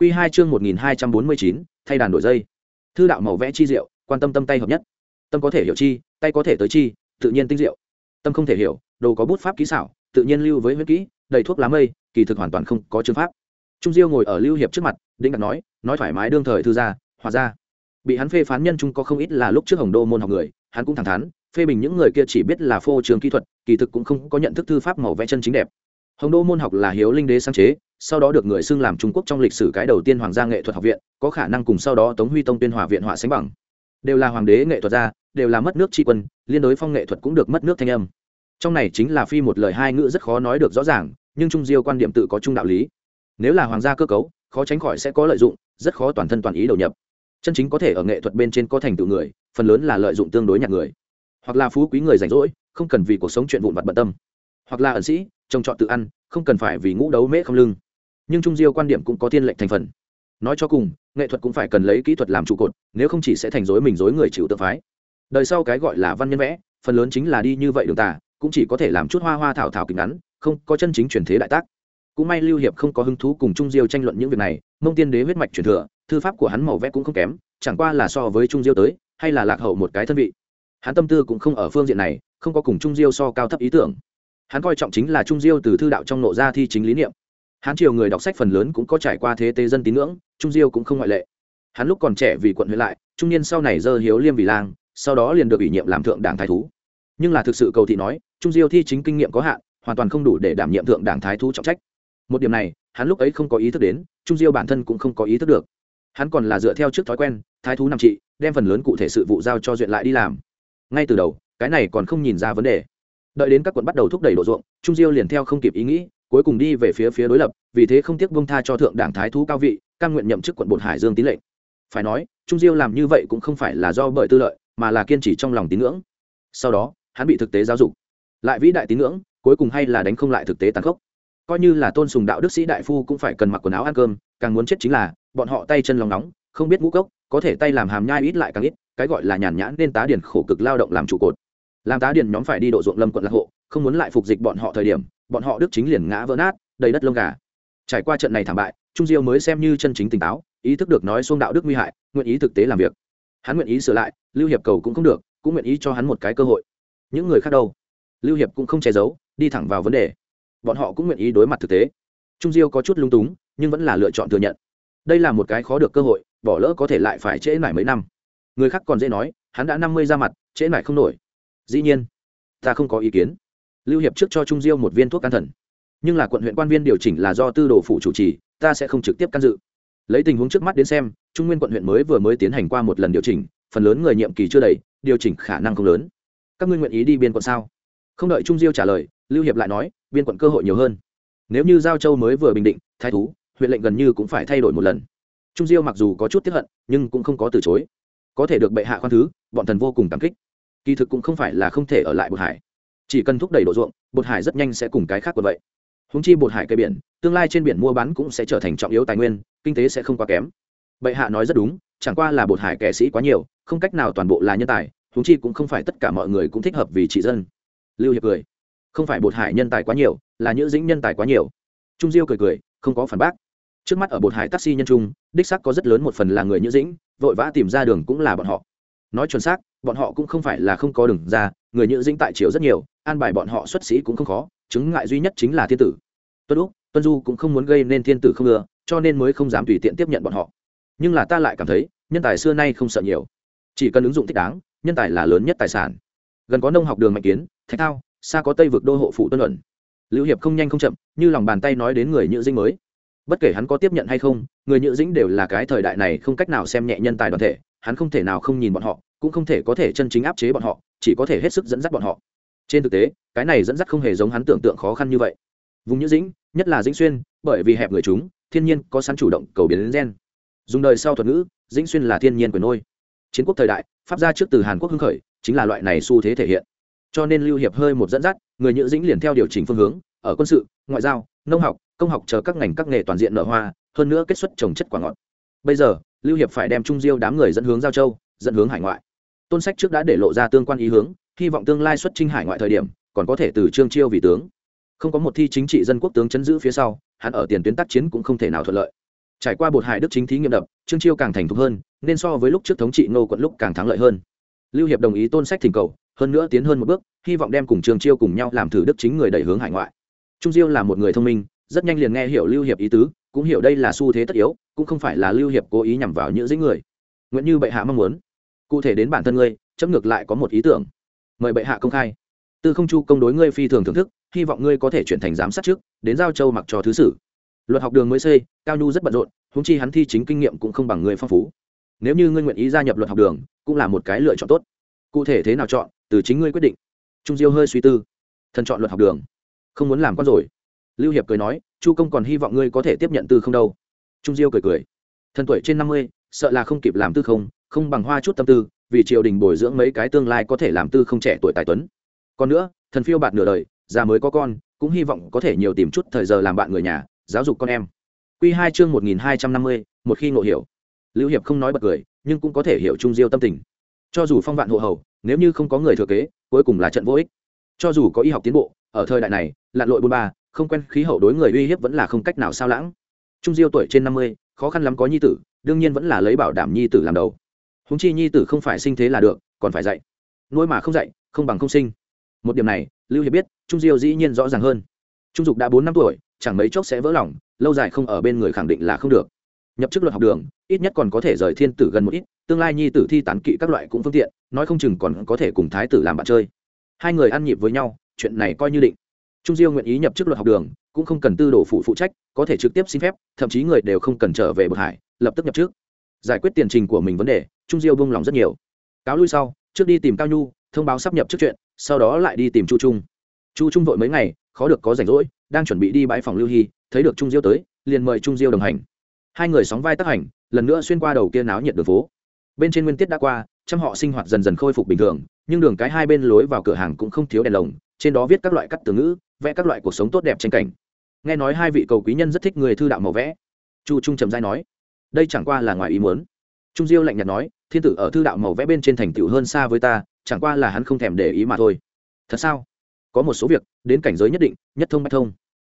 Quy 2 chương 1249, thay đàn đổi dây. Thư đạo màu vẽ chi diệu, quan tâm tâm tay hợp nhất. Tâm có thể hiểu chi, tay có thể tới chi, tự nhiên tinh diệu. Tâm không thể hiểu, đồ có bút pháp kỹ xảo, tự nhiên lưu với huyết kỹ, đầy thuốc lá mây, kỳ thực hoàn toàn không có chương pháp. Trung Diêu ngồi ở Lưu Hiệp trước mặt, định đặt nói, nói thoải mái đương thời thư gia, hòa ra. Bị hắn phê phán nhân trung có không ít là lúc trước Hồng Đô môn học người, hắn cũng thẳng thắn, phê bình những người kia chỉ biết là phô trường kỹ thuật, kỳ thực cũng không có nhận thức thư pháp màu vẽ chân chính đẹp. Hồng Đô môn học là Hiếu Linh đế sáng chế, sau đó được người xưng làm Trung Quốc trong lịch sử cái đầu tiên hoàng gia nghệ thuật học viện, có khả năng cùng sau đó Tống Huy Tông tuyên hòa viện họa sánh bằng. Đều là hoàng đế nghệ thuật gia, đều là mất nước tri quân, liên đối phong nghệ thuật cũng được mất nước thanh âm. Trong này chính là phi một lời hai ngữ rất khó nói được rõ ràng, nhưng trung diêu quan điểm tự có trung đạo lý. Nếu là hoàng gia cơ cấu, khó tránh khỏi sẽ có lợi dụng, rất khó toàn thân toàn ý đầu nhập. Chân chính có thể ở nghệ thuật bên trên có thành tựu người, phần lớn là lợi dụng tương đối nhạt người, hoặc là phú quý người rảnh rỗi, không cần vì cuộc sống chuyện vụn vặt bận tâm, hoặc là ẩn sĩ, trông trọt tự ăn, không cần phải vì ngũ đấu mễ không lưng. Nhưng trung diêu quan điểm cũng có thiên lệnh thành phần. Nói cho cùng, nghệ thuật cũng phải cần lấy kỹ thuật làm trụ cột, nếu không chỉ sẽ thành dối mình dối người chịu tự phái. Đời sau cái gọi là văn nhân vẽ, phần lớn chính là đi như vậy đường tà, cũng chỉ có thể làm chút hoa hoa thảo thảo kịch ngắn, không có chân chính truyền thế đại tác. Cũng may lưu hiệp không có hứng thú cùng trung diêu tranh luận những việc này, mông tiên đế huyết mạch truyền thừa, thư pháp của hắn màu vẽ cũng không kém, chẳng qua là so với trung diêu tới, hay là lạc hậu một cái thân vị. Hắn tâm tư cũng không ở phương diện này, không có cùng trung diêu so cao thấp ý tưởng hắn coi trọng chính là trung diêu từ thư đạo trong nộ ra thi chính lý niệm. Hắn triều người đọc sách phần lớn cũng có trải qua thế tế dân tín ngưỡng, trung diêu cũng không ngoại lệ. Hắn lúc còn trẻ vì quận huyện lại, trung niên sau này dơ hiếu liêm vì lang, sau đó liền được ủy nhiệm làm thượng đảng thái thú. Nhưng là thực sự cầu thị nói, trung diêu thi chính kinh nghiệm có hạn, hoàn toàn không đủ để đảm nhiệm thượng đảng thái thú trọng trách. Một điểm này, hắn lúc ấy không có ý thức đến, trung diêu bản thân cũng không có ý thức được. Hắn còn là dựa theo trước thói quen, thái thú nằm trị, đem phần lớn cụ thể sự vụ giao cho duyện lại đi làm. Ngay từ đầu, cái này còn không nhìn ra vấn đề đợi đến các quận bắt đầu thúc đẩy độ ruộng, trung diêu liền theo không kịp ý nghĩ, cuối cùng đi về phía phía đối lập, vì thế không tiếc bông tha cho thượng đảng thái thú cao vị căn nguyện nhậm chức quận bột hải dương tín lệnh. Phải nói, trung diêu làm như vậy cũng không phải là do bởi tư lợi, mà là kiên trì trong lòng tín ngưỡng. Sau đó, hắn bị thực tế giáo dục. Lại vĩ đại tín ngưỡng, cuối cùng hay là đánh không lại thực tế tàn khốc. Coi như là tôn sùng đạo đức sĩ đại phu cũng phải cần mặc quần áo ăn cơm, càng muốn chết chính là, bọn họ tay chân lòng nóng, không biết ngũ cốc, có thể tay làm hàm nhai ít lại càng ít, cái gọi là nhàn nhãn nên tá điển khổ cực lao động làm trụ cột làm tá Điền nhóm phải đi độ ruộng lâm quận lạc hộ, không muốn lại phục dịch bọn họ thời điểm, bọn họ đức chính liền ngã vỡ nát, đầy đất lông gà. Trải qua trận này thảm bại, trung diêu mới xem như chân chính tỉnh táo, ý thức được nói xuông đạo đức nguy hại, nguyện ý thực tế làm việc. Hắn nguyện ý sửa lại, lưu hiệp cầu cũng không được, cũng nguyện ý cho hắn một cái cơ hội. Những người khác đâu? Lưu hiệp cũng không che giấu, đi thẳng vào vấn đề. Bọn họ cũng nguyện ý đối mặt thực tế. Trung diêu có chút lung túng, nhưng vẫn là lựa chọn thừa nhận. Đây là một cái khó được cơ hội, bỏ lỡ có thể lại phải trễ nải mấy năm. Người khác còn dễ nói, hắn đã năm mươi ra mặt, trễ nải không nổi dĩ nhiên, ta không có ý kiến. Lưu hiệp trước cho trung diêu một viên thuốc can thần. Nhưng là quận huyện quan viên điều chỉnh là do tư đồ phủ chủ trì, ta sẽ không trực tiếp can dự. Lấy tình huống trước mắt đến xem, trung nguyên quận huyện mới vừa mới tiến hành qua một lần điều chỉnh, phần lớn người nhiệm kỳ chưa đầy, điều chỉnh khả năng không lớn. Các ngươi nguyện ý đi biên quận sao? Không đợi trung diêu trả lời, lưu hiệp lại nói, biên quận cơ hội nhiều hơn. Nếu như giao châu mới vừa bình định, thái thú, huyện lệnh gần như cũng phải thay đổi một lần. Trung diêu mặc dù có chút tiếp hận, nhưng cũng không có từ chối. Có thể được bệ hạ khoan thứ, bọn thần vô cùng cảm kích kỳ thực cũng không phải là không thể ở lại bột hải. Chỉ cần thúc đẩy độ ruộng, bột hải rất nhanh sẽ cùng cái khác của vậy. Húng chi bột hải cây biển, tương lai trên biển mua bán cũng sẽ trở thành trọng yếu tài nguyên, kinh tế sẽ không quá kém. Bệ hạ nói rất đúng, chẳng qua là bột hải kẻ sĩ quá nhiều, không cách nào toàn bộ là nhân tài húng chi cũng không phải tất cả mọi người cũng thích hợp vì trị dân. Lưu hiệp cười. Không phải bột hải nhân tài quá nhiều, là nhữ dĩnh nhân tài quá nhiều. Trung diêu cười cười, không có phản bác. Trước mắt ở bột hải taxi nhân trung, đích sắc có rất lớn một phần là người nhữ dĩnh, vội vã tìm ra đường cũng là bọn họ. Nói chuẩn xác bọn họ cũng không phải là không có đường ra, người nhữ dĩnh tại triều rất nhiều, an bài bọn họ xuất sĩ cũng không khó, chứng ngại duy nhất chính là thiên tử. Tuân úc, tuân du cũng không muốn gây nên thiên tử không ưa, cho nên mới không dám tùy tiện tiếp nhận bọn họ. Nhưng là ta lại cảm thấy, nhân tài xưa nay không sợ nhiều. Chỉ cần ứng dụng thích đáng, nhân tài là lớn nhất tài sản. Gần có nông học đường mạnh kiến, thạch thao, xa có tây vực đô hộ phụ tuân luận. Lưu hiệp không nhanh không chậm, như lòng bàn tay nói đến người nhữ dĩnh mới. Bất kể hắn có tiếp nhận hay không, người nhữ dĩnh đều là cái thời đại này không cách nào xem nhẹ nhân tài đoàn thể, hắn không thể nào không nhìn bọn họ cũng không thể có thể chân chính áp chế bọn họ, chỉ có thể hết sức dẫn dắt bọn họ. Trên thực tế, cái này dẫn dắt không hề giống hắn tưởng tượng khó khăn như vậy. Vùng nhữ dĩnh, nhất là dĩnh xuyên, bởi vì hẹp người chúng, thiên nhiên có sẵn chủ động cầu biến đến gen. Dùng đời sau thuật ngữ, dĩnh xuyên là thiên nhiên quyền nôi. Chiến quốc thời đại, pháp gia trước từ hàn quốc hưng khởi, chính là loại này xu thế thể hiện. Cho nên lưu hiệp hơi một dẫn dắt, người nhữ dĩnh liền theo điều chỉnh phương hướng, ở quân sự, ngoại giao, nông học, công học chờ các ngành các nghề toàn diện nở hoa, hơn nữa kết xuất trồng chất quả ngọt. Bây giờ, lưu hiệp phải đem trung diêu đám người dẫn hướng giao châu, dẫn hướng hải ngoại tôn sách trước đã để lộ ra tương quan ý hướng, hy vọng tương lai xuất trinh hải ngoại thời điểm, còn có thể từ trương chiêu vì tướng. Không có một thi chính trị dân quốc tướng chấn giữ phía sau, hắn ở tiền tuyến tác chiến cũng không thể nào thuận lợi. Trải qua bột hải đức chính thí nghiệm đập, trương chiêu càng thành thục hơn, nên so với lúc trước thống trị ngô quận lúc càng thắng lợi hơn. Lưu hiệp đồng ý tôn sách thỉnh cầu, hơn nữa tiến hơn một bước, hy vọng đem cùng trương chiêu cùng nhau làm thử đức chính người đẩy hướng hải ngoại. Trung diêu là một người thông minh, rất nhanh liền nghe hiểu lưu hiệp ý tứ, cũng hiểu đây là xu thế tất yếu, cũng không phải là lưu hiệp cố ý nhằm vào những dĩ người. Nguyện như bệ hạ mong muốn cụ thể đến bản thân ngươi chấp ngược lại có một ý tưởng. Mời bệ hạ công khai. Tư không chu công đối ngươi phi thường thưởng thức, hy vọng ngươi có thể chuyển thành giám sát trước, đến giao châu mặc cho thứ sử. Luật học đường mới xây, cao nhu rất bận rộn húng chi hắn thi chính kinh nghiệm cũng không bằng ngươi phong phú. Nếu như ngươi nguyện ý gia nhập luật học đường, cũng là một cái lựa chọn tốt. Cụ thể thế nào chọn, từ chính ngươi quyết định. Trung diêu hơi suy tư. Thần chọn luật học đường. Không muốn làm con rồi. Lưu hiệp cười nói, chu công còn hy vọng ngươi có thể tiếp nhận tư không đâu. Trung diêu cười cười. Thần tuổi trên năm mươi, sợ là không kịp làm tư không không bằng hoa chút tâm tư, vì triều đình bồi dưỡng mấy cái tương lai có thể làm tư không trẻ tuổi tài tuấn. Còn nữa, thần phiêu bạt nửa đời, già mới có con, cũng hy vọng có thể nhiều tìm chút thời giờ làm bạn người nhà, giáo dục con em. Q hai chương một nghìn hai trăm năm mươi, một khi ngộ hiểu. Lưu hiệp không nói bật cười, nhưng cũng có thể hiểu trung diêu tâm tình. Cho dù phong vạn hộ hầu, nếu như không có người thừa kế, cuối cùng là trận vô ích. Cho dù có y học tiến bộ, ở thời đại này lặn lội bôn ba, không quen khí hậu đối người uy hiếp vẫn là không cách nào sao lãng. Trung diêu tuổi trên năm mươi, khó khăn lắm có nhi tử, đương nhiên vẫn là lấy bảo đảm nhi tử làm đầu húng chi nhi tử không phải sinh thế là được, còn phải dạy. Nuôi mà không dạy, không bằng không sinh. Một điểm này, lưu hiệp biết, trung diêu dĩ nhiên rõ ràng hơn. Trung dục đã bốn năm tuổi, chẳng mấy chốc sẽ vỡ lòng, lâu dài không ở bên người khẳng định là không được. Nhập chức luật học đường, ít nhất còn có thể rời thiên tử gần một ít, tương lai nhi tử thi tán kỵ các loại cũng phương tiện, nói không chừng còn có thể cùng thái tử làm bạn chơi. Hai người ăn nhịp với nhau, chuyện này coi như định. Trung diêu nguyện ý nhập chức luật học đường, cũng không cần tư đồ phụ phụ trách, có thể trực tiếp xin phép, thậm chí người đều không cần trở về bậc hải, lập tức nhập trước giải quyết tiền trình của mình vấn đề, trung diêu buông lòng rất nhiều. Cáo lui sau, trước đi tìm cao nhu, thông báo sắp nhập trước chuyện, sau đó lại đi tìm chu trung. Chu trung vội mấy ngày, khó được có rảnh rỗi, đang chuẩn bị đi bãi phòng lưu hy, thấy được trung diêu tới, liền mời trung diêu đồng hành. Hai người sóng vai tác hành, lần nữa xuyên qua đầu kia náo nhiệt đường phố. Bên trên nguyên tiết đã qua, trăm họ sinh hoạt dần dần khôi phục bình thường, nhưng đường cái hai bên lối vào cửa hàng cũng không thiếu đèn lồng, trên đó viết các loại cắt từ ngữ, vẽ các loại cuộc sống tốt đẹp tranh cảnh. Nghe nói hai vị cầu quý nhân rất thích người thư đạo màu vẽ. Chu trung trầm giai nói đây chẳng qua là ngoài ý muốn. Trung diêu lạnh nhạt nói, thiên tử ở thư đạo màu vẽ bên trên thành tựu hơn xa với ta, chẳng qua là hắn không thèm để ý mà thôi. Thật sao? Có một số việc, đến cảnh giới nhất định, nhất thông bách thông.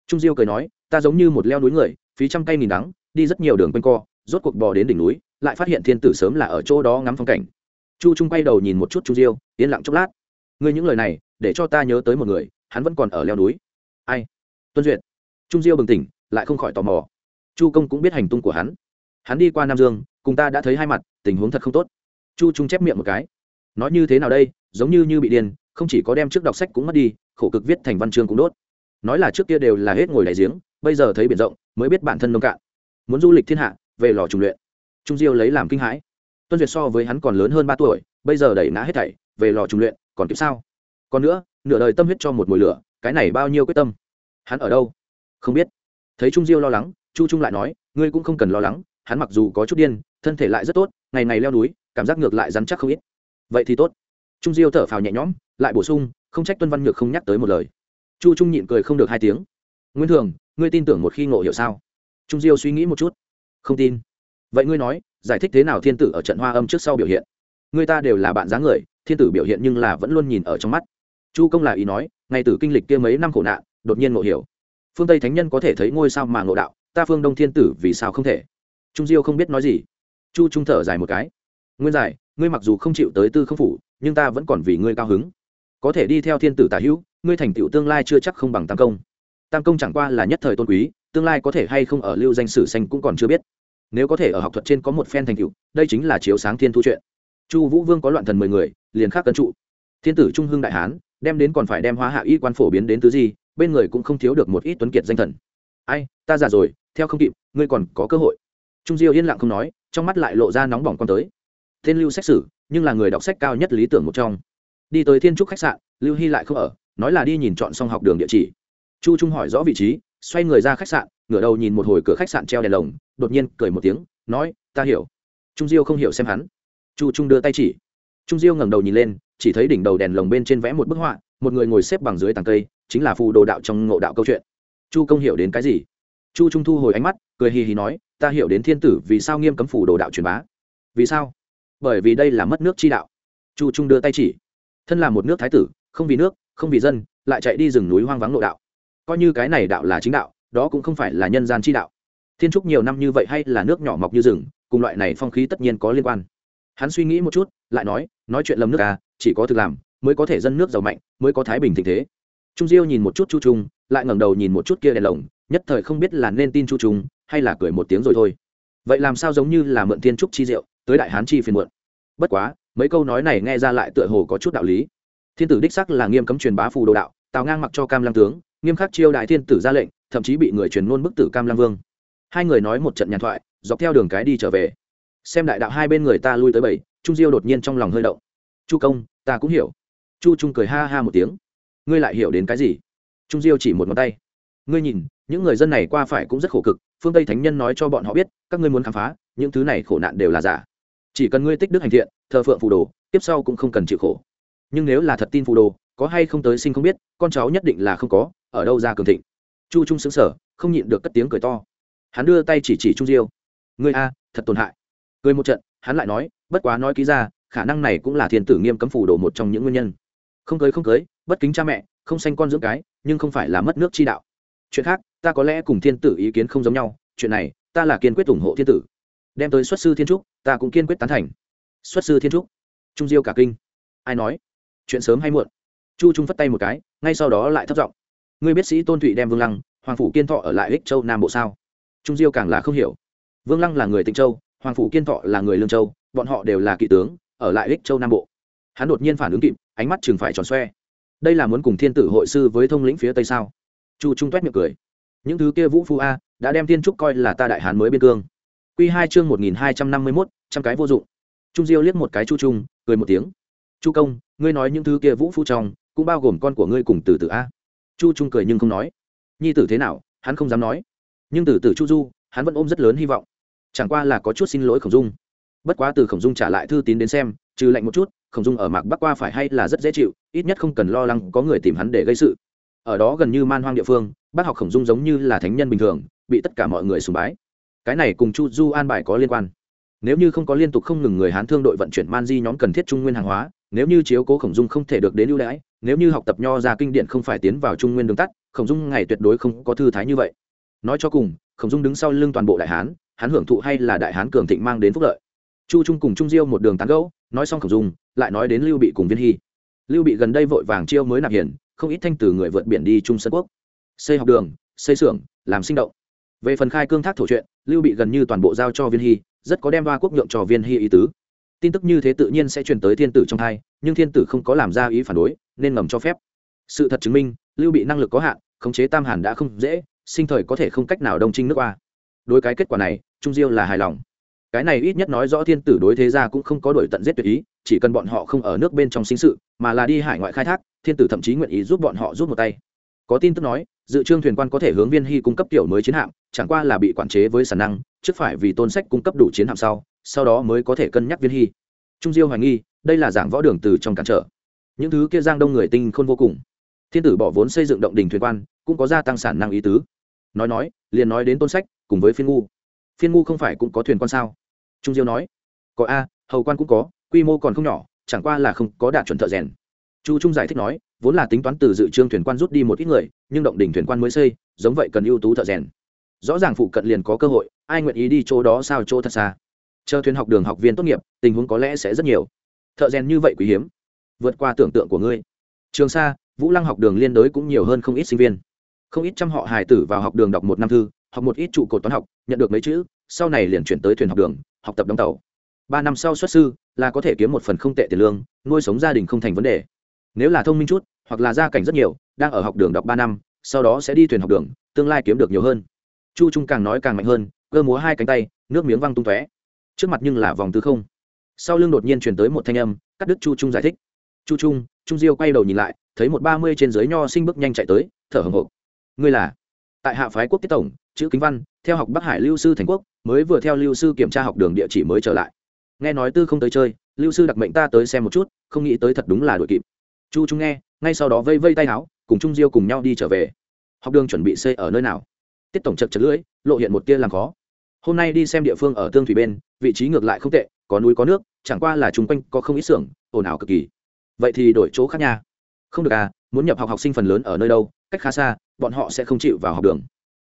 Trung diêu cười nói, ta giống như một leo núi người, phí trăm cây nghìn đắng, đi rất nhiều đường quanh co, rốt cuộc bò đến đỉnh núi, lại phát hiện thiên tử sớm là ở chỗ đó ngắm phong cảnh. Chu trung quay đầu nhìn một chút trung diêu, yên lặng chốc lát. Ngươi những lời này, để cho ta nhớ tới một người, hắn vẫn còn ở leo núi. Ai? Tuân duyệt. Trung diêu bừng tỉnh, lại không khỏi tò mò. Chu công cũng biết hành tung của hắn hắn đi qua nam dương, cùng ta đã thấy hai mặt, tình huống thật không tốt. Chu trung chép miệng một cái. Nói như thế nào đây, giống như như bị điên, không chỉ có đem trước đọc sách cũng mất đi, khổ cực viết thành văn chương cũng đốt. Nói là trước kia đều là hết ngồi đại giếng, bây giờ thấy biển rộng, mới biết bản thân nông cạn. Muốn du lịch thiên hạ, về lò trùng luyện. Trung diêu lấy làm kinh hãi. Tuân duyệt so với hắn còn lớn hơn ba tuổi, bây giờ đẩy ngã hết thảy, về lò trùng luyện, còn kịp sao? Còn nữa, nửa đời tâm huyết cho một mùi lửa, cái này bao nhiêu quyết tâm? Hắn ở đâu? Không biết. Thấy trung diêu lo lắng, chu trung lại nói, ngươi cũng không cần lo lắng hắn mặc dù có chút điên, thân thể lại rất tốt, ngày ngày leo núi, cảm giác ngược lại rắn chắc không ít. Vậy thì tốt. Trung diêu thở phào nhẹ nhõm, lại bổ sung, không trách tuân văn nhược không nhắc tới một lời. Chu trung nhịn cười không được hai tiếng. Nguyên thường, ngươi tin tưởng một khi ngộ hiểu sao? Trung diêu suy nghĩ một chút. Không tin. Vậy ngươi nói, giải thích thế nào thiên tử ở trận hoa âm trước sau biểu hiện? Người ta đều là bạn dáng người, thiên tử biểu hiện nhưng là vẫn luôn nhìn ở trong mắt. Chu công là ý nói ngày từ kinh lịch kia mấy năm khổ nạn, đột nhiên ngộ hiểu. Phương tây thánh nhân có thể thấy ngôi sao mà ngộ đạo, ta phương đông thiên tử vì sao không thể? Trung diêu không biết nói gì. Chu trung thở dài một cái. Nguyên giải, ngươi mặc dù không chịu tới tư không phủ, nhưng ta vẫn còn vì ngươi cao hứng. Có thể đi theo thiên tử tả hữu, ngươi thành tựu tương lai chưa chắc không bằng tam công. Tam công chẳng qua là nhất thời tôn quý, tương lai có thể hay không ở lưu danh sử xanh cũng còn chưa biết. Nếu có thể ở học thuật trên có một phen thành tựu, đây chính là chiếu sáng thiên thu chuyện. Chu vũ vương có loạn thần mười người, liền khác cân trụ. Thiên tử trung hưng đại hán, đem đến còn phải đem hóa hạ y quan phổ biến đến thứ gì bên người cũng không thiếu được một ít tuấn kiệt danh thần. Ai, ta già rồi, theo không kịp, ngươi còn có cơ hội trung diêu yên lặng không nói, trong mắt lại lộ ra nóng bỏng con tới. Tên lưu xét xử nhưng là người đọc sách cao nhất lý tưởng một trong. Đi tới thiên trúc khách sạn, lưu hy lại không ở, nói là đi nhìn chọn xong học đường địa chỉ. Chu trung hỏi rõ vị trí, xoay người ra khách sạn, ngửa đầu nhìn một hồi cửa khách sạn treo đèn lồng, đột nhiên cười một tiếng, nói, ta hiểu. Trung diêu không hiểu xem hắn. Chu trung đưa tay chỉ. Trung diêu ngẩng đầu nhìn lên, chỉ thấy đỉnh đầu đèn lồng bên trên vẽ một bức họa, một người ngồi xếp bằng dưới tàng cây, chính là phù đồ đạo trong ngộ đạo câu chuyện. Chu công hiểu đến cái gì? Chu trung thu hồi ánh mắt, cười hì hì nói, ta hiểu đến thiên tử vì sao nghiêm cấm phủ đồ đạo truyền bá. Vì sao? Bởi vì đây là mất nước chi đạo. Chu trung đưa tay chỉ. Thân là một nước thái tử, không vì nước, không vì dân, lại chạy đi rừng núi hoang vắng nội đạo. Coi như cái này đạo là chính đạo, đó cũng không phải là nhân gian chi đạo. Thiên trúc nhiều năm như vậy hay là nước nhỏ mọc như rừng, cùng loại này phong khí tất nhiên có liên quan. Hắn suy nghĩ một chút, lại nói nói chuyện lầm nước à chỉ có thực làm, mới có thể dân nước giàu mạnh, mới có thái bình tình thế. Trung diêu nhìn một chút chu trung, lại ngẩng đầu nhìn một chút kia đèn lồng nhất thời không biết là nên tin chu trung, hay là cười một tiếng rồi thôi. Vậy làm sao giống như là mượn thiên trúc chi diệu, tới đại hán chi phiền muộn? Bất quá, mấy câu nói này nghe ra lại tựa hồ có chút đạo lý. Thiên tử đích sắc là nghiêm cấm truyền bá phù đồ đạo, tào ngang mặc cho cam lăng tướng, nghiêm khắc chiêu đại thiên tử ra lệnh, thậm chí bị người truyền ngôn bức tử cam lăng vương. Hai người nói một trận nhàn thoại, dọc theo đường cái đi trở về. Xem đại đạo hai bên người ta lui tới bảy, trung diêu đột nhiên trong lòng hơi động. Chu công, ta cũng hiểu. Chu trung cười ha ha một tiếng. Ngươi lại hiểu đến cái gì? Trung diêu chỉ một ngón tay. Ngươi nhìn những người dân này qua phải cũng rất khổ cực, phương tây thánh nhân nói cho bọn họ biết, các ngươi muốn khám phá, những thứ này khổ nạn đều là giả. Chỉ cần ngươi tích đức hành thiện, thờ phượng phù đồ, tiếp sau cũng không cần chịu khổ. Nhưng nếu là thật tin phù đồ, có hay không tới sinh không biết, con cháu nhất định là không có, ở đâu ra cường thịnh. Chu trung xứng sở không nhịn được cất tiếng cười to. Hắn đưa tay chỉ chỉ trung diêu. Ngươi a, thật tổn hại. Cười một trận, hắn lại nói, bất quá nói ký ra, khả năng này cũng là thiên tử nghiêm cấm phù đồ một trong những nguyên nhân. Không cưới không cưới, bất kính cha mẹ, không sanh con dưỡng cái, nhưng không phải là mất nước chi đạo. Chuyện khác ta có lẽ cùng thiên tử ý kiến không giống nhau, chuyện này, ta là kiên quyết ủng hộ thiên tử. Đem tới xuất sư thiên trúc, ta cũng kiên quyết tán thành. Xuất sư thiên trúc. Trung diêu cả kinh. Ai nói? Chuyện sớm hay muộn? Chu trung phất tay một cái, ngay sau đó lại thất giọng. Ngươi biết sĩ tôn thụy đem vương lăng, hoàng phủ kiên thọ ở lại ích châu nam bộ sao? Trung diêu càng là không hiểu. Vương lăng là người tịnh châu, hoàng phủ kiên thọ là người lương châu, bọn họ đều là kỵ tướng, ở lại ích châu nam bộ. Hắn đột nhiên phản ứng kịp, ánh mắt chừng phải tròn xoe. Đây là muốn cùng thiên tử hội sư với thông lĩnh phía tây sao? Chu trung toét miệng cười những thứ kia vũ phu a, đã đem thiên trúc coi là ta đại hán mới biên cương. Q hai chương một nghìn hai trăm năm mươi mốt, trăm cái vô dụng. Trung diêu liếc một cái chu trung, cười một tiếng. Chu công, ngươi nói những thứ kia vũ phu trong, cũng bao gồm con của ngươi cùng từ từ a. Chu trung cười nhưng không nói. Nhi tử thế nào, hắn không dám nói. Nhưng từ từ chu du, hắn vẫn ôm rất lớn hy vọng. Chẳng qua là có chút xin lỗi khổng dung. Bất quá từ khổng dung trả lại thư tín đến xem, trừ lạnh một chút, khổng dung ở mạc bắc qua phải hay là rất dễ chịu, ít nhất không cần lo lắng có người tìm hắn để gây sự. Ở đó gần như man hoang địa phương bác học khổng dung giống như là thánh nhân bình thường, bị tất cả mọi người sùng bái. Cái này cùng chu du an bài có liên quan. Nếu như không có liên tục không ngừng người hán thương đội vận chuyển man di nhóm cần thiết trung nguyên hàng hóa, nếu như chiếu cố khổng dung không thể được đến ưu đãi, nếu như học tập nho ra kinh điển không phải tiến vào trung nguyên đường tắt, khổng dung ngày tuyệt đối không có thư thái như vậy. Nói cho cùng, khổng dung đứng sau lưng toàn bộ đại hán, hắn hưởng thụ hay là đại hán cường thịnh mang đến phúc lợi. Chu trung cùng trung diêu một đường tán gẫu, nói xong khổng dung, lại nói đến lưu bị cùng viên hy. Lưu bị gần đây vội vàng chiêu mới nạp hiển không ít thanh từ người vượt biển đi trung sơn quốc xây học đường, xây xưởng, làm sinh động. Về phần khai cương thác thổ chuyện lưu bị gần như toàn bộ giao cho viên hy, rất có đem ba quốc nhượng cho viên hy ý tứ. Tin tức như thế tự nhiên sẽ truyền tới thiên tử trong thai, nhưng thiên tử không có làm ra ý phản đối, nên ngầm cho phép. Sự thật chứng minh, lưu bị năng lực có hạn, khống chế tam hàn đã không dễ, sinh thời có thể không cách nào đông trinh nước qua. Đối cái kết quả này, trung diêu là hài lòng. Cái này ít nhất nói rõ thiên tử đối thế gia cũng không có đổi tận giết tuyệt ý, chỉ cần bọn họ không ở nước bên trong sinh sự, mà là đi hải ngoại khai thác, thiên tử thậm chí nguyện ý giúp bọn họ giúp một tay. Có tin tức nói dự trương thuyền quan có thể hướng viên hy cung cấp kiểu mới chiến hạm, chẳng qua là bị quản chế với sản năng, trước phải vì tôn sách cung cấp đủ chiến hạm sau sau đó mới có thể cân nhắc viên hy. Trung diêu hoài nghi, đây là giảng võ đường từ trong cản trở. Những thứ kia giang đông người tinh khôn vô cùng. Thiên tử bỏ vốn xây dựng động đình thuyền quan, cũng có gia tăng sản năng ý tứ. Nói nói, liền nói đến tôn sách, cùng với phiên ngu. Phiên ngu không phải cũng có thuyền quan sao? Trung diêu nói. Có a, hầu quan cũng có, quy mô còn không nhỏ, chẳng qua là không có đạt chuẩn thợ rèn chu trung giải thích nói, vốn là tính toán từ dự trương thuyền quan rút đi một ít người, nhưng động đỉnh thuyền quan mới xây, giống vậy cần ưu tú thợ rèn. Rõ ràng phụ cận liền có cơ hội, ai nguyện ý đi chỗ đó sao chỗ thật xa. Chờ thuyền học đường học viên tốt nghiệp, tình huống có lẽ sẽ rất nhiều. Thợ rèn như vậy quý hiếm. Vượt qua tưởng tượng của ngươi. Trường sa, vũ lăng học đường liên đối cũng nhiều hơn không ít sinh viên. Không ít trăm họ hài tử vào học đường đọc một năm thư, học một ít trụ cột toán học, nhận được mấy chữ, sau này liền chuyển tới thuyền học đường, học tập đóng tàu. Ba năm sau xuất sư, là có thể kiếm một phần không tệ tiền lương, nuôi sống gia đình không thành vấn đề nếu là thông minh chút, hoặc là gia cảnh rất nhiều, đang ở học đường đọc ba năm, sau đó sẽ đi thuyền học đường, tương lai kiếm được nhiều hơn. Chu trung càng nói càng mạnh hơn, cơ múa hai cánh tay, nước miếng văng tung tóe. Trước mặt nhưng là vòng tư không. Sau lưng đột nhiên chuyển tới một thanh âm, cắt đứt chu trung giải thích. Chu trung trung diêu quay đầu nhìn lại, thấy một ba mươi trên dưới nho sinh bước nhanh chạy tới, thở hồng hộc ngươi là? Tại hạ phái quốc tiết tổng, chữ kính văn, theo học bắc hải lưu sư thành quốc, mới vừa theo lưu sư kiểm tra học đường địa chỉ mới trở lại. Nghe nói tư không tới chơi, lưu sư đặc mệnh ta tới xem một chút, không nghĩ tới thật đúng là đội kịp chu trung nghe, ngay sau đó vây vây tay áo, cùng trung diêu cùng nhau đi trở về. Học đường chuẩn bị xây ở nơi nào? Tiết tổng chật chật lưỡi, lộ hiện một tia làm khó. Hôm nay đi xem địa phương ở tương thủy bên, vị trí ngược lại không tệ, có núi có nước, chẳng qua là chung quanh có không ít xưởng, ồn ào cực kỳ. Vậy thì đổi chỗ khác nha. Không được à muốn nhập học học sinh phần lớn ở nơi đâu, cách khá xa, bọn họ sẽ không chịu vào học đường.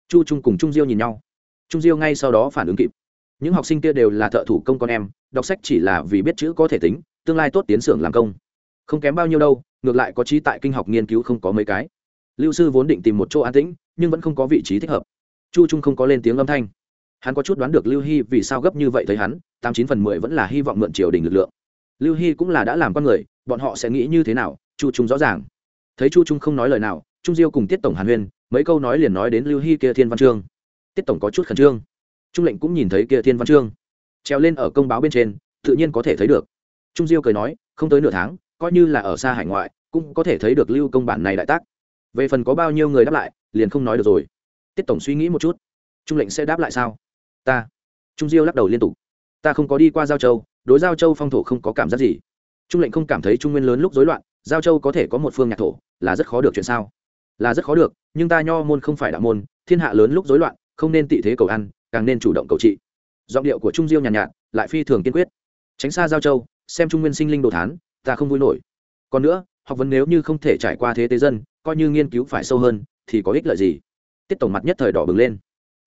Chu trung cùng trung diêu nhìn nhau. Trung diêu ngay sau đó phản ứng kịp. Những học sinh kia đều là thợ thủ công con em, đọc sách chỉ là vì biết chữ có thể tính, tương lai tốt tiến xưởng làm công không kém bao nhiêu đâu, ngược lại có trí tại kinh học nghiên cứu không có mấy cái. Lưu sư vốn định tìm một chỗ an tĩnh, nhưng vẫn không có vị trí thích hợp. Chu trung không có lên tiếng âm thanh. Hắn có chút đoán được lưu hy vì sao gấp như vậy thấy hắn, tám chín phần mười vẫn là hy vọng mượn triều đình lực lượng. Lưu hy cũng là đã làm con người, bọn họ sẽ nghĩ như thế nào, chu trung rõ ràng. Thấy chu trung không nói lời nào, trung diêu cùng tiết tổng hàn huyên, mấy câu nói liền nói đến lưu hy kia thiên văn chương. Tiết tổng có chút khẩn trương. Trung lệnh cũng nhìn thấy kia thiên văn chương. Treo lên ở công báo bên trên, tự nhiên có thể thấy được. Trung diêu cười nói, không tới nửa tháng coi như là ở xa hải ngoại cũng có thể thấy được lưu công bản này đại tác. Về phần có bao nhiêu người đáp lại liền không nói được rồi. Tiết tổng suy nghĩ một chút. Trung lệnh sẽ đáp lại sao? Ta. Trung diêu lắc đầu liên tục. Ta không có đi qua giao châu đối giao châu phong thổ không có cảm giác gì. Trung lệnh không cảm thấy trung nguyên lớn lúc rối loạn giao châu có thể có một phương nhạc thổ là rất khó được chuyện sao? Là rất khó được nhưng ta nho môn không phải đạo môn thiên hạ lớn lúc rối loạn không nên tị thế cầu ăn càng nên chủ động cầu trị. Giọng điệu của trung diêu nhàn nhạt, nhạt lại phi thường kiên quyết. Tránh xa giao châu xem trung nguyên sinh linh đồ thán ta không vui nổi. Còn nữa, học vấn nếu như không thể trải qua thế tế dân, coi như nghiên cứu phải sâu hơn, thì có ích lợi gì? Tiết tổng mặt nhất thời đỏ bừng lên.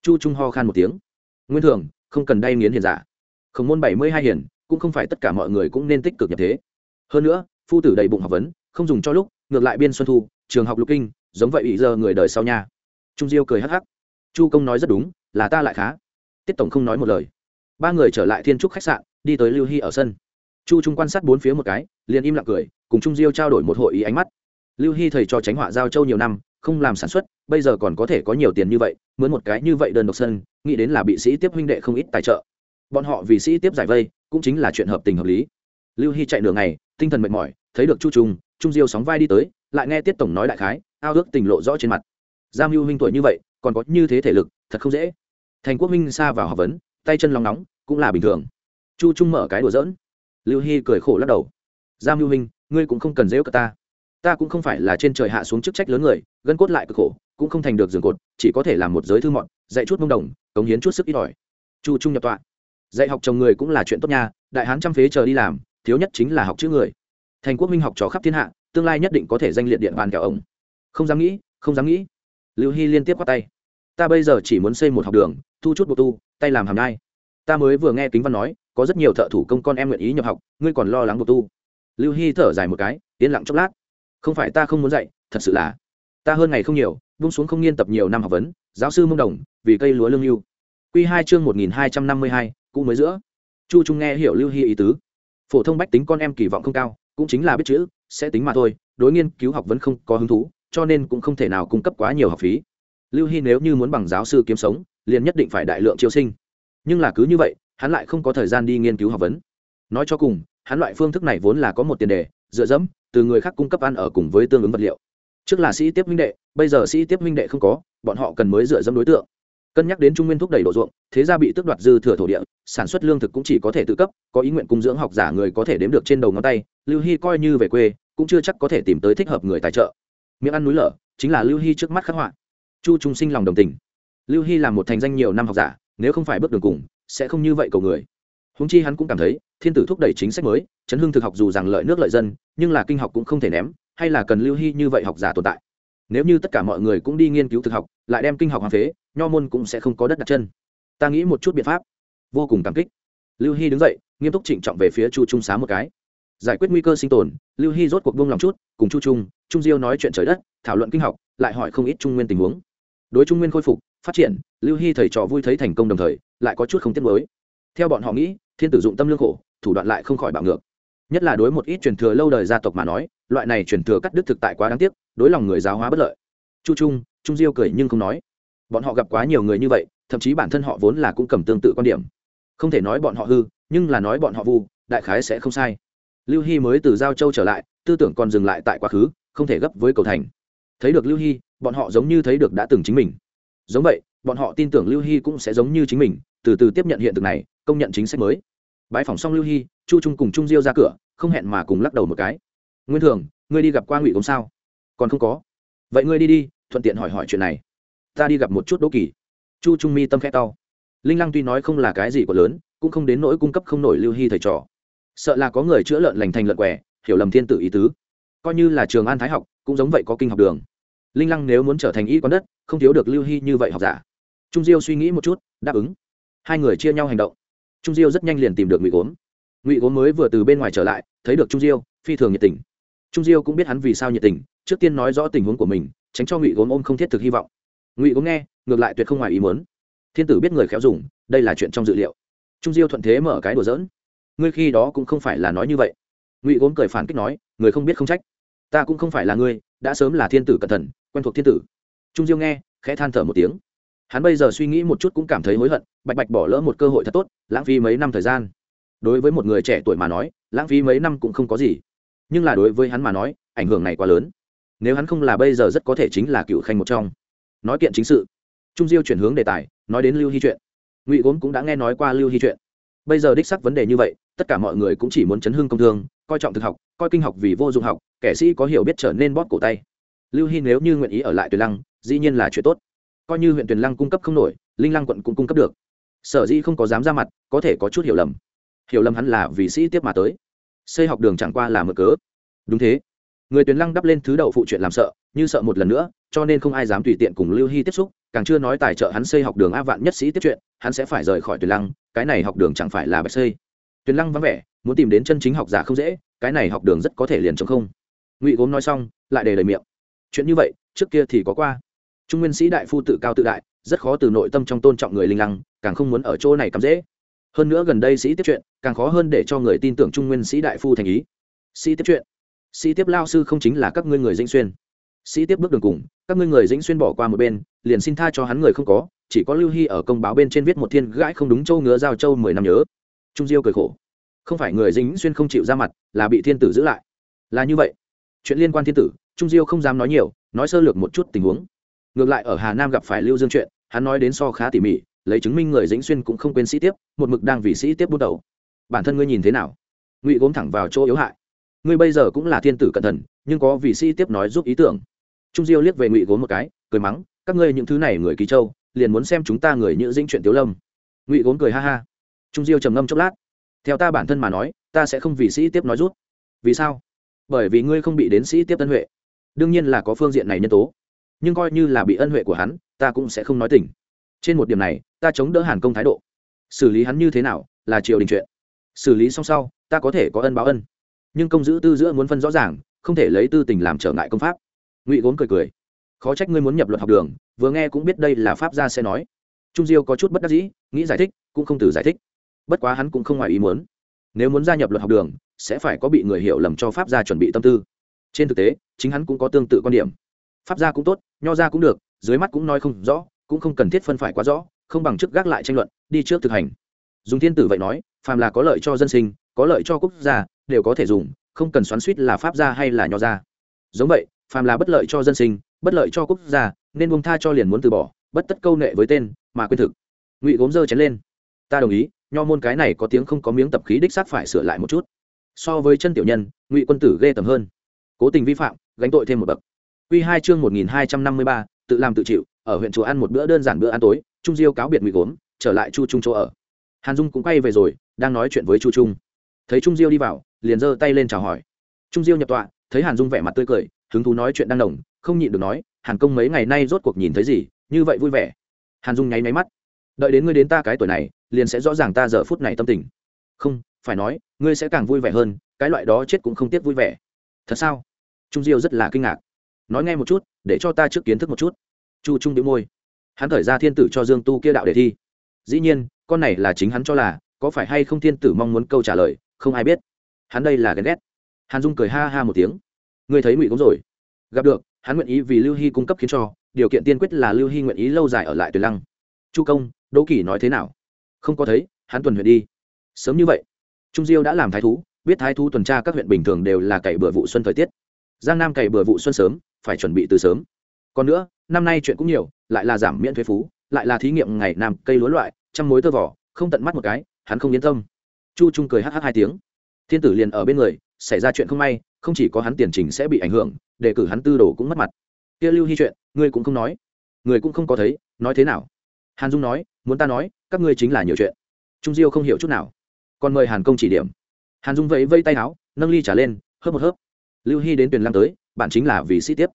Chu trung ho khan một tiếng. Nguyên thường, không cần đay nghiến hiền giả. Khổng môn bảy mươi hai hiền, cũng không phải tất cả mọi người cũng nên tích cực nhập thế. Hơn nữa, phu tử đầy bụng học vấn, không dùng cho lúc, ngược lại biên xuân thu, trường học lục kinh, giống vậy ý giờ người đời sau nhà. trung diêu cười hắc hắc. Chu công nói rất đúng, là ta lại khá. Tiết tổng không nói một lời. Ba người trở lại thiên trúc khách sạn, đi tới lưu hy ở sân chu trung quan sát bốn phía một cái, liền im lặng cười, cùng trung diêu trao đổi một hội ý ánh mắt. Lưu hy thầy cho tránh họa giao châu nhiều năm, không làm sản xuất, bây giờ còn có thể có nhiều tiền như vậy, mướn một cái như vậy đơn độc sân, nghĩ đến là bị sĩ tiếp huynh đệ không ít tài trợ. Bọn họ vì sĩ tiếp giải vây, cũng chính là chuyện hợp tình hợp lý. Lưu hy chạy nửa ngày, tinh thần mệt mỏi, thấy được chu trung trung diêu sóng vai đi tới, lại nghe tiết tổng nói đại khái, ao ước tình lộ rõ trên mặt. Giam hưu huynh tuổi như vậy, còn có như thế thể lực, thật không dễ. Thành quốc minh xa vào học vấn, tay chân lòng nóng, cũng là bình thường. Chu trung mở cái đùa dỡn lưu hy cười khổ lắc đầu. Giam lưu hình ngươi cũng không cần dễ cả ta. Ta cũng không phải là trên trời hạ xuống chức trách lớn người, gân cốt lại cực khổ, cũng không thành được giường cột, chỉ có thể làm một giới thư mọn, dạy chút mông đồng, cống hiến chút sức ít ỏi. Chu trung nhập tọa. Dạy học chồng người cũng là chuyện tốt nha, đại hán trăm phế chờ đi làm, thiếu nhất chính là học chữ người. Thành quốc minh học trò khắp thiên hạ, tương lai nhất định có thể danh liệt điện bàn kẹo ông. Không dám nghĩ, không dám nghĩ. Lưu hy liên tiếp bắt tay. Ta bây giờ chỉ muốn xây một học đường, thu chút bộ tu, tay làm hàm nai. ta mới vừa nghe kính văn nói có rất nhiều thợ thủ công con em nguyện ý nhập học, ngươi còn lo lắng một tu. Lưu hy thở dài một cái, yên lặng chốc lát. Không phải ta không muốn dạy, thật sự là. Ta hơn ngày không nhiều vung xuống không nghiên tập nhiều năm học vấn, giáo sư mông đồng, vì cây lúa lương hưu q hai chương một nghìn hai trăm năm mươi hai, cũ mới giữa. Chu trung nghe hiểu lưu hy ý tứ. Phổ thông bách tính con em kỳ vọng không cao, cũng chính là biết chữ, sẽ tính mà thôi, đối nghiên cứu học vẫn không có hứng thú, cho nên cũng không thể nào cung cấp quá nhiều học phí. Lưu hy nếu như muốn bằng giáo sư kiếm sống, liền nhất định phải đại lượng chiêu sinh. Nhưng là cứ như vậy hắn lại không có thời gian đi nghiên cứu học vấn. Nói cho cùng, hắn loại phương thức này vốn là có một tiền đề, dựa dẫm, từ người khác cung cấp ăn ở cùng với tương ứng vật liệu. Trước là sĩ tiếp minh đệ, bây giờ sĩ tiếp minh đệ không có, bọn họ cần mới dựa dẫm đối tượng. Cân nhắc đến trung nguyên thúc đẩy độ ruộng, thế gia bị tước đoạt dư thừa thổ địa, sản xuất lương thực cũng chỉ có thể tự cấp, có ý nguyện cung dưỡng học giả người có thể đếm được trên đầu ngón tay, lưu hy coi như về quê, cũng chưa chắc có thể tìm tới thích hợp người tài trợ. Miệng ăn núi lở, chính là lưu hy trước mắt khắc họa. Chu trung sinh lòng đồng tình. Lưu hy là một thành danh nhiều năm học giả, nếu không phải bước đường cùng sẽ không như vậy cầu người. Húng chi hắn cũng cảm thấy, thiên tử thúc đẩy chính sách mới chấn hưng thực học dù rằng lợi nước lợi dân, nhưng là kinh học cũng không thể ném, hay là cần lưu hy như vậy học giả tồn tại. Nếu như tất cả mọi người cũng đi nghiên cứu thực học, lại đem kinh học hoàng phế, nho môn cũng sẽ không có đất đặt chân. Ta nghĩ một chút biện pháp. Vô cùng cảm kích. Lưu hy đứng dậy, nghiêm túc trịnh trọng về phía chu trung xá một cái. Giải quyết nguy cơ sinh tồn, lưu hy rốt cuộc buông lòng chút, cùng chu trung trung diêu nói chuyện trời đất, thảo luận kinh học, lại hỏi không ít trung nguyên tình huống đối trung nguyên khôi phục, phát triển, lưu hy thầy trò vui thấy thành công đồng thời, lại có chút không tiết mới theo bọn họ nghĩ, thiên tử dụng tâm lương khổ, thủ đoạn lại không khỏi bạo ngược. Nhất là đối một ít truyền thừa lâu đời gia tộc mà nói, loại này truyền thừa cắt đứt thực tại quá đáng tiếc, đối lòng người giáo hóa bất lợi. Chu trung trung diêu cười nhưng không nói. Bọn họ gặp quá nhiều người như vậy, thậm chí bản thân họ vốn là cũng cầm tương tự quan điểm. Không thể nói bọn họ hư, nhưng là nói bọn họ vu, đại khái sẽ không sai. Lưu hy mới từ giao châu trở lại, tư tưởng còn dừng lại tại quá khứ, không thể gấp với cầu thành. Thấy được lưu hy bọn họ giống như thấy được đã từng chính mình. Giống vậy, bọn họ tin tưởng lưu hy cũng sẽ giống như chính mình, từ từ tiếp nhận hiện thực này, công nhận chính sách mới. Bãi phòng xong lưu hy, chu trung cùng trung diêu ra cửa, không hẹn mà cùng lắc đầu một cái. Nguyên thường, ngươi đi gặp qua ngụy công sao? Còn không có. Vậy ngươi đi đi, thuận tiện hỏi hỏi chuyện này. Ta đi gặp một chút đỗ kỳ. Chu trung mi tâm khẽ tao linh lăng tuy nói không là cái gì của lớn, cũng không đến nỗi cung cấp không nổi lưu hy thầy trò. Sợ là có người chữa lợn lành thành lợn quẻ hiểu lầm thiên tử ý tứ. Coi như là trường an thái học, cũng giống vậy có kinh học đường linh lăng nếu muốn trở thành y quán đất, không thiếu được lưu hy như vậy học giả. Trung diêu suy nghĩ một chút, đáp ứng. Hai người chia nhau hành động. Trung diêu rất nhanh liền tìm được ngụy gốm. Ngụy gốm mới vừa từ bên ngoài trở lại, thấy được trung diêu, phi thường nhiệt tình. Trung diêu cũng biết hắn vì sao nhiệt tình, trước tiên nói rõ tình huống của mình, tránh cho ngụy gốm ôm không thiết thực hy vọng. Ngụy gốm nghe, ngược lại tuyệt không ngoài ý muốn. Thiên tử biết người khéo dùng, đây là chuyện trong dự liệu. Trung diêu thuận thế mở cái đùa dỡn ngươi khi đó cũng không phải là nói như vậy. Ngụy gốm cười phản kích nói, người không biết không trách. Ta cũng không phải là ngươi đã sớm là thiên tử cẩn thận, quen thuộc thiên tử. Trung diêu nghe, khẽ than thở một tiếng. Hắn bây giờ suy nghĩ một chút cũng cảm thấy hối hận, bạch bạch bỏ lỡ một cơ hội thật tốt, lãng phí mấy năm thời gian. Đối với một người trẻ tuổi mà nói, lãng phí mấy năm cũng không có gì. Nhưng là đối với hắn mà nói, ảnh hưởng này quá lớn. Nếu hắn không là bây giờ rất có thể chính là cựu khanh một trong. Nói kiện chính sự. Trung diêu chuyển hướng đề tài, nói đến lưu hy chuyện. Ngụy gốm cũng đã nghe nói qua lưu hy chuyện bây giờ đích sắc vấn đề như vậy, tất cả mọi người cũng chỉ muốn chấn hưng công thương, coi trọng thực học, coi kinh học vì vô dụng học, kẻ sĩ có hiểu biết trở nên bóp cổ tay. Lưu hy nếu như nguyện ý ở lại tuyền lăng, dĩ nhiên là chuyện tốt. Coi như huyện tuyền lăng cung cấp không nổi, linh lăng quận cũng cung cấp được. Sở dĩ không có dám ra mặt, có thể có chút hiểu lầm. Hiểu lầm hắn là vì sĩ tiếp mà tới. Xây học đường chẳng qua là mở cớ. Đúng thế. Người tuyền lăng đắp lên thứ đậu phụ chuyện làm sợ, như sợ một lần nữa, cho nên không ai dám tùy tiện cùng lưu hy tiếp xúc càng chưa nói tài trợ hắn xây học đường a vạn nhất sĩ tiếp chuyện, hắn sẽ phải rời khỏi tuyền lăng, cái này học đường chẳng phải là bạch xây. Tuyền lăng vắng vẻ, muốn tìm đến chân chính học giả không dễ, cái này học đường rất có thể liền chống không. Ngụy gốm nói xong, lại đề lời miệng. Chuyện như vậy, trước kia thì có qua. Trung nguyên sĩ đại phu tự cao tự đại, rất khó từ nội tâm trong tôn trọng người linh lăng, càng không muốn ở chỗ này cắm dễ. Hơn nữa gần đây sĩ tiếp chuyện, càng khó hơn để cho người tin tưởng trung nguyên sĩ đại phu thành ý. Sĩ tiếp chuyện. Sĩ tiếp lao sư không chính là các ngươi người dinh xuyên sĩ tiếp bước đường cùng, các ngươi người dĩnh xuyên bỏ qua một bên, liền xin tha cho hắn người không có, chỉ có lưu hy ở công báo bên trên viết một thiên gãi không đúng châu ngứa giao châu mười năm nhớ. Trung diêu cười khổ. Không phải người dĩnh xuyên không chịu ra mặt, là bị thiên tử giữ lại. Là như vậy. Chuyện liên quan thiên tử, trung diêu không dám nói nhiều, nói sơ lược một chút tình huống. Ngược lại ở hà nam gặp phải lưu dương chuyện, hắn nói đến so khá tỉ mỉ, lấy chứng minh người dĩnh xuyên cũng không quên sĩ tiếp, một mực đang vì sĩ tiếp bút đầu. Bản thân ngươi nhìn thế nào? Ngụy gốm thẳng vào chỗ yếu hại. Ngươi bây giờ cũng là thiên tử cẩn thận, nhưng có vì sĩ tiếp nói giúp ý tưởng trung diêu liếc về ngụy gốm một cái, cười mắng, các ngươi những thứ này người ký châu, liền muốn xem chúng ta người nhữ dĩnh chuyện tiếu lâm. Ngụy gốm cười ha ha. Trung diêu trầm ngâm chốc lát. Theo ta bản thân mà nói, ta sẽ không vì sĩ tiếp nói rút. Vì sao? Bởi vì ngươi không bị đến sĩ tiếp tân huệ. Đương nhiên là có phương diện này nhân tố. Nhưng coi như là bị ân huệ của hắn, ta cũng sẽ không nói tỉnh. Trên một điểm này, ta chống đỡ hàn công thái độ. Xử lý hắn như thế nào, là triều đình chuyện. Xử lý xong sau, ta có thể có ân báo ân. Nhưng công giữ tư giữa muốn phân rõ ràng, không thể lấy tư tình làm trở ngại công pháp ngụy gốm cười cười. Khó trách ngươi muốn nhập luật học đường, vừa nghe cũng biết đây là pháp gia sẽ nói. Trung diêu có chút bất đắc dĩ, nghĩ giải thích, cũng không từ giải thích. Bất quá hắn cũng không ngoài ý muốn. Nếu muốn gia nhập luật học đường, sẽ phải có bị người hiểu lầm cho pháp gia chuẩn bị tâm tư. Trên thực tế, chính hắn cũng có tương tự quan điểm. Pháp gia cũng tốt, nho gia cũng được, dưới mắt cũng nói không rõ, cũng không cần thiết phân phải quá rõ, không bằng chức gác lại tranh luận, đi trước thực hành. Dùng thiên tử vậy nói, phàm là có lợi cho dân sinh, có lợi cho quốc gia, đều có thể dùng, không cần xoắn suýt là pháp gia hay là nho gia. Giống vậy phàm là bất lợi cho dân sinh, bất lợi cho quốc gia, nên buông tha cho liền muốn từ bỏ, bất tất câu nệ với tên, mà quên thực. Ngụy gốm dơ chén lên. Ta đồng ý, nho môn cái này có tiếng không có miếng tập khí đích xác phải sửa lại một chút. So với chân tiểu nhân, ngụy quân tử ghê tầm hơn. Cố tình vi phạm, gánh tội thêm một bậc. Q hai chương một nghìn hai trăm năm mươi ba, tự làm tự chịu, ở huyện chùa ăn một bữa đơn giản bữa ăn tối, trung diêu cáo biệt ngụy gốm, trở lại chu trung chỗ ở. Hàn dung cũng quay về rồi, đang nói chuyện với chu trung. Thấy trung diêu đi vào, liền giơ tay lên chào hỏi. Trung diêu nhập tọa, thấy hàn dung vẻ mặt tươi cười hứng thú nói chuyện đang đồng, không nhịn được nói hàn công mấy ngày nay rốt cuộc nhìn thấy gì? Như vậy vui vẻ. Hàn dung nháy máy mắt. Đợi đến ngươi đến ta cái tuổi này liền sẽ rõ ràng ta giờ phút này tâm tình. Không phải nói ngươi sẽ càng vui vẻ hơn cái loại đó chết cũng không tiếc vui vẻ. Thật sao? Trung diêu rất là kinh ngạc. Nói nghe một chút để cho ta trước kiến thức một chút. Chu trung đĩu môi. Hắn thời ra thiên tử cho dương tu kia đạo để thi. Dĩ nhiên con này là chính hắn cho là có phải hay không thiên tử mong muốn câu trả lời không ai biết. Hắn đây là ghen ghét. Hàn dung cười ha ha một tiếng ngươi thấy ngụy cũng rồi. Gặp được, hắn nguyện ý vì lưu hy cung cấp khiến cho, điều kiện tiên quyết là lưu hy nguyện ý lâu dài ở lại tuyền lăng. Chu công, đỗ kỷ nói thế nào? Không có thấy, hắn tuần huyện đi. Sớm như vậy, trung diêu đã làm thái thú, biết thái thú tuần tra các huyện bình thường đều là cày bừa vụ xuân thời tiết. Giang nam cày bừa vụ xuân sớm, phải chuẩn bị từ sớm. Còn nữa, năm nay chuyện cũng nhiều, lại là giảm miễn thuế phú, lại là thí nghiệm ngày nam cây lúa loại, trăm mối tơ vỏ, không tận mắt một cái, hắn không yên tâm. Chu trung cười hh hai tiếng. Thiên tử liền ở bên người, xảy ra chuyện không may không chỉ có hắn tiền trình sẽ bị ảnh hưởng, đề cử hắn tư đồ cũng mất mặt. Kia lưu hy chuyện, ngươi cũng không nói. Người cũng không có thấy, nói thế nào? Hàn dung nói, muốn ta nói, các ngươi chính là nhiều chuyện. Trung diêu không hiểu chút nào. Còn mời hàn công chỉ điểm. Hàn dung vẫy vây tay áo, nâng ly trả lên, hớp một hớp. Lưu hy đến tuyển lăng tới, bạn chính là vì sĩ tiếp.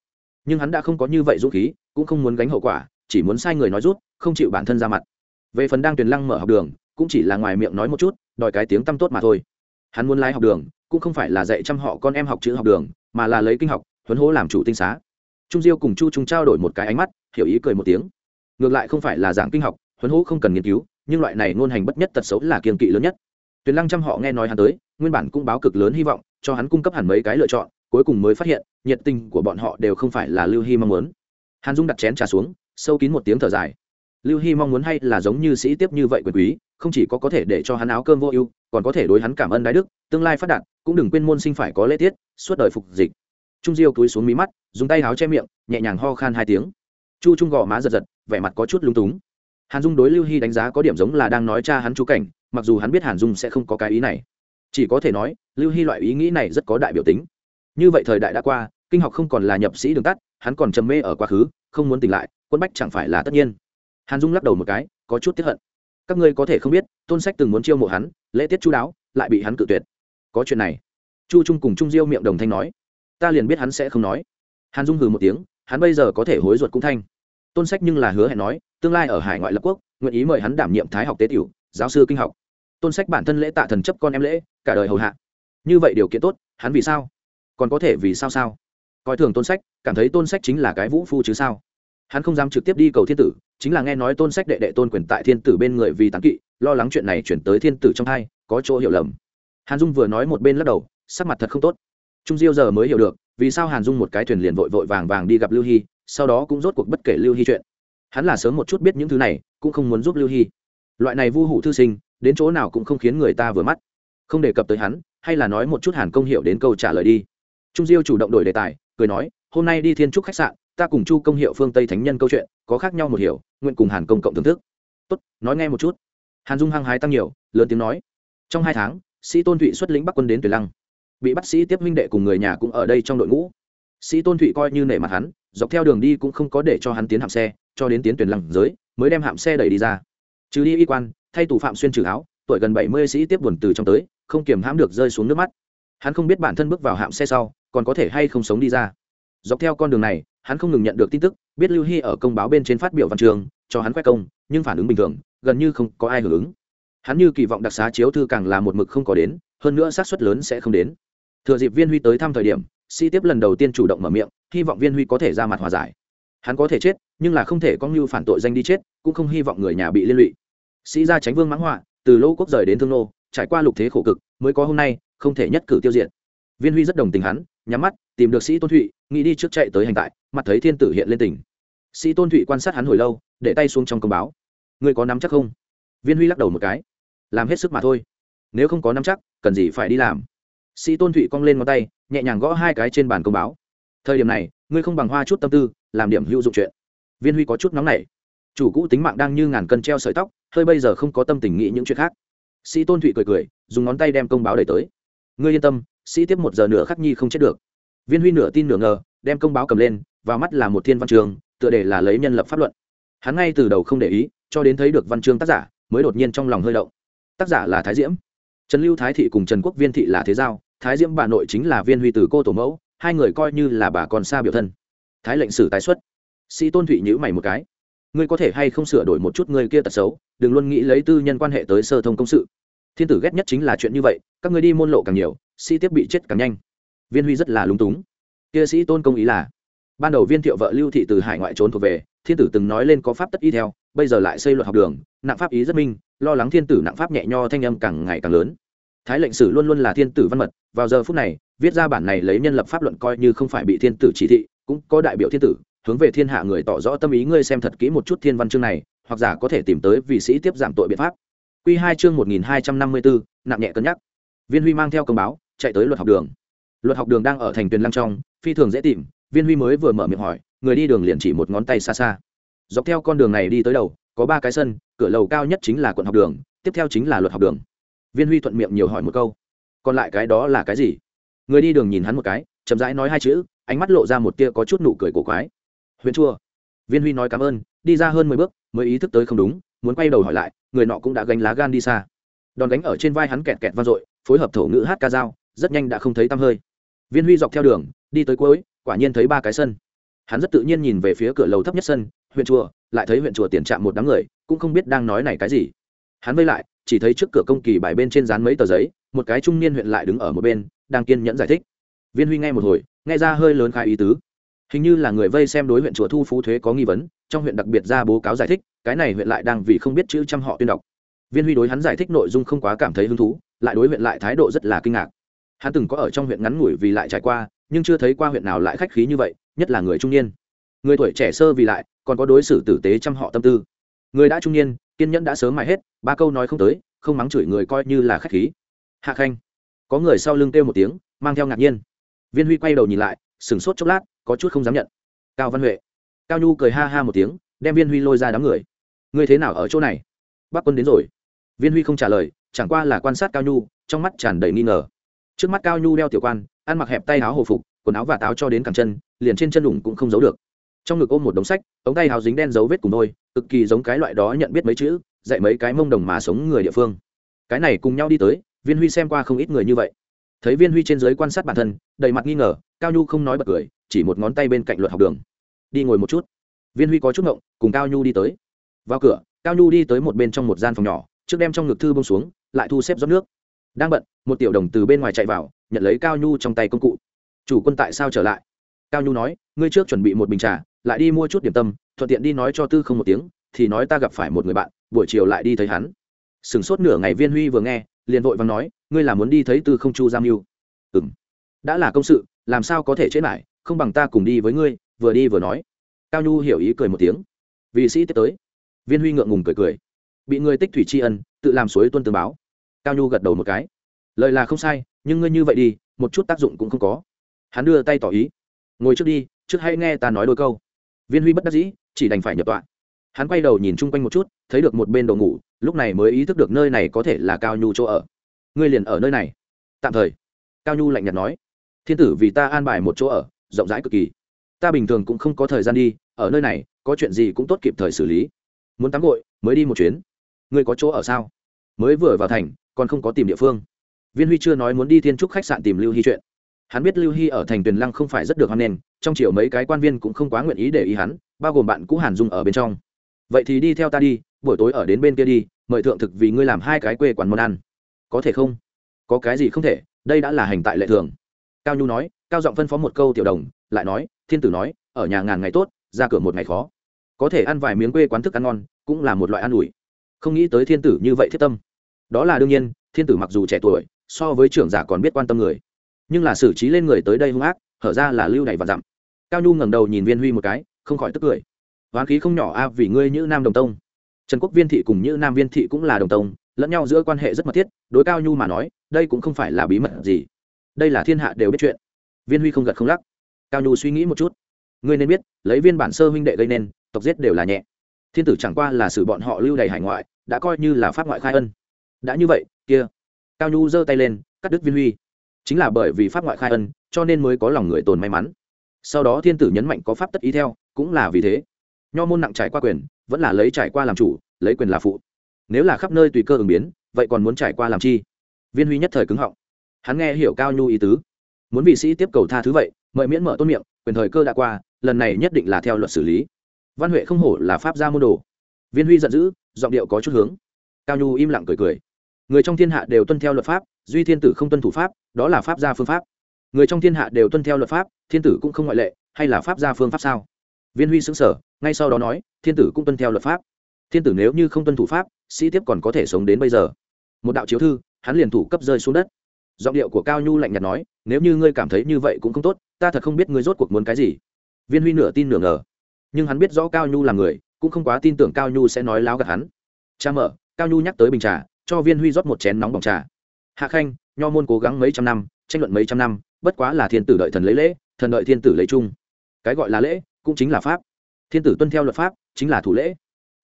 Nhưng hắn đã không có như vậy dũng khí, cũng không muốn gánh hậu quả, chỉ muốn sai người nói rút, không chịu bản thân ra mặt. Về phần đang tuyền lăng mở học đường, cũng chỉ là ngoài miệng nói một chút, đòi cái tiếng tăm tốt mà thôi. Hắn muốn lái học đường cũng không phải là dạy chăm họ con em học chữ học đường, mà là lấy kinh học, huấn hố làm chủ tinh xá. Trung diêu cùng chu trung trao đổi một cái ánh mắt, hiểu ý cười một tiếng. Ngược lại không phải là giảng kinh học, huấn hố không cần nghiên cứu, nhưng loại này ngôn hành bất nhất tật xấu là kiên kỵ lớn nhất. Tuyền lăng chăm họ nghe nói hắn tới, nguyên bản cũng báo cực lớn hy vọng, cho hắn cung cấp hẳn mấy cái lựa chọn, cuối cùng mới phát hiện, nhiệt tình của bọn họ đều không phải là lưu hy mong muốn. Hàn dung đặt chén trà xuống, sâu kín một tiếng thở dài lưu hy mong muốn hay là giống như sĩ tiếp như vậy quyền quý, không chỉ có có thể để cho hắn áo cơm vô ưu, còn có thể đối hắn cảm ơn đái đức, tương lai phát đạt, cũng đừng quên môn sinh phải có lễ tiết, suốt đời phục dịch. Trung diêu cúi xuống mí mắt, dùng tay áo che miệng, nhẹ nhàng ho khan hai tiếng. Chu trung gò má giật giật, vẻ mặt có chút lung túng. Hàn dung đối lưu hy đánh giá có điểm giống là đang nói cha hắn chú cảnh, mặc dù hắn biết hàn dung sẽ không có cái ý này. Chỉ có thể nói, lưu hy loại ý nghĩ này rất có đại biểu tính. Như vậy thời đại đã qua, kinh học không còn là nhập sĩ đường tắt, hắn còn trầm mê ở quá khứ, không muốn tỉnh lại, quân bách chẳng phải là tất nhiên hàn dung lắc đầu một cái, có chút tiếp hận. Các ngươi có thể không biết, tôn sách từng muốn chiêu mộ hắn, lễ tiết chú đáo, lại bị hắn cự tuyệt. Có chuyện này. Chu trung cùng trung diêu miệng đồng thanh nói. Ta liền biết hắn sẽ không nói. Hàn dung hừ một tiếng, hắn bây giờ có thể hối ruột cũng thanh. Tôn sách nhưng là hứa hẹn nói, tương lai ở hải ngoại lập quốc, nguyện ý mời hắn đảm nhiệm thái học tế tiểu, giáo sư kinh học. Tôn sách bản thân lễ tạ thần chấp con em lễ, cả đời hầu hạ. Như vậy điều kiện tốt, hắn vì sao? Còn có thể vì sao sao? Coi thường tôn sách, cảm thấy tôn sách chính là cái vũ phu chứ sao? Hắn không dám trực tiếp đi cầu thiên tử, chính là nghe nói tôn sách đệ đệ tôn quyền tại thiên tử bên người vì tán kỵ, lo lắng chuyện này chuyển tới thiên tử trong hai, có chỗ hiểu lầm. Hàn dung vừa nói một bên lắc đầu, sắc mặt thật không tốt. Trung diêu giờ mới hiểu được, vì sao hàn dung một cái thuyền liền vội vội vàng vàng đi gặp lưu hy, sau đó cũng rốt cuộc bất kể lưu hy chuyện. Hắn là sớm một chút biết những thứ này, cũng không muốn giúp lưu hy. Loại này vu hủ thư sinh, đến chỗ nào cũng không khiến người ta vừa mắt. Không đề cập tới hắn, hay là nói một chút hàn công hiệu đến câu trả lời đi. Trung diêu chủ động đổi đề tài, cười nói, hôm nay đi thiên trúc khách sạn ta cùng chu công hiệu phương tây thánh nhân câu chuyện, có khác nhau một hiểu, nguyện cùng hàn công cộng thưởng thức. Tốt, nói nghe một chút. Hàn dung hăng hái tăng nhiều, lớn tiếng nói. Trong hai tháng, sĩ tôn thụy xuất lĩnh bắc quân đến tuyệt lăng. Bị bắt sĩ tiếp minh đệ cùng người nhà cũng ở đây trong đội ngũ. Sĩ tôn thụy coi như nể mặt hắn, dọc theo đường đi cũng không có để cho hắn tiến hạm xe, cho đến tiến tuyển lăng giới, mới đem hạm xe đẩy đi ra. Trừ đi y quan, thay tù phạm xuyên trừ áo, tuổi gần bảy mươi sĩ tiếp buồn từ trong tới, không kiềm hãm được rơi xuống nước mắt. Hắn không biết bản thân bước vào hạm xe sau, còn có thể hay không sống đi ra. Dọc theo con đường này hắn không ngừng nhận được tin tức, biết lưu hy ở công báo bên trên phát biểu văn trường, cho hắn quét công, nhưng phản ứng bình thường, gần như không có ai hưởng ứng. Hắn như kỳ vọng đặc xá chiếu thư càng là một mực không có đến, hơn nữa xác suất lớn sẽ không đến. Thừa dịp viên huy tới thăm thời điểm, si tiếp lần đầu tiên chủ động mở miệng, hy vọng viên huy có thể ra mặt hòa giải. Hắn có thể chết, nhưng là không thể có như phản tội danh đi chết, cũng không hy vọng người nhà bị liên lụy. Sĩ gia tránh vương mãng họa, từ lỗ quốc rời đến thương nô, trải qua lục thế khổ cực, mới có hôm nay, không thể nhất cử tiêu diệt. Viên huy rất đồng tình hắn, nhắm mắt, tìm được sĩ tôn thụy, nghĩ đi trước chạy tới hành tại mặt thấy thiên tử hiện lên tỉnh sĩ tôn thụy quan sát hắn hồi lâu, để tay xuống trong công báo. Ngươi có nắm chắc không? Viên huy lắc đầu một cái. Làm hết sức mà thôi. Nếu không có nắm chắc, cần gì phải đi làm? Sĩ tôn thụy cong lên ngón tay, nhẹ nhàng gõ hai cái trên bàn công báo. Thời điểm này, ngươi không bằng hoa chút tâm tư, làm điểm hữu dụng chuyện. Viên huy có chút nóng nảy. Chủ cũ tính mạng đang như ngàn cân treo sợi tóc, hơi bây giờ không có tâm tình nghĩ những chuyện khác. Sĩ tôn thụy cười cười, dùng ngón tay đem công báo đẩy tới. Ngươi yên tâm, sĩ tiếp một giờ nữa khắc nhi không chết được. Viên huy nửa tin nửa ngờ, đem công báo cầm lên vào mắt là một thiên văn trường, tựa đề là lấy nhân lập pháp luận. Hắn ngay từ đầu không để ý, cho đến thấy được văn chương tác giả, mới đột nhiên trong lòng hơi động. Tác giả là thái diễm. Trần lưu thái thị cùng trần quốc viên thị là thế giao, thái diễm bà nội chính là viên huy từ cô tổ mẫu, hai người coi như là bà con xa biểu thân. Thái lệnh sử tái xuất. Sĩ tôn thụy nhữ mày một cái. Ngươi có thể hay không sửa đổi một chút ngươi kia tật xấu, đừng luôn nghĩ lấy tư nhân quan hệ tới sơ thông công sự. Thiên tử ghét nhất chính là chuyện như vậy, các ngươi đi môn lộ càng nhiều, sĩ tiếp bị chết càng nhanh. Viên huy rất là lúng túng. Kia sĩ tôn công ý là ban đầu viên thiệu vợ lưu thị từ hải ngoại trốn thuộc về, thiên tử từng nói lên có pháp tất y theo, bây giờ lại xây luật học đường, nặng pháp ý rất minh, lo lắng thiên tử nặng pháp nhẹ nho thanh âm càng ngày càng lớn. Thái lệnh sử luôn luôn là thiên tử văn mật, vào giờ phút này, viết ra bản này lấy nhân lập pháp luận coi như không phải bị thiên tử chỉ thị, cũng có đại biểu thiên tử, hướng về thiên hạ người tỏ rõ tâm ý ngươi xem thật kỹ một chút thiên văn chương này, hoặc giả có thể tìm tới vị sĩ tiếp giảm tội biện pháp. Quy hai chương một nghìn hai trăm năm mươi bốn nặng nhẹ cân nhắc. Viên huy mang theo công báo, chạy tới luật học đường. Luật học đường đang ở thành tuyền lăng trong, phi thường dễ tìm viên huy mới vừa mở miệng hỏi, người đi đường liền chỉ một ngón tay xa xa. Dọc theo con đường này đi tới đầu, có ba cái sân, cửa lầu cao nhất chính là quận học đường, tiếp theo chính là luật học đường. Viên huy thuận miệng nhiều hỏi một câu, còn lại cái đó là cái gì? Người đi đường nhìn hắn một cái, chậm rãi nói hai chữ, ánh mắt lộ ra một tia có chút nụ cười cổ quái. Huyền chua. Viên huy nói cảm ơn, đi ra hơn mười bước, mới ý thức tới không đúng, muốn quay đầu hỏi lại, người nọ cũng đã gánh lá gan đi xa. Đòn gánh ở trên vai hắn kẹt kẹt vang dội, phối hợp thổ ngữ hát ca dao, rất nhanh đã không thấy tăm hơi. Viên huy dọc theo đường, đi tới cuối quả nhiên thấy ba cái sân. Hắn rất tự nhiên nhìn về phía cửa lầu thấp nhất sân, huyện chùa, lại thấy huyện chùa tiền trạm một đám người, cũng không biết đang nói này cái gì. Hắn vây lại, chỉ thấy trước cửa công kỳ bài bên trên dán mấy tờ giấy, một cái trung niên huyện lại đứng ở một bên, đang kiên nhẫn giải thích. Viên huy nghe một hồi, nghe ra hơi lớn khai ý tứ. Hình như là người vây xem đối huyện chùa thu phú thuế có nghi vấn, trong huyện đặc biệt ra bố cáo giải thích, cái này huyện lại đang vì không biết chữ trăm họ tuyên đọc. Viên huy đối hắn giải thích nội dung không quá cảm thấy hứng thú, lại đối huyện lại thái độ rất là kinh ngạc. Hắn từng có ở trong huyện ngắn ngủi vì lại trải qua nhưng chưa thấy qua huyện nào lại khách khí như vậy, nhất là người trung niên. Người tuổi trẻ sơ vì lại, còn có đối xử tử tế chăm họ tâm tư. Người đã trung niên, kiên nhẫn đã sớm mãi hết, ba câu nói không tới, không mắng chửi người coi như là khách khí. Hạ khanh. Có người sau lưng kêu một tiếng, mang theo ngạc nhiên. Viên huy quay đầu nhìn lại, sửng sốt chốc lát, có chút không dám nhận. Cao văn huệ. Cao nhu cười ha ha một tiếng, đem viên huy lôi ra đám người. Ngươi thế nào ở chỗ này? Bác quân đến rồi. Viên huy không trả lời, chẳng qua là quan sát cao nhu, trong mắt tràn đầy nghi ngờ trước mắt cao nhu đeo tiểu quan, ăn mặc hẹp tay áo hồ phục, quần áo và táo cho đến cẳng chân, liền trên chân đủng cũng không giấu được. Trong ngực ôm một đống sách, ống tay áo dính đen dấu vết cùng đôi, cực kỳ giống cái loại đó nhận biết mấy chữ, dạy mấy cái mông đồng mà sống người địa phương. Cái này cùng nhau đi tới, viên huy xem qua không ít người như vậy. Thấy viên huy trên dưới quan sát bản thân, đầy mặt nghi ngờ, cao nhu không nói bật cười, chỉ một ngón tay bên cạnh luật học đường. Đi ngồi một chút. Viên huy có chút ngộng, cùng cao nhu đi tới. Vào cửa, cao nhu đi tới một bên trong một gian phòng nhỏ, trước đem trong ngực thư bông xuống, lại thu xếp rót nước đang bận, một tiểu đồng từ bên ngoài chạy vào, nhận lấy cao nhu trong tay công cụ. Chủ quân tại sao trở lại? Cao nhu nói, ngươi trước chuẩn bị một bình trà, lại đi mua chút điểm tâm, thuận tiện đi nói cho tư không một tiếng, thì nói ta gặp phải một người bạn, buổi chiều lại đi thấy hắn. Sửng sốt nửa ngày viên huy vừa nghe, liền vội và nói, ngươi là muốn đi thấy tư không chu giam mưu ừ m đã là công sự, làm sao có thể chết lại, không bằng ta cùng đi với ngươi, vừa đi vừa nói. Cao nhu hiểu ý cười một tiếng. Vì sĩ tiếp tới. Viên huy ngượng ngùng cười cười. Bị người tích thủy tri ân, tự làm suối tuân tương báo cao nhu gật đầu một cái. Lời là không sai, nhưng ngươi như vậy đi, một chút tác dụng cũng không có. Hắn đưa tay tỏ ý. Ngồi trước đi, trước hãy nghe ta nói đôi câu. Viên huy bất đắc dĩ, chỉ đành phải nhập tọa. Hắn quay đầu nhìn chung quanh một chút, thấy được một bên đồ ngủ, lúc này mới ý thức được nơi này có thể là cao nhu chỗ ở. Ngươi liền ở nơi này. Tạm thời. Cao nhu lạnh nhạt nói. Thiên tử vì ta an bài một chỗ ở, rộng rãi cực kỳ. Ta bình thường cũng không có thời gian đi, ở nơi này, có chuyện gì cũng tốt kịp thời xử lý. Muốn tắm gội, mới đi một chuyến. Ngươi có chỗ ở sao? Mới vừa vào thành còn không có tìm địa phương. Viên huy chưa nói muốn đi thiên trúc khách sạn tìm lưu hy chuyện. Hắn biết lưu hy ở thành tuyền lăng không phải rất được hoan nghênh, trong chiều mấy cái quan viên cũng không quá nguyện ý để ý hắn, bao gồm bạn cũ hàn dung ở bên trong. Vậy thì đi theo ta đi, buổi tối ở đến bên kia đi, mời thượng thực vì ngươi làm hai cái quê quán món ăn. Có thể không? Có cái gì không thể, đây đã là hành tại lệ thường. Cao nhu nói, cao giọng phân phó một câu tiểu đồng, lại nói, thiên tử nói, ở nhà ngàn ngày tốt, ra cửa một ngày khó. Có thể ăn vài miếng quê quán thức ăn ngon, cũng là một loại ăn ủi. Không nghĩ tới thiên tử như vậy thiết tâm đó là đương nhiên, thiên tử mặc dù trẻ tuổi, so với trưởng giả còn biết quan tâm người. Nhưng là xử trí lên người tới đây hung ác, hở ra là lưu này và dặm. Cao nhu ngẩng đầu nhìn viên huy một cái, không khỏi tức cười. Hoán khí không nhỏ a, vì ngươi như nam đồng tông. Trần quốc viên thị cùng như nam viên thị cũng là đồng tông, lẫn nhau giữa quan hệ rất mật thiết, đối cao nhu mà nói, đây cũng không phải là bí mật gì. Đây là thiên hạ đều biết chuyện. Viên huy không gật không lắc. Cao nhu suy nghĩ một chút. Ngươi nên biết, lấy viên bản sơ huynh đệ gây nên, tộc giết đều là nhẹ. Thiên tử chẳng qua là xử bọn họ lưu đầy hải ngoại, đã coi như là pháp ngoại khai ân đã như vậy, kia. Cao nhu giơ tay lên, cắt đứt viên huy. Chính là bởi vì pháp ngoại khai ân, cho nên mới có lòng người tồn may mắn. Sau đó thiên tử nhấn mạnh có pháp tất ý theo, cũng là vì thế. Nho môn nặng trải qua quyền, vẫn là lấy trải qua làm chủ, lấy quyền là phụ. Nếu là khắp nơi tùy cơ ứng biến, vậy còn muốn trải qua làm chi? Viên huy nhất thời cứng họng. Hắn nghe hiểu cao nhu ý tứ. Muốn vị sĩ tiếp cầu tha thứ vậy, mời miễn mở tôn miệng, quyền thời cơ đã qua, lần này nhất định là theo luật xử lý. Văn huệ không hổ là pháp gia môn đồ. Viên huy giận dữ, giọng điệu có chút hướng. Cao nhu im lặng cười cười người trong thiên hạ đều tuân theo luật pháp, duy thiên tử không tuân thủ pháp, đó là pháp gia phương pháp. Người trong thiên hạ đều tuân theo luật pháp, thiên tử cũng không ngoại lệ, hay là pháp gia phương pháp sao? Viên huy xứng sở ngay sau đó nói, thiên tử cũng tuân theo luật pháp. Thiên tử nếu như không tuân thủ pháp, sĩ tiếp còn có thể sống đến bây giờ. Một đạo chiếu thư, hắn liền thủ cấp rơi xuống đất. Giọng điệu của cao nhu lạnh nhạt nói, nếu như ngươi cảm thấy như vậy cũng không tốt, ta thật không biết ngươi rốt cuộc muốn cái gì. Viên huy nửa tin nửa ngờ. Nhưng hắn biết rõ cao nhu là người, cũng không quá tin tưởng cao nhu sẽ nói láo gạt hắn. Cha mở, cao nhu nhắc tới bình trà cho viên huy rót một chén nóng bỏng trà. Hạ khanh, nho môn cố gắng mấy trăm năm, tranh luận mấy trăm năm, bất quá là thiên tử đợi thần lấy lễ, thần đợi thiên tử lấy chung. Cái gọi là lễ, cũng chính là pháp. Thiên tử tuân theo luật pháp, chính là thủ lễ.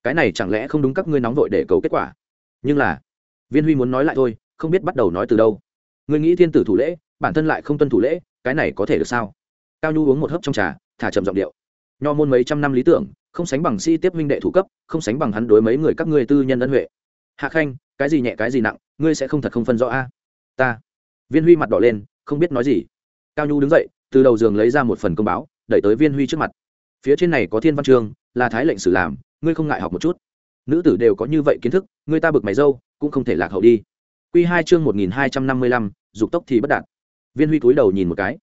Cái này chẳng lẽ không đúng các ngươi nóng vội để cầu kết quả? Nhưng là, viên huy muốn nói lại thôi, không biết bắt đầu nói từ đâu. Ngươi nghĩ thiên tử thủ lễ, bản thân lại không tuân thủ lễ, cái này có thể được sao? Cao nhu uống một hớp trong trà, thả chậm giọng điệu. Nho môn mấy trăm năm lý tưởng, không sánh bằng si tiếp minh đệ thủ cấp, không sánh bằng hắn đối mấy người các ngươi tư nhân ân huệ. Hạ khanh cái gì nhẹ cái gì nặng, ngươi sẽ không thật không phân rõ a. À? Ta. Viên huy mặt đỏ lên, không biết nói gì. Cao nhu đứng dậy, từ đầu giường lấy ra một phần công báo, đẩy tới viên huy trước mặt. Phía trên này có thiên văn chương, là thái lệnh sử làm, ngươi không ngại học một chút. Nữ tử đều có như vậy kiến thức, ngươi ta bực mày dâu, cũng không thể lạc hậu đi. Q hai chương một nghìn hai trăm năm mươi lăm, dục tốc thì bất đạt. Viên huy cúi đầu nhìn một cái.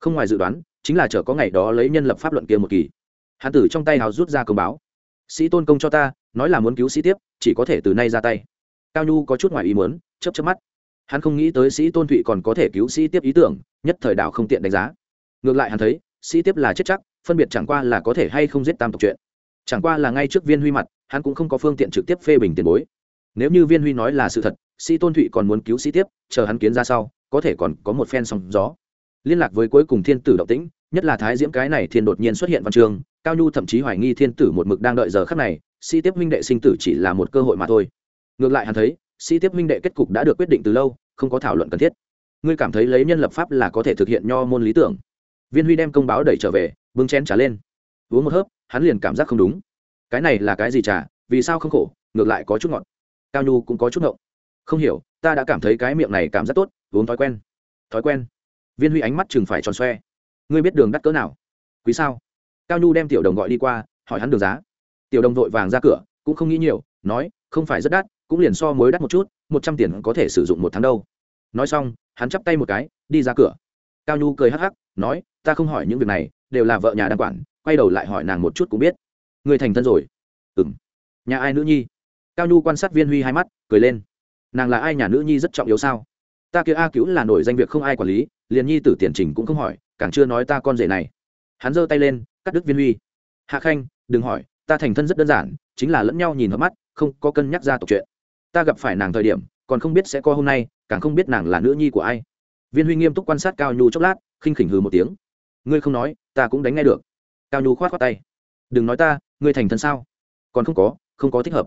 Không ngoài dự đoán, chính là chở có ngày đó lấy nhân lập pháp luận kia một kỳ. Hán tử trong tay hào rút ra công báo. Sĩ tôn công cho ta, nói là muốn cứu sĩ tiếp, chỉ có thể từ nay ra tay cao nhu có chút ngoài ý muốn chấp chấp mắt. Hắn không nghĩ tới sĩ tôn thụy còn có thể cứu sĩ tiếp ý tưởng, nhất thời đạo không tiện đánh giá. Ngược lại hắn thấy, sĩ tiếp là chết chắc, phân biệt chẳng qua là có thể hay không giết tam tộc chuyện. Chẳng qua là ngay trước viên huy mặt, hắn cũng không có phương tiện trực tiếp phê bình tiền bối. Nếu như viên huy nói là sự thật, sĩ tôn thụy còn muốn cứu sĩ tiếp, chờ hắn kiến ra sau, có thể còn có một phen sóng gió. Liên lạc với cuối cùng thiên tử động tĩnh, nhất là thái diễm cái này thiên đột nhiên xuất hiện văn trường cao nhu thậm chí hoài nghi thiên tử một mực đang đợi giờ khắc này, sĩ tiếp huynh đệ sinh tử chỉ là một cơ hội mà thôi ngược lại hắn thấy sĩ tiếp minh đệ kết cục đã được quyết định từ lâu không có thảo luận cần thiết. Ngươi cảm thấy lấy nhân lập pháp là có thể thực hiện nho môn lý tưởng. Viên huy đem công báo đẩy trở về bưng chén trả lên. Uống một hớp hắn liền cảm giác không đúng. Cái này là cái gì trà vì sao không khổ ngược lại có chút ngọt. Cao nhu cũng có chút ngậu, không hiểu ta đã cảm thấy cái miệng này cảm giác tốt uống thói quen. Thói quen. Viên huy ánh mắt chừng phải tròn xoe. Ngươi biết đường đắt cỡ nào? Quý sao? Cao nhu đem tiểu đồng gọi đi qua hỏi hắn đường giá. Tiểu đồng vội vàng ra cửa cũng không nghĩ nhiều nói không phải rất đắt cũng liền so mới đắt một chút, một trăm tiền có thể sử dụng một tháng đâu. Nói xong, hắn chắp tay một cái, đi ra cửa. Cao nhu cười hắc hắc, nói, ta không hỏi những việc này, đều là vợ nhà đang quản, quay đầu lại hỏi nàng một chút cũng biết. Người thành thân rồi. Ừ m nhà ai nữ nhi? Cao nhu quan sát viên huy hai mắt, cười lên. Nàng là ai nhà nữ nhi rất trọng yếu sao? Ta kia a cứu là nổi danh việc không ai quản lý, liền nhi tử tiền trình cũng không hỏi, càng chưa nói ta con rể này. Hắn giơ tay lên, cắt đứt viên huy. Hạ khanh, đừng hỏi, ta thành thân rất đơn giản, chính là lẫn nhau nhìn hợp mắt, không có cân nhắc ra tộc chuyện ta gặp phải nàng thời điểm, còn không biết sẽ có hôm nay, càng không biết nàng là nữ nhi của ai. Viên huy nghiêm túc quan sát cao nhu chốc lát, khinh khỉnh hừ một tiếng. Ngươi không nói, ta cũng đánh ngay được. Cao nhu khoát khoát tay. Đừng nói ta, ngươi thành thân sao? Còn không có không có thích hợp.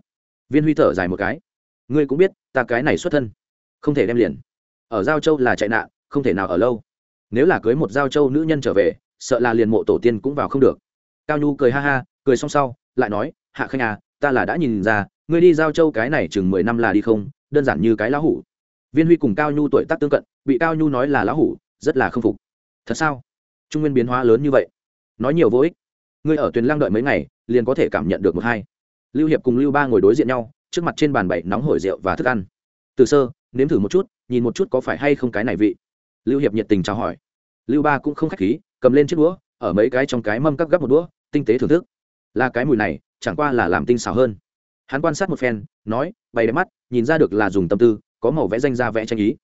Viên huy thở dài một cái. Ngươi cũng biết, ta cái này xuất thân, không thể đem liền. Ở giao châu là chạy nạn, không thể nào ở lâu. Nếu là cưới một giao châu nữ nhân trở về, sợ là liền mộ tổ tiên cũng vào không được. Cao nhu cười ha ha, cười xong sau, lại nói, hạ khanh à ta là đã nhìn ra ngươi đi giao châu cái này chừng mười năm là đi không, đơn giản như cái lão hủ. Viên huy cùng cao nhu tuổi tác tương cận, bị cao nhu nói là lão hủ, rất là k phục. Thật sao? Trung nguyên biến hóa lớn như vậy. Nói nhiều vô ích. Ngươi ở tuyền lang đợi mấy ngày, liền có thể cảm nhận được một hai. Lưu hiệp cùng lưu ba ngồi đối diện nhau, trước mặt trên bàn bảy nóng hổi rượu và thức ăn. Từ sơ, nếm thử một chút, nhìn một chút có phải hay không cái này vị. Lưu hiệp nhiệt tình chào hỏi. Lưu ba cũng không k h á c h khí, cầm lên chiếc đũa, ở mấy cái trong cái mâm cắp gắp một đũa, tinh tế thưởng thức. Là cái mùi này, chẳng qua là làm tinh xào hơn hắn quan sát một phen, nói, bày đẹp mắt, nhìn ra được là dùng tâm tư, có màu vẽ danh ra vẽ tranh ý.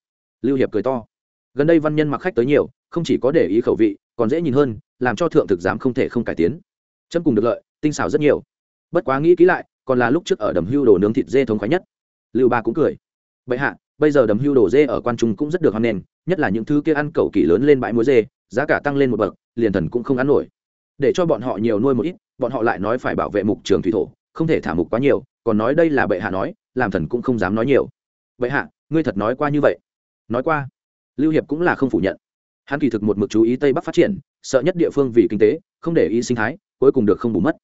Lưu hiệp cười to. Gần đây văn nhân mặc khách tới nhiều, không chỉ có để ý khẩu vị, còn dễ nhìn hơn, làm cho thượng thực giám không thể không cải tiến. Chấm cùng được lợi, tinh xảo rất nhiều. Bất quá nghĩ kỹ lại, còn là lúc trước ở đầm hưu đồ nướng thịt dê thống khoái nhất. Lưu ba cũng cười. Vậy hạ, bây giờ đầm hưu đồ dê ở quan trung cũng rất được hoan nền nhất là những thứ kia ăn cầu kỳ lớn lên bãi muối dê, giá cả tăng lên một bậc, liền thần cũng không ăn nổi. Để cho bọn họ nhiều nuôi một ít, bọn họ lại nói phải bảo vệ mục trường thủy thổ, không thể thả mục quá nhiều còn nói đây là bệ hạ nói, làm thần cũng không dám nói nhiều. Bệ hạ, ngươi thật nói qua như vậy. Nói qua. Lưu hiệp cũng là không phủ nhận. Hắn kỳ thực một mực chú ý tây bắc phát triển, sợ nhất địa phương vì kinh tế, không để ý sinh thái, cuối cùng được không bù mất.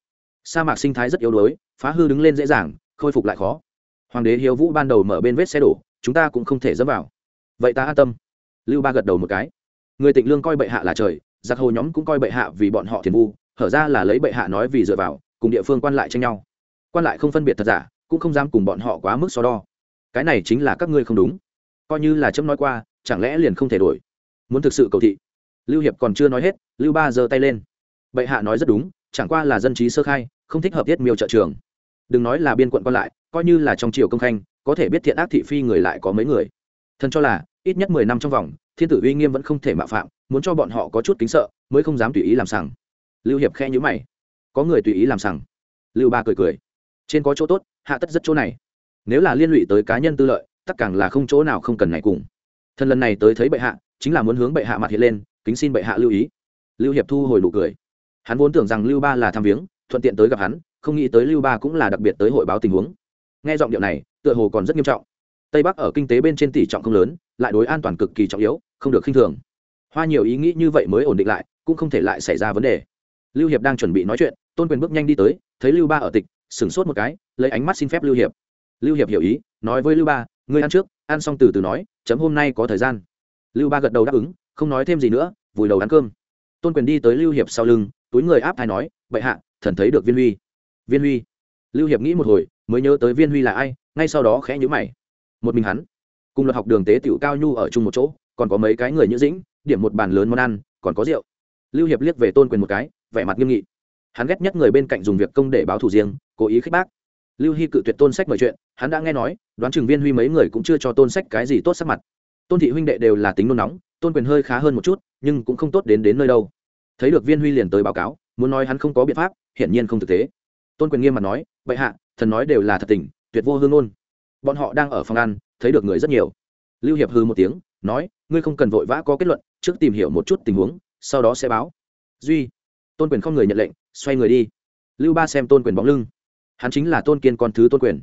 Sa mạc sinh thái rất yếu đuối, phá hư đứng lên dễ dàng, khôi phục lại khó. Hoàng đế hiếu vũ ban đầu mở bên vết xe đổ, chúng ta cũng không thể dẫm vào. Vậy ta an tâm. Lưu ba gật đầu một cái. Người tịnh lương coi bệ hạ là trời, giặc hồ nhóm cũng coi bệ hạ vì bọn họ thiền vu, hở ra là lấy bệ hạ nói vì dựa vào, cùng địa phương quan lại tranh nhau quan lại không phân biệt thật giả, cũng không dám cùng bọn họ quá mức so đo. Cái này chính là các ngươi không đúng. Coi như là chấm nói qua, chẳng lẽ liền không thể đổi? Muốn thực sự cầu thị. Lưu hiệp còn chưa nói hết, lưu ba giơ tay lên. Bệ hạ nói rất đúng, chẳng qua là dân trí sơ khai, không thích hợp tiết miêu trợ trường. Đừng nói là biên quận còn lại, coi như là trong triều công khanh, có thể biết thiện ác thị phi người lại có mấy người. Thần cho là, ít nhất mười năm trong vòng, thiên tử uy nghiêm vẫn không thể mạo phạm, muốn cho bọn họ có chút kính sợ, mới không dám tùy ý làm sằng. Lưu hiệp khe nhữ mày. Có người tùy ý làm sằng. Lưu ba cười cười trên có chỗ tốt, hạ tất rất chỗ này. Nếu là liên lụy tới cá nhân tư lợi, tất càng là không chỗ nào không cần này cùng. Thân lần này tới thấy bệ hạ, chính là muốn hướng bệ hạ mặt hiện lên, kính xin bệ hạ lưu ý. Lưu hiệp thu hồi nụ cười. Hắn vốn tưởng rằng lưu ba là tham viếng, thuận tiện tới gặp hắn, không nghĩ tới lưu ba cũng là đặc biệt tới hội báo tình huống. Nghe giọng điệu này, tựa hồ còn rất nghiêm trọng. Tây bắc ở kinh tế bên trên tỷ trọng không lớn, lại đối an toàn cực kỳ trọng yếu, không được khinh thường. Hoa nhiều ý nghĩ như vậy mới ổn định lại, cũng không thể lại xảy ra vấn đề. Lưu hiệp đang chuẩn bị nói chuyện, tôn quyền bước nhanh đi tới, thấy lưu ba ở tịch sửng sốt một cái, lấy ánh mắt xin phép lưu hiệp. Lưu hiệp hiểu ý, nói với lưu ba, ngươi ăn trước, ăn xong từ từ nói, chấm hôm nay có thời gian. Lưu ba gật đầu đáp ứng, không nói thêm gì nữa, vùi đầu ăn cơm. Tôn quyền đi tới lưu hiệp sau lưng, túi người áp thai nói, bệ hạ, thần thấy được viên huy. Viên huy? Lưu hiệp nghĩ một hồi, mới nhớ tới viên huy là ai, ngay sau đó khẽ nhữ mày. Một mình hắn, cùng luật học đường tế tiểu cao nhu ở chung một chỗ, còn có mấy cái người như dĩnh, điểm một bàn lớn món ăn, còn có rượu. Lưu hiệp liếc về tôn quyền một cái, vẻ mặt nghiêm nghị hắn ghét nhất người bên cạnh dùng việc công để báo thù riêng, cố ý khích bác. Lưu hy cự tuyệt tôn sách mời chuyện, hắn đã nghe nói, đoán chừng viên huy mấy người cũng chưa cho tôn sách cái gì tốt sắc mặt. Tôn thị huynh đệ đều là tính nôn nóng, tôn quyền hơi khá hơn một chút, nhưng cũng không tốt đến đến nơi đâu. Thấy được viên huy liền tới báo cáo, muốn nói hắn không có biện pháp, hiển nhiên không thực tế. Tôn quyền nghiêm mặt nói, bệ hạ, thần nói đều là thật tình, tuyệt vô hương ngôn. Bọn họ đang ở phòng ăn, thấy được người rất nhiều. Lưu hiệp hư một tiếng, nói, ngươi không cần vội vã có kết luận, trước tìm hiểu một chút tình huống, sau đó sẽ báo. Duy tôn quyền không người nhận lệnh, xoay người đi. Lưu ba xem tôn quyền bóng lưng. Hắn chính là tôn kiên con thứ tôn quyền.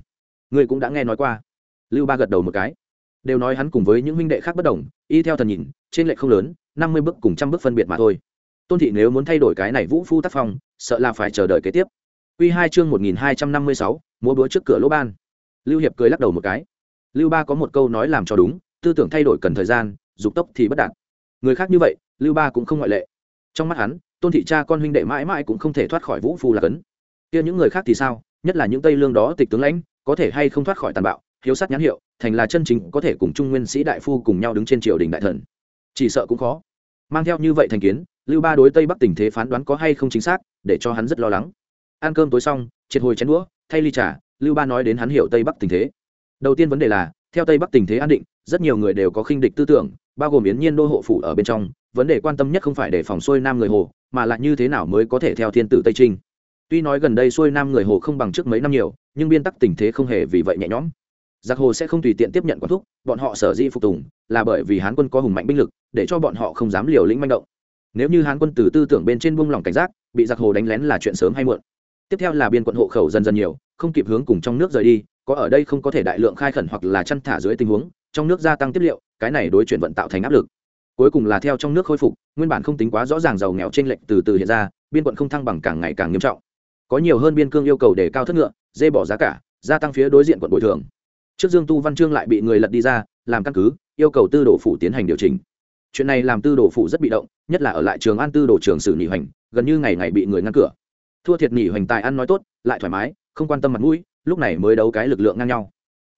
Ngươi cũng đã nghe nói qua. Lưu ba gật đầu một cái. Đều nói hắn cùng với những huynh đệ khác bất đồng, y theo thần nhìn, trên lệ không lớn, năm mươi bước cùng trăm bước phân biệt mà thôi. Tôn thị nếu muốn thay đổi cái này vũ phu tác phong, sợ là phải chờ đợi kế tiếp. Q hai chương một nghìn hai trăm năm mươi sáu, múa búa trước cửa lỗ ban. Lưu hiệp cười lắc đầu một cái. Lưu ba có một câu nói làm cho đúng, tư tưởng thay đổi cần thời gian, dục tốc thì bất đạt. Người khác như vậy, lưu ba cũng không ngoại lệ. Trong mắt hắn tôn thị cha con huynh đệ mãi mãi cũng không thể thoát khỏi vũ phu là cấn. Kia những người khác thì sao? Nhất là những tây lương đó tịch tướng lãnh, có thể hay không thoát khỏi tàn bạo, hiếu sát nhãn hiệu, thành là chân chính có thể cùng trung nguyên sĩ đại phu cùng nhau đứng trên triều đình đại thần. Chỉ sợ cũng khó. Mang theo như vậy thành kiến, lưu ba đối tây bắc tình thế phán đoán có hay không chính xác, để cho hắn rất lo lắng. Ăn cơm tối xong, triệt hồi chén đũa, thay ly trà, lưu ba nói đến hắn hiểu tây bắc tình thế. Đầu tiên vấn đề là, theo tây bắc tình thế an định, rất nhiều người đều có khinh địch tư tưởng, bao gồm yến nhiên đô hộ phủ ở bên trong vấn đề quan tâm nhất không phải để phòng xuôi nam người hồ, mà là như thế nào mới có thể theo thiên tử tây trinh. Tuy nói gần đây xuôi nam người hồ không bằng trước mấy năm nhiều, nhưng biên tắc tình thế không hề vì vậy nhẹ nhõm. Giặc hồ sẽ không tùy tiện tiếp nhận quán thúc, bọn họ sở di phục tùng, là bởi vì hán quân có hùng mạnh binh lực, để cho bọn họ không dám liều lĩnh manh động. Nếu như hán quân từ tư tưởng bên trên buông lỏng cảnh giác, bị giặc hồ đánh lén là chuyện sớm hay muộn. Tiếp theo là biên quận hộ khẩu dần dần nhiều, không kịp hướng cùng trong nước rời đi, có ở đây không có thể đại lượng khai khẩn hoặc là chăn thả dưới tình huống, trong nước gia tăng tiếp liệu, cái này đối chuyển vận tạo thành áp lực cuối cùng là theo trong nước khôi phục, nguyên bản không tính quá rõ ràng giàu nghèo trên lệnh từ từ hiện ra, biên quận không thăng bằng càng ngày càng nghiêm trọng. Có nhiều hơn biên cương yêu cầu để cao thất ngựa, dê bỏ giá cả, gia tăng phía đối diện quận bồi thường. Trước dương tu văn chương lại bị người lật đi ra, làm căn cứ, yêu cầu tư đồ phủ tiến hành điều chỉnh. Chuyện này làm tư đồ phủ rất bị động, nhất là ở lại trường an tư đồ trường sử nghỉ hoành, gần như ngày ngày bị người ngăn cửa. Thua thiệt nghỉ hoành tài ăn nói tốt, lại thoải mái, không quan tâm mặt mũi, lúc này mới đấu cái lực lượng ngang nhau.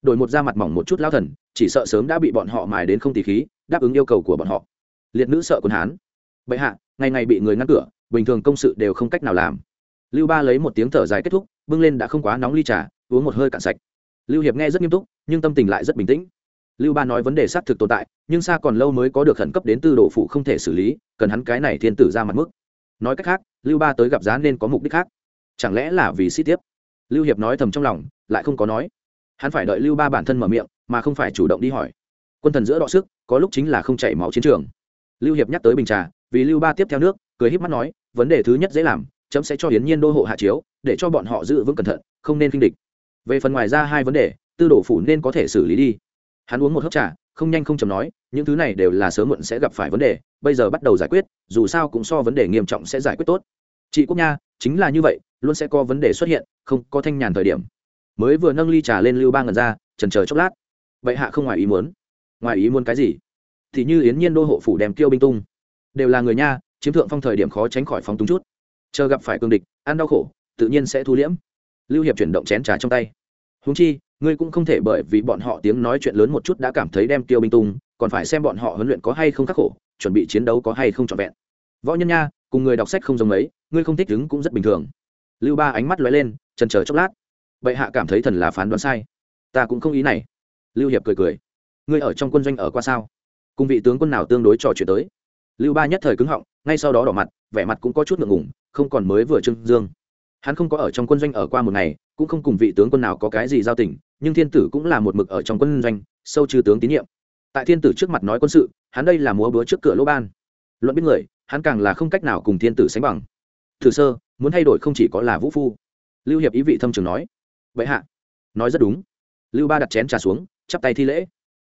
Đổi một da mặt mỏng một chút lao thần, chỉ sợ sớm đã bị bọn họ mài đến không tỉ khí đáp ứng yêu cầu của bọn họ. Liệt nữ sợ quân hán. Bệ hạ, ngày ngày bị người ngăn cửa, bình thường công sự đều không cách nào làm. Lưu ba lấy một tiếng thở dài kết thúc, bưng lên đã không quá nóng ly trà, uống một hơi cạn sạch. Lưu hiệp nghe rất nghiêm túc, nhưng tâm tình lại rất bình tĩnh. Lưu ba nói vấn đề xác thực tồn tại, nhưng xa còn lâu mới có được khẩn cấp đến tư đồ phụ không thể xử lý, cần hắn cái này thiên tử ra mặt mức. Nói cách khác, lưu ba tới gặp giá nên có mục đích khác. Chẳng lẽ là vì sĩ tiếp? Lưu hiệp nói thầm trong lòng, lại không có nói. Hắn phải đợi lưu ba bản thân mở miệng, mà không phải chủ động đi hỏi quân thần giữa đọ sức, có lúc chính là không chảy máu chiến trường. Lưu hiệp nhắc tới bình trà, vì lưu ba tiếp theo nước, cười híp mắt nói, vấn đề thứ nhất dễ làm, chấm sẽ cho hiến nhiên đô hộ hạ chiếu, để cho bọn họ giữ vững cẩn thận, không nên kinh địch. Về phần ngoài ra hai vấn đề, tư đồ phủ nên có thể xử lý đi. Hắn uống một hớp trà, không nhanh không chầm nói, những thứ này đều là sớm muộn sẽ gặp phải vấn đề, bây giờ bắt đầu giải quyết, dù sao cũng so vấn đề nghiêm trọng sẽ giải quyết tốt. Chị quốc nha, chính là như vậy, luôn sẽ có vấn đề xuất hiện, không có thanh nhàn thời điểm. Mới vừa nâng ly trà lên lưu ba ngần ra trần chờ chốc lát. Vậy hạ không ngoài ý muốn ngoài ý muốn cái gì? Thì như yến nhiên đô hộ phủ đem tiêu binh tung. Đều là người nha, chiếm thượng phong thời điểm khó tránh khỏi phóng túng chút. Chờ gặp phải cương địch, ăn đau khổ, tự nhiên sẽ thu liễm. Lưu hiệp chuyển động chén trà trong tay. Húng chi, ngươi cũng không thể bởi vì bọn họ tiếng nói chuyện lớn một chút đã cảm thấy đem tiêu binh tung, còn phải xem bọn họ huấn luyện có hay không khắc khổ, chuẩn bị chiến đấu có hay không trọn vẹn. Võ nhân nha, cùng người đọc sách không giống mấy, ngươi không thích đứng cũng rất bình thường. Lưu ba ánh mắt lóe lên chần chờ chốc lát. Bệ hạ cảm thấy thần là phán đoán sai. Ta cũng không ý này. Lưu hiệp cười cười ngươi ở trong quân doanh ở qua sao? Cùng vị tướng quân nào tương đối trò chuyện tới? Lưu ba nhất thời cứng họng, ngay sau đó đỏ mặt, vẻ mặt cũng có chút ngượng ngủng không còn mới vừa trưng dương. Hắn không có ở trong quân doanh ở qua một ngày, cũng không cùng vị tướng quân nào có cái gì giao tình, nhưng thiên tử cũng là một mực ở trong quân doanh, sâu trừ tướng tín nhiệm. Tại thiên tử trước mặt nói quân sự, hắn đây là múa búa trước cửa lỗ ban. Luận biết người, hắn càng là không cách nào cùng thiên tử sánh bằng. Thử sơ, muốn thay đổi không chỉ có là vũ phu. Lưu hiệp ý vị thâm trường nói. Vậy hạ, nói rất đúng. Lưu ba đặt chén trà xuống, chắp tay thi lễ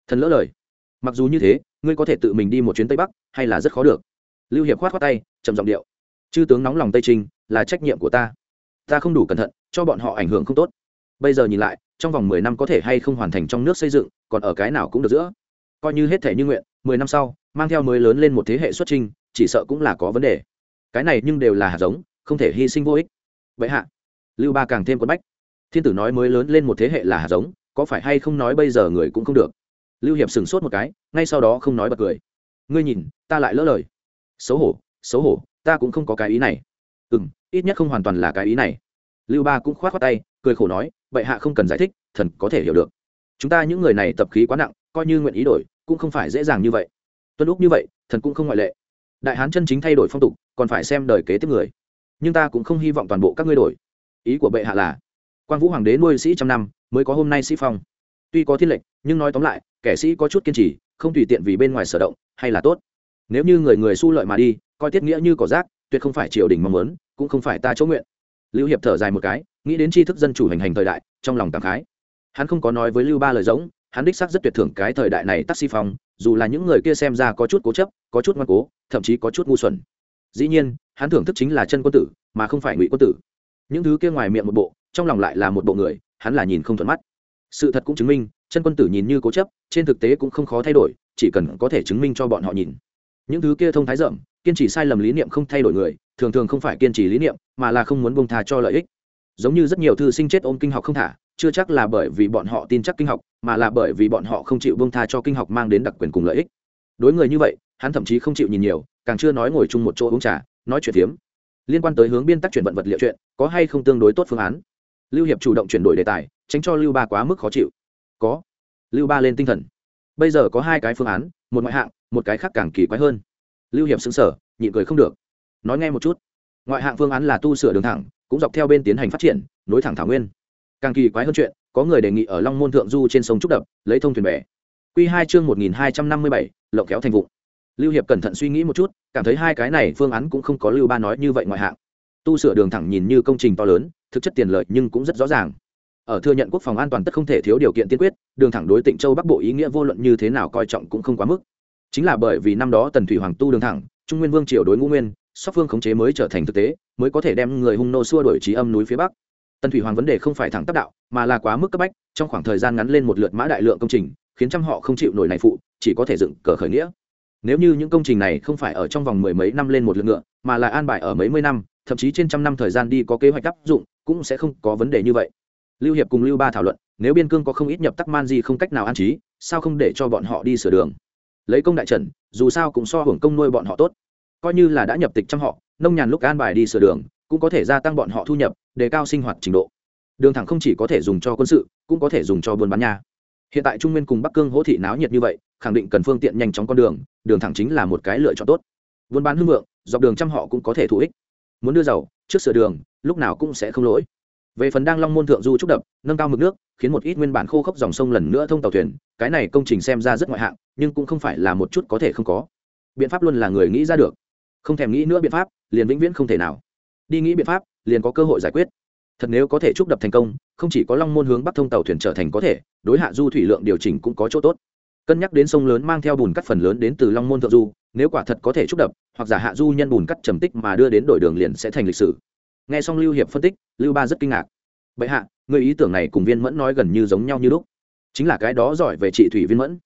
thần lỡ lời. Mặc dù như thế, ngươi có thể tự mình đi một chuyến tây bắc, hay là rất khó được. Lưu hiệp khoát khoát tay, trầm giọng điệu. Chư tướng nóng lòng tây trinh, là trách nhiệm của ta. Ta không đủ cẩn thận, cho bọn họ ảnh hưởng không tốt. Bây giờ nhìn lại, trong vòng mười năm có thể hay không hoàn thành trong nước xây dựng, còn ở cái nào cũng được giữa. Coi như hết thể như nguyện, mười năm sau, mang theo mới lớn lên một thế hệ xuất trình chỉ sợ cũng là có vấn đề. Cái này nhưng đều là hạt giống, không thể hy sinh vô ích. Vậy hạ, lưu ba càng thêm quấn bách. Thiên tử nói mới lớn lên một thế hệ là hạt giống, có phải hay không nói bây giờ người cũng không được? Lưu hiệp sửng sốt một cái, ngay sau đó không nói bật cười. Ngươi nhìn, ta lại lỡ lời. Xấu hổ xấu hổ, ta cũng không có cái ý này. Ừ m ít nhất không hoàn toàn là cái ý này. Lưu ba cũng k h o á t khoác tay, cười khổ nói, bệ hạ không cần giải thích, thần có thể hiểu được. Chúng ta những người này tập khí quá nặng, coi như nguyện ý đổi, cũng không phải dễ dàng như vậy. Tuân lúc như vậy, thần cũng không ngoại lệ. Đại hán chân chính thay đổi phong tục, còn phải xem đời kế tiếp người. Nhưng ta cũng không hy vọng toàn bộ các ngươi đổi. Ý của bệ hạ là, quan vũ hoàng đế nuôi sĩ trăm năm, mới có hôm nay sĩ phong. Tuy có thiên lệnh, nhưng nói tóm lại kẻ sĩ có chút kiên trì, không tùy tiện vì bên ngoài sở động, hay là tốt. Nếu như người người su lợi mà đi, coi tiết nghĩa như cỏ rác, tuyệt không phải triều đình mong muốn, cũng không phải ta chỗ nguyện. Lưu hiệp thở dài một cái, nghĩ đến tri thức dân chủ hành hành thời đại, trong lòng cảm khái. Hắn không có nói với lưu ba lời giống, hắn đích xác rất tuyệt thưởng cái thời đại này taxi phong, dù là những người kia xem ra có chút cố chấp, có chút ngoan cố, thậm chí có chút ngu xuẩn. Dĩ nhiên, hắn thưởng thức chính là chân quân tử, mà không phải ngụy quân tử. Những thứ kia ngoài miệng một bộ, trong lòng lại là một bộ người, hắn là nhìn không thuận mắt. Sự thật cũng chứng minh chân quân tử nhìn như cố chấp, trên thực tế cũng không khó thay đổi, chỉ cần có thể chứng minh cho bọn họ nhìn. Những thứ kia thông thái rộng kiên trì sai lầm lý niệm không thay đổi người, thường thường không phải kiên trì lý niệm, mà là không muốn bông tha cho lợi ích. Giống như rất nhiều thư sinh chết ôm kinh học không thả, chưa chắc là bởi vì bọn họ tin chắc kinh học, mà là bởi vì bọn họ không chịu bông tha cho kinh học mang đến đặc quyền cùng lợi ích. Đối người như vậy, hắn thậm chí không chịu nhìn nhiều, càng chưa nói ngồi chung một chỗ uống trà, nói chuyện phiếm. Liên quan tới hướng biên tắc chuyển vận vật liệu chuyện, có hay không tương đối tốt phương án? Lưu hiệp chủ động chuyển đổi đề tài, tránh cho lưu ba quá mức khó chịu có. Lưu ba lên tinh thần. Bây giờ có hai cái phương án, một ngoại hạng, một cái khác càng kỳ quái hơn. Lưu hiệp xứng sở nhịn cười không được. Nói nghe một chút. Ngoại hạng phương án là tu sửa đường thẳng, cũng dọc theo bên tiến hành phát triển, nối thẳng thảo nguyên. Càng kỳ quái hơn chuyện, có người đề nghị ở long môn thượng du trên sông trúc đập, lấy thông thuyền bè. Q hai chương một nghìn hai trăm năm mươi bảy, lộng kéo thành vụ. Lưu hiệp cẩn thận suy nghĩ một chút, cảm thấy hai cái này phương án cũng không có lưu ba nói như vậy ngoại hạng. Tu sửa đường thẳng nhìn như công trình to lớn, thực chất tiền lợi nhưng cũng rất rõ ràng ở thừa nhận quốc phòng an toàn tất không thể thiếu điều kiện tiên quyết, đường thẳng đối tịnh châu bắc bộ ý nghĩa vô luận như thế nào coi trọng cũng không quá mức. Chính là bởi vì năm đó tần thủy hoàng tu đường thẳng, trung nguyên vương triều đối ngũ nguyên sóc phương khống chế mới trở thành thực tế, mới có thể đem người hung nô xua đổi trí âm núi phía bắc. Tần thủy hoàng vấn đề không phải thẳng tắp đạo, mà là quá mức cấp bách, trong khoảng thời gian ngắn lên một lượt mã đại lượng công trình, khiến trăm họ không chịu nổi này phụ, chỉ có thể dựng cờ khởi nghĩa. Nếu như những công trình này không phải ở trong vòng mười mấy năm lên một lượt ngựa, mà là an bài ở mấy mươi năm, thậm chí trên trăm năm thời gian đi có kế hoạch áp dụng, cũng sẽ không có vấn đề như vậy lưu hiệp cùng lưu ba thảo luận, nếu biên cương có không ít nhập tắc man di không cách nào an trí, sao không để cho bọn họ đi sửa đường? Lấy công đại trần, dù sao cũng so hưởng công nuôi bọn họ tốt. Coi như là đã nhập tịch trong họ, nông nhàn lúc an bài đi sửa đường, cũng có thể gia tăng bọn họ thu nhập đề cao sinh hoạt trình độ. Đường thẳng không chỉ có thể dùng cho quân sự, cũng có thể dùng cho buôn bán nha hiện tại trung nguyên cùng bắc cương hỗ thị náo nhiệt như vậy, khẳng định cần phương tiện nhanh chóng con đường đường thẳng chính là một cái lựa chọn tốt. Buôn bán hưng vượng, dọc đường trăm họ cũng có thể thụ ích. Muốn đưa giàu, trước sửa đường, lúc nào cũng sẽ không lỗi về phần đang long môn thượng du trúc đập, nâng cao mực nước, khiến một ít nguyên bản khô khốc dòng sông lần nữa thông tàu thuyền, cái này công trình xem ra rất ngoại hạng, nhưng cũng không phải là một chút có thể không có. Biện pháp luôn là người nghĩ ra được. Không thèm nghĩ nữa biện pháp, liền vĩnh viễn không thể nào. Đi nghĩ biện pháp, liền có cơ hội giải quyết. Thật nếu có thể trúc đập thành công, không chỉ có long môn hướng bắc thông tàu thuyền trở thành có thể, đối hạ du thủy lượng điều chỉnh cũng có chỗ tốt. Cân nhắc đến sông lớn mang theo bùn cắt phần lớn đến từ long môn thượng du, nếu quả thật có thể trúc đập, hoặc giả hạ du nhân bùn cắt trầm tích mà đưa đến đổi đường liền sẽ thành lịch sử nghe xong lưu hiệp phân tích, lưu ba rất kinh ngạc. Bệ hạ, người ý tưởng này cùng viên mẫn nói gần như giống nhau như lúc. Chính là cái đó giỏi về trị thủy viên mẫn.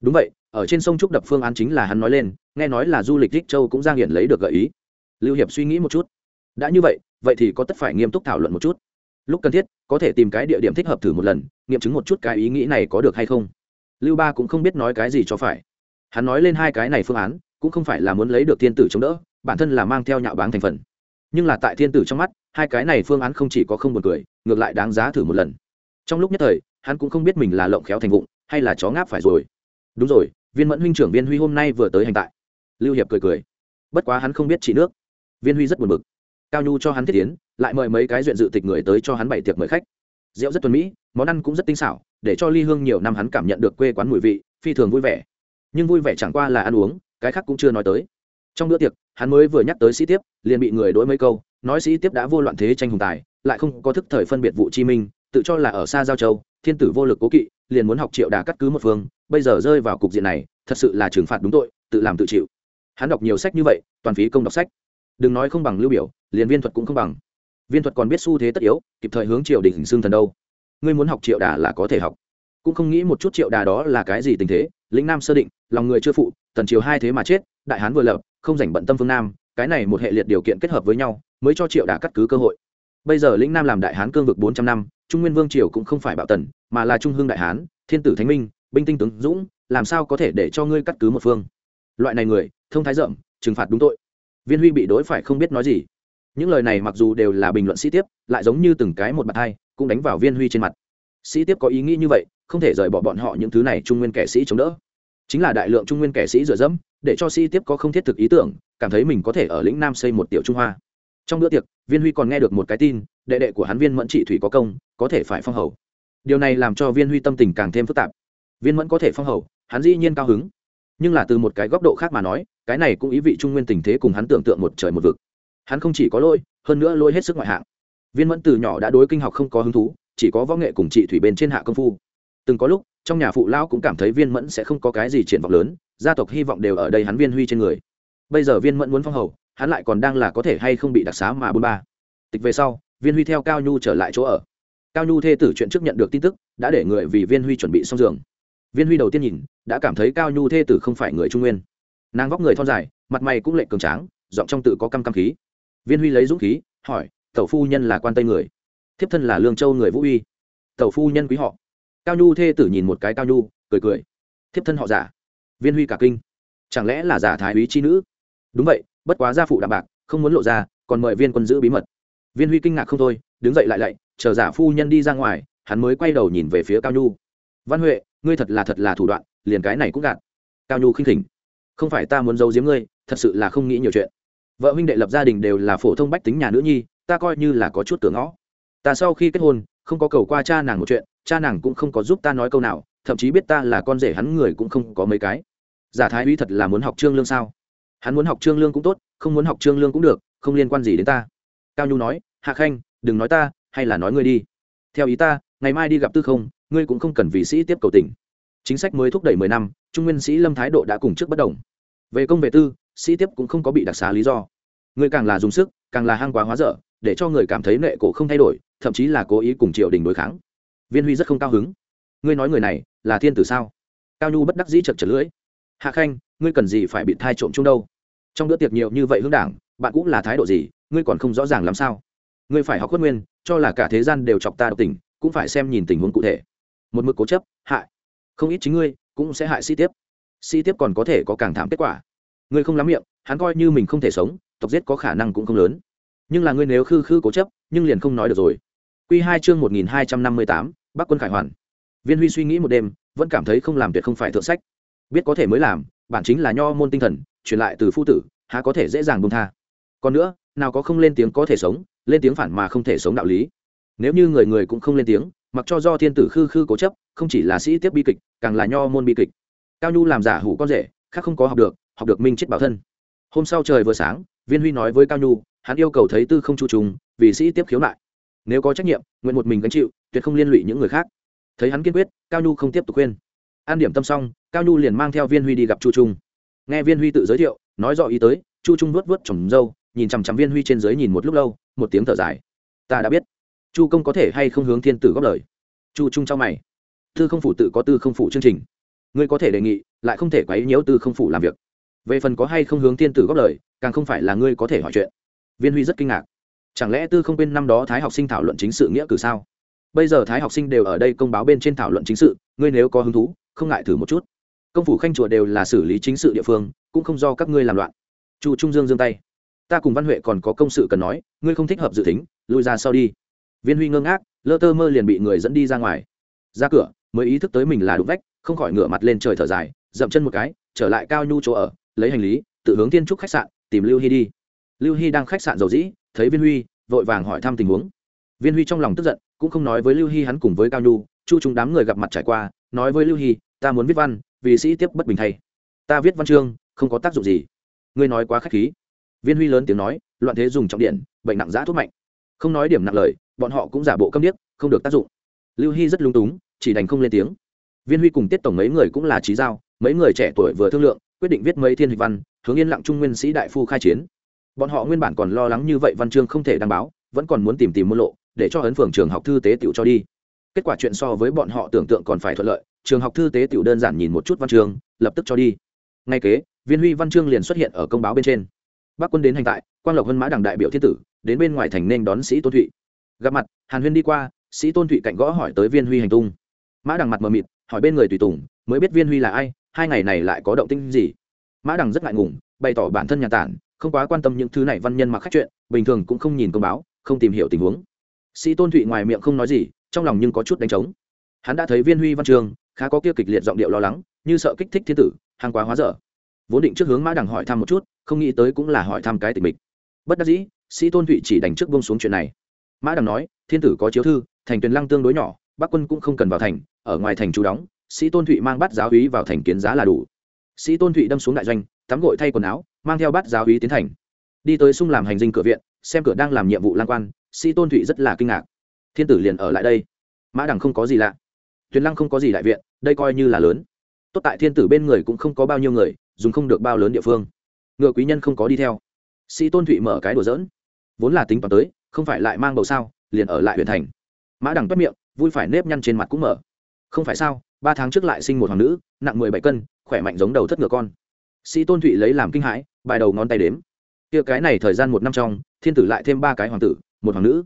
Đúng vậy, ở trên sông trúc đập phương án chính là hắn nói lên, nghe nói là du lịch đích châu cũng giang hiện lấy được gợi ý. Lưu hiệp suy nghĩ một chút. Đã như vậy vậy thì có tất phải nghiêm túc thảo luận một chút. Lúc cần thiết, có thể tìm cái địa điểm thích hợp thử một lần, nghiệm chứng một chút cái ý nghĩ này có được hay không. Lưu ba cũng không biết nói cái gì cho phải. Hắn nói lên hai cái này phương án, cũng không phải là muốn lấy được thiên tử chống đỡ, bản thân là mang theo nhạo báng thành phần nhưng là tại thiên tử trong mắt, hai cái này phương án không chỉ có không buồn cười, ngược lại đáng giá thử một lần. Trong lúc nhất thời, hắn cũng không biết mình là lộng khéo thành vụng, hay là chó ngáp phải rồi. Đúng rồi, viên mẫn huynh trưởng viên huy hôm nay vừa tới hành tại. Lưu hiệp cười cười. Bất quá hắn không biết trị nước. Viên huy rất buồn bực. Cao nhu cho hắn thiết tiến lại mời mấy cái duyện dự tịch người tới cho hắn bày tiệc mời khách. Rượu rất tuần mỹ, món ăn cũng rất tinh xảo, để cho ly hương nhiều năm hắn cảm nhận được quê quán mùi vị, phi thường vui vẻ. Nhưng vui vẻ chẳng qua là ăn uống, cái khác cũng chưa nói tới trong bữa tiệc, hắn mới vừa nhắc tới sĩ tiếp, liền bị người đ mấy câu, nói sĩ tiếp đã vô loạn thế tranh hùng tài, lại không có thức thời phân biệt vụ chi minh, tự cho là ở xa giao châu, thiên tử vô lực cố kỵ, liền muốn học triệu đà cắt cứ một phương, bây giờ rơi vào cục diện này, thật sự là trừng phạt đúng tội, tự làm tự chịu. Hắn đọc nhiều sách như vậy, toàn phí công đọc sách. Đừng nói không bằng lưu biểu, liền viên thuật cũng không bằng. Viên thuật còn biết xu thế tất yếu, kịp thời hướng triều đình xương thần đâu. Ngươi muốn học triệu đà là có thể học. Cũng không nghĩ một chút triệu đà đó là cái gì tình thế, lĩnh nam sơ định, lòng người chưa phụ, tần triều hai thế mà chết, đại hán vừa lập không rảnh bận tâm phương nam, cái này một hệ liệt điều kiện kết hợp với nhau, mới cho triệu đà cắt cứ cơ hội. Bây giờ lĩnh nam làm đại hán cương vực bốn trăm năm, trung nguyên vương triều cũng không phải bạo tần, mà là trung hưng đại hán, thiên tử thánh minh, binh tinh tướng dũng, làm sao có thể để cho ngươi cắt cứ một phương? Loại này người, thông thái rộng trừng phạt đúng tội. Viên huy bị đối phải không biết nói gì. Những lời này mặc dù đều là bình luận sĩ tiếp, lại giống như từng cái một bạt hai, cũng đánh vào viên huy trên mặt. Sĩ tiếp có ý nghĩ như vậy, không thể rời bỏ bọn họ những thứ này trung nguyên kẻ sĩ chống đỡ. Chính là đại lượng trung nguyên kẻ sĩ dựa dẫm để cho sĩ tiếp có không thiết thực ý tưởng, cảm thấy mình có thể ở lĩnh nam xây một tiểu trung hoa. Trong bữa tiệc, viên huy còn nghe được một cái tin, đệ đệ của hắn viên mẫn trị thủy có công, có thể phải phong hầu. Điều này làm cho viên huy tâm tình càng thêm phức tạp. Viên mẫn có thể phong hầu, hắn dĩ nhiên cao hứng. Nhưng là từ một cái góc độ khác mà nói, cái này cũng ý vị trung nguyên tình thế cùng hắn tưởng tượng một trời một vực. Hắn không chỉ có lỗi, hơn nữa lỗi hết sức ngoại hạng. Viên mẫn từ nhỏ đã đối kinh học không có hứng thú, chỉ có võ nghệ cùng trị thủy bên trên hạ công phu từng có lúc, trong nhà phụ lão cũng cảm thấy viên mẫn sẽ không có cái gì triển vọng lớn, gia tộc hy vọng đều ở đây hắn viên huy trên người. Bây giờ viên mẫn muốn phong hầu, hắn lại còn đang là có thể hay không bị đặc xá mà bôn ba. Tịch về sau, viên huy theo cao nhu trở lại chỗ ở. Cao nhu thê tử chuyện trước nhận được tin tức, đã để người vì viên huy chuẩn bị xong giường. Viên huy đầu tiên nhìn, đã cảm thấy cao nhu thê tử không phải người trung nguyên. Nàng vóc người thon dài, mặt mày cũng lệ cường tráng, giọng trong tự có căm căm khí. Viên huy lấy dũng khí, hỏi, tẩu phu nhân là quan tây người? Thiếp thân là lương châu người vũ uy. Tẩu phu nhân quý họ cao nhu thê tử nhìn một cái cao nhu, cười cười. Thiếp thân họ giả. Viên huy cả kinh. Chẳng lẽ là giả thái úy chi nữ? Đúng vậy, bất quá gia phụ đạm bạc, không muốn lộ ra, còn mời viên quân giữ bí mật. Viên huy kinh ngạc không thôi, đứng dậy lại lạy, chờ giả phu nhân đi ra ngoài, hắn mới quay đầu nhìn về phía cao nhu. Văn huệ, ngươi thật là thật là thủ đoạn, liền cái này cũng gạt. Cao nhu khinh thỉnh không phải ta muốn giấu giếm ngươi, thật sự là không nghĩ nhiều chuyện. Vợ huynh đệ lập gia đình đều là phổ thông bách tính nhà nữ nhi, ta coi như là có chút tưởng ngõ. Ta sau khi kết hôn không có cầu qua cha nàng một chuyện, cha nàng cũng không có giúp ta nói câu nào, thậm chí biết ta là con rể hắn người cũng không có mấy cái. Giả thái uy thật là muốn học trương lương sao? Hắn muốn học trương lương cũng tốt, không muốn học trương lương cũng được, không liên quan gì đến ta. Cao nhu nói, hạ khanh, đừng nói ta, hay là nói ngươi đi. Theo ý ta, ngày mai đi gặp tư không, ngươi cũng không cần vì sĩ tiếp cầu tỉnh chính sách mới thúc đẩy mười năm, trung nguyên sĩ lâm thái độ đã cùng trước bất đồng. Về công về tư, sĩ tiếp cũng không có bị đặc xá lý do. Ngươi càng là dùng sức, càng là hang quá hóa dở để cho người cảm thấy nệ cổ không thay đổi, thậm chí là cố ý cùng triều đình đối kháng. Viên huy rất không cao hứng. Ngươi nói người này là thiên tử sao? Cao nhu bất đắc dĩ chật chật lưỡi. Hạ khanh, ngươi cần gì phải bị thai trộm chung đâu? Trong bữa tiệc nhiều như vậy hướng đảng, bạn cũng là thái độ gì? Ngươi còn không rõ ràng làm sao? Ngươi phải học khuất nguyên, cho là cả thế gian đều chọc ta độc tình, cũng phải xem nhìn tình huống cụ thể. Một mực cố chấp, hại. Không ít chính ngươi, cũng sẽ hại sĩ tiếp. Sĩ tiếp còn có thể có càng thảm kết quả. Ngươi không lắm miệng, hắn coi như mình không thể sống, tộc giết có khả năng cũng không lớn nhưng là ngươi nếu khư khư cố chấp, nhưng liền không nói được rồi. Q hai chương một nghìn hai trăm năm mươi tám, bắc quân khải hoàn. Viên huy suy nghĩ một đêm, vẫn cảm thấy không làm tuyệt không phải thượng sách. Biết có thể mới làm, bản chính là nho môn tinh thần, truyền lại từ phu tử, há có thể dễ dàng bông tha. Còn nữa, nào có không lên tiếng có thể sống, lên tiếng phản mà không thể sống đạo lý. Nếu như người người cũng không lên tiếng, mặc cho do thiên tử khư khư cố chấp, không chỉ là sĩ tiếp bi kịch, càng là nho môn bi kịch. Cao nhu làm giả hủ con rể, khác không có học được học được minh chết bảo thân. Hôm sau trời vừa sáng, viên huy nói với cao nhu hắn yêu cầu thấy tư không chu trùng, vì sĩ tiếp khiếu nại. Nếu có trách nhiệm, nguyện một mình gánh chịu, tuyệt không liên lụy những người khác. Thấy hắn kiên quyết, cao nhu không tiếp tục khuyên. An điểm tâm xong, cao nhu liền mang theo viên huy đi gặp chu trung. Nghe viên huy tự giới thiệu, nói rõ ý tới, chu trung vuốt vuốt trồng dâu, nhìn chằm chằm viên huy trên dưới nhìn một lúc lâu, một tiếng thở dài. Ta đã biết. Chu công có thể hay không hướng thiên tử góp lời? Chu trung trong mày. Tư không phủ tự có tư không phủ chương trình. Ngươi có thể đề nghị, lại không thể quấy nhiễu tư không phủ làm việc. Về phần có hay không hướng thiên tử góp lời, càng không phải là ngươi có thể hỏi chuyện viên huy rất kinh ngạc. Chẳng lẽ tư không quên năm đó thái học sinh thảo luận chính sự nghĩa cử sao? Bây giờ thái học sinh đều ở đây công báo bên trên thảo luận chính sự, ngươi nếu có hứng thú, không ngại thử một chút. Công phủ khanh chùa đều là xử lý chính sự địa phương, cũng không do các ngươi làm loạn. Chu trung dương giương tay. Ta cùng văn huệ còn có công sự cần nói, ngươi không thích hợp dự tính, lui ra sau đi. Viên huy ngơ ngác, lơ tơ mơ liền bị người dẫn đi ra ngoài. Ra cửa, mới ý thức tới mình là đục vách, không khỏi ngửa mặt lên trời thở dài, dậm chân một cái, trở lại cao nhu chỗ ở, lấy hành lý, tự hướng tiên trúc khách sạn, tìm lưu hy đi lưu hy đang khách sạn dầu dĩ, thấy viên huy, vội vàng hỏi thăm tình huống. Viên huy trong lòng tức giận, cũng không nói với lưu hy hắn cùng với cao nhu, chu chúng đám người gặp mặt trải qua, nói với lưu hy, ta muốn viết văn, vì sĩ tiếp bất bình thay. Ta viết văn chương, không có tác dụng gì. Ngươi nói quá k h á c h khí. Viên huy lớn tiếng nói, loạn thế dùng trọng điện, bệnh nặng giã thuốc mạnh. Không nói điểm nặng lời, bọn họ cũng giả bộ câm điếc, không được tác dụng. Lưu hy rất lung túng, chỉ đành không lên tiếng. Viên huy cùng tiết tổng mấy người cũng là trí giao, mấy người trẻ tuổi vừa thương lượng, quyết định viết mấy thiên hịch văn, hướng yên lặng trung nguyên sĩ đại phu khai chiến bọn họ nguyên bản còn lo lắng như vậy văn chương không thể đăng báo, vẫn còn muốn tìm tìm môn lộ, để cho ấn phường trường học thư tế tiểu cho đi. Kết quả chuyện so với bọn họ tưởng tượng còn phải thuận lợi, trường học thư tế tiểu đơn giản nhìn một chút văn chương, lập tức cho đi. Ngay kế, viên huy văn chương liền xuất hiện ở công báo bên trên. Bắc quân đến hành tại, quang lộc vân mã đảng đại biểu thiên tử, đến bên ngoài thành nên đón sĩ tôn thụy. Gặp mặt, hàn huyên đi qua, sĩ tôn thụy cạnh gõ hỏi tới viên huy hành tung. Mã đằng mặt mờ mịt, hỏi bên người tùy tùng, mới biết viên huy là ai, hai ngày này lại có động tinh gì. Mã đằng rất ngại ngùng, bày tỏ bản thân nhà tản không quá quan tâm những thứ này văn nhân mặc khách chuyện, bình thường cũng không nhìn công báo, không tìm hiểu tình huống. Sĩ tôn thụy ngoài miệng không nói gì, trong lòng nhưng có chút đánh trống. Hắn đã thấy viên huy văn trường, khá có kia kịch liệt giọng điệu lo lắng, như sợ kích thích thiên tử, hàng quá hóa dở. Vốn định trước hướng mã đằng hỏi thăm một chút, không nghĩ tới cũng là hỏi thăm cái tình mình. Bất đắc dĩ, sĩ tôn thụy chỉ đành trước bông xuống chuyện này. Mã đằng nói, thiên tử có chiếu thư, thành tuyền lăng tương đối nhỏ, bắc quân cũng không cần vào thành, ở ngoài thành chú đóng, sĩ tôn thụy mang bắt giáo úy vào thành kiến giá là đủ sĩ tôn thụy đâm xuống đại doanh, tắm gội thay quần áo, mang theo bát giáo úy tiến thành. Đi tới sung làm hành dinh cửa viện, xem cửa đang làm nhiệm vụ lan quan, sĩ tôn thụy rất là kinh ngạc. Thiên tử liền ở lại đây. Mã đằng không có gì lạ. Tuyền lăng không có gì đại viện, đây coi như là lớn. Tốt tại thiên tử bên người cũng không có bao nhiêu người, dùng không được bao lớn địa phương. Ngựa quý nhân không có đi theo. Sĩ tôn thụy mở cái đùa dỡn vốn là tính toán tới, không phải lại mang bầu sao, liền ở lại huyện thành. Mã đằng toát miệng, vui phải nếp nhăn trên mặt cũng mở. Không phải sao ba tháng trước lại sinh một hoàng nữ, nặng mười bảy cân, khỏe mạnh giống đầu thất ngựa con. Sĩ tôn thụy lấy làm kinh hãi, bài đầu ngón tay đếm. Kia cái này thời gian một năm trong, thiên tử lại thêm ba cái hoàng tử, một hoàng nữ.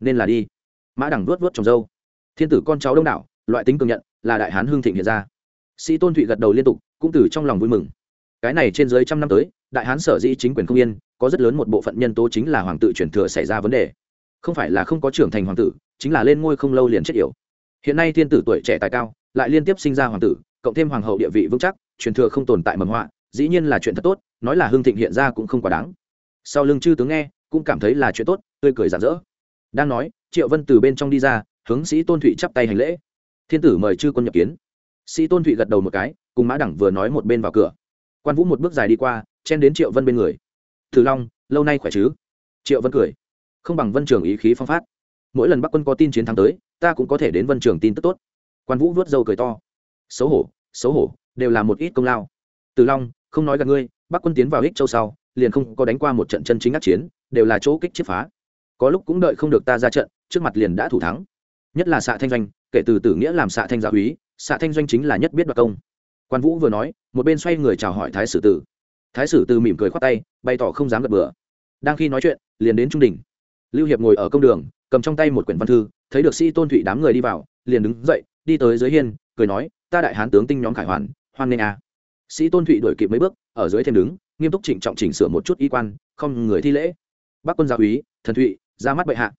Nên là đi. Mã đằng vuốt vuốt trồng dâu. Thiên tử con cháu đông đảo, loại tính cường nhận, là đại hán hương thịnh hiện ra. Sĩ tôn thụy gật đầu liên tục, cũng từ trong lòng vui mừng. Cái này trên dưới trăm năm tới, đại hán sở dĩ chính quyền không yên, có rất lớn một bộ phận nhân tố chính là hoàng tử chuyển thừa xảy ra vấn đề. Không phải là không có trưởng thành hoàng tử, chính là lên ngôi không lâu liền chết yểu. Hiện nay thiên tử tuổi trẻ tài cao lại liên tiếp sinh ra hoàng tử, cộng thêm hoàng hậu địa vị vững chắc, truyền thừa không tồn tại mầm họa, dĩ nhiên là chuyện thật tốt, nói là hương thịnh hiện ra cũng không quá đáng. Sau lưng chư tướng nghe, cũng cảm thấy là chuyện tốt, tươi cười rạng rỡ. Đang nói, triệu vân từ bên trong đi ra, hướng sĩ tôn thụy chắp tay hành lễ. Thiên tử mời chư quân nhập kiến. Sĩ tôn thụy gật đầu một cái, cùng mã đẳng vừa nói một bên vào cửa. Quan vũ một bước dài đi qua, chen đến triệu vân bên người. Thử long, lâu nay khỏe chứ? Triệu vân cười. Không bằng vân trường ý khí phong phát. Mỗi lần bắc quân có tin chiến thắng tới, ta cũng có thể đến vân trường tin tức tốt quan vũ vớt dâu cười to. Xấu hổ xấu hổ, đều là một ít công lao. Từ long, không nói gặp ngươi, bắc quân tiến vào ích châu sau, liền không có đánh qua một trận chân chính ác chiến, đều là chỗ kích chiết phá. Có lúc cũng đợi không được ta ra trận, trước mặt liền đã thủ thắng. Nhất là xạ thanh doanh, kể từ tử nghĩa làm xạ thanh giáo úy xạ thanh doanh chính là nhất biết đoạt công. Quan vũ vừa nói, một bên xoay người chào hỏi thái sử tử. Thái sử tử mỉm cười khoát tay, bày tỏ không dám gật bừa. Đang khi nói chuyện, liền đến trung đình. Lưu hiệp ngồi ở công đường, cầm trong tay một quyển văn thư, thấy được sĩ tôn thụy đám người đi vào, liền đứng dậy đi tới dưới hiên, cười nói, ta đại hán tướng tinh nhóm khải hoàn, hoan nghênh a. À. sĩ tôn thụy đổi kịp mấy bước, ở dưới thêm đứng, nghiêm túc trịnh trọng chỉnh sửa một chút y quan, không người thi lễ. Bác quân gia úy, thần thụy, ra mắt bệ hạ.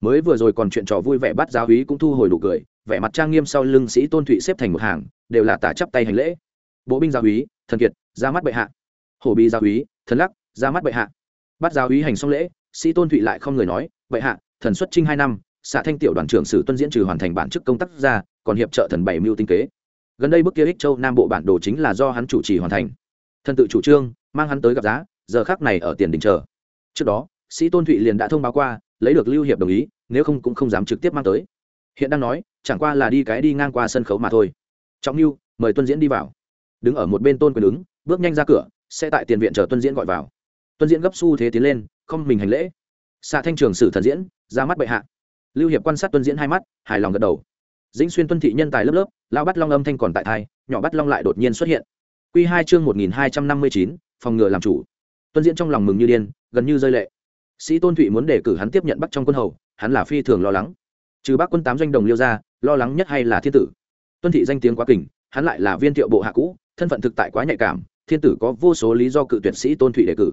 Mới vừa rồi còn chuyện trò vui vẻ bắt giáo úy cũng thu hồi đủ cười, vẻ mặt trang nghiêm sau lưng sĩ tôn thụy xếp thành một hàng, đều là tả chắp tay hành lễ. Bộ binh gia úy, thần kiệt, ra mắt bệ hạ. Hổ bi gia úy, thần lắc, ra mắt bệ hạ. Bắt giáo úy hành xong lễ, sĩ tôn thụy lại không người nói, bệ hạ, thần xuất trinh hai năm, xạ thanh tiểu đoàn trưởng sử tuân diễn trừ hoàn thành bản chức công tác ra còn hiệp trợ thần bảy mưu tinh kế. Gần đây bức kia ích châu nam bộ bản đồ chính là do hắn chủ trì hoàn thành. Thần tự chủ trương, mang hắn tới gặp giá, giờ khác này ở tiền đình chờ. Trước đó, sĩ tôn thụy liền đã thông báo qua, lấy được lưu hiệp đồng ý, nếu không cũng không dám trực tiếp mang tới. Hiện đang nói, chẳng qua là đi cái đi ngang qua sân khấu mà thôi. Trọng lưu mời tuân diễn đi vào. Đứng ở một bên tôn quyền ứng, bước nhanh ra cửa, sẽ tại tiền viện chờ tuân diễn gọi vào. Tuân diễn gấp xu thế tiến lên, không mình hành lễ. Xạ thanh trường sử thần diễn, ra mắt bệ hạ. Lưu hiệp quan sát tuân diễn hai mắt, hài lòng gật đầu dĩnh xuyên tuân thị nhân tài lớp lớp, lão bắt long âm thanh còn tại thai, nhỏ bắt long lại đột nhiên xuất hiện. Quy hai chương một nghìn hai trăm năm mươi chín, phòng ngừa làm chủ. Tuân diễn trong lòng mừng như điên, gần như rơi lệ. Sĩ tôn thụy muốn đề cử hắn tiếp nhận bắt trong quân hầu, hắn là phi thường lo lắng. Trừ Bắc quân tám doanh đồng liêu ra, lo lắng nhất hay là thiên tử. Tuân thị danh tiếng quá kình, hắn lại là viên thiệu bộ hạ cũ, thân phận thực tại quá nhạy cảm, thiên tử có vô số lý do cự tuyệt sĩ tôn thụy đề cử.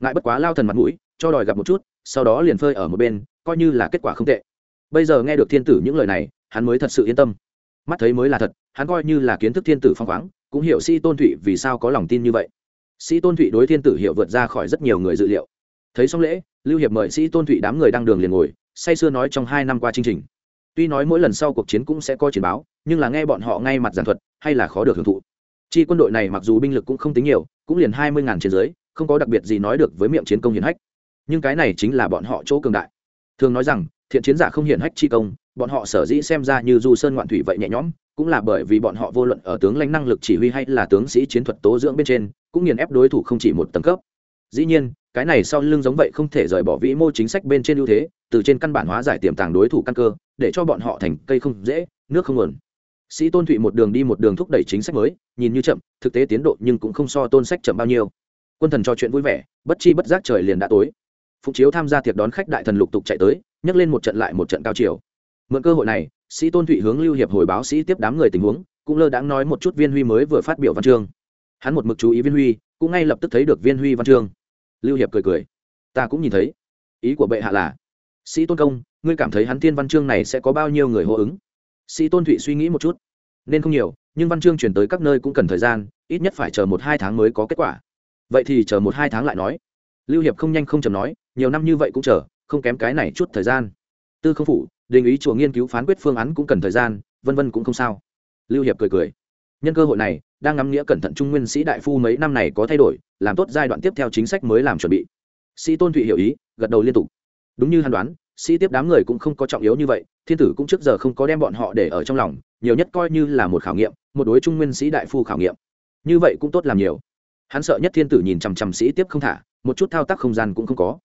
Ngại bất quá lao thần mặt mũi, cho đòi gặp một chút, sau đó liền phơi ở một bên, coi như là kết quả không tệ. Bây giờ nghe được thiên tử những lời này hắn mới thật sự yên tâm. Mắt thấy mới là thật, hắn coi như là kiến thức thiên tử phong khoáng, cũng hiểu sĩ tôn thụy vì sao có lòng tin như vậy. Sĩ tôn thụy đối thiên tử hiểu vượt ra khỏi rất nhiều người dự liệu. Thấy xong lễ, lưu hiệp mời sĩ tôn thụy đám người đang đường liền ngồi, say sưa nói trong hai năm qua chương trình. Tuy nói mỗi lần sau cuộc chiến cũng sẽ có chiến báo, nhưng là nghe bọn họ ngay mặt giản thuật, hay là khó được hưởng thụ. Chi quân đội này mặc dù binh lực cũng không tính nhiều, cũng liền hai mươi ngàn trên dưới không có đặc biệt gì nói được với miệng chiến công hiển hách. Nhưng cái này chính là bọn họ chỗ cường đại. Thường nói rằng, thiện chiến giả không hiển hách chi công bọn họ sở dĩ xem ra như du sơn ngoạn thủy vậy nhẹ nhõm, cũng là bởi vì bọn họ vô luận ở tướng lãnh năng lực chỉ huy hay là tướng sĩ chiến thuật tố dưỡng bên trên, cũng nghiền ép đối thủ không chỉ một tầng cấp. Dĩ nhiên, cái này sau lưng giống vậy không thể rời bỏ vĩ mô chính sách bên trên ưu thế, từ trên căn bản hóa giải tiềm tàng đối thủ căn cơ, để cho bọn họ thành cây không dễ, nước không nguồn. Sĩ tôn thụy một đường đi một đường thúc đẩy chính sách mới, nhìn như chậm, thực tế tiến độ nhưng cũng không so tôn sách chậm bao nhiêu. Quân thần trò chuyện vui vẻ, bất chi bất giác trời liền đã tối. Phụng chiếu tham gia tiệc đón khách đại thần lục tục chạy tới, nhấc lên một trận lại một trận cao chiều mượn cơ hội này, sĩ tôn thụy hướng lưu hiệp hồi báo sĩ tiếp đám người tình huống, cũng lơ đãng nói một chút viên huy mới vừa phát biểu văn chương. Hắn một mực chú ý viên huy, cũng ngay lập tức thấy được viên huy văn chương. Lưu hiệp cười cười. Ta cũng nhìn thấy. Ý của bệ hạ là, sĩ tôn công, ngươi cảm thấy hắn tiên văn chương này sẽ có bao nhiêu người hô ứng? Sĩ tôn thụy suy nghĩ một chút. Nên không nhiều, nhưng văn chương chuyển tới các nơi cũng cần thời gian, ít nhất phải chờ một hai tháng mới có kết quả. Vậy thì chờ một hai tháng lại nói. Lưu hiệp không nhanh không chầm nói, nhiều năm như vậy cũng chờ, không kém cái này chút thời gian. Tư không phủ đề nghị chùa nghiên cứu phán quyết phương án cũng cần thời gian, vân vân cũng không sao. Lưu hiệp cười cười. Nhân cơ hội này, đang ngắm nghĩa cẩn thận trung nguyên sĩ đại phu mấy năm này có thay đổi, làm tốt giai đoạn tiếp theo chính sách mới làm chuẩn bị. Sĩ tôn thụy hiểu ý, gật đầu liên tục. Đúng như hắn đoán, sĩ tiếp đám người cũng không có trọng yếu như vậy, thiên tử cũng trước giờ không có đem bọn họ để ở trong lòng, nhiều nhất coi như là một khảo nghiệm, một đối trung nguyên sĩ đại phu khảo nghiệm. Như vậy cũng tốt làm nhiều. Hắn sợ nhất thiên tử nhìn chằm chằm sĩ tiếp không thả, một chút thao tác không gian cũng không có.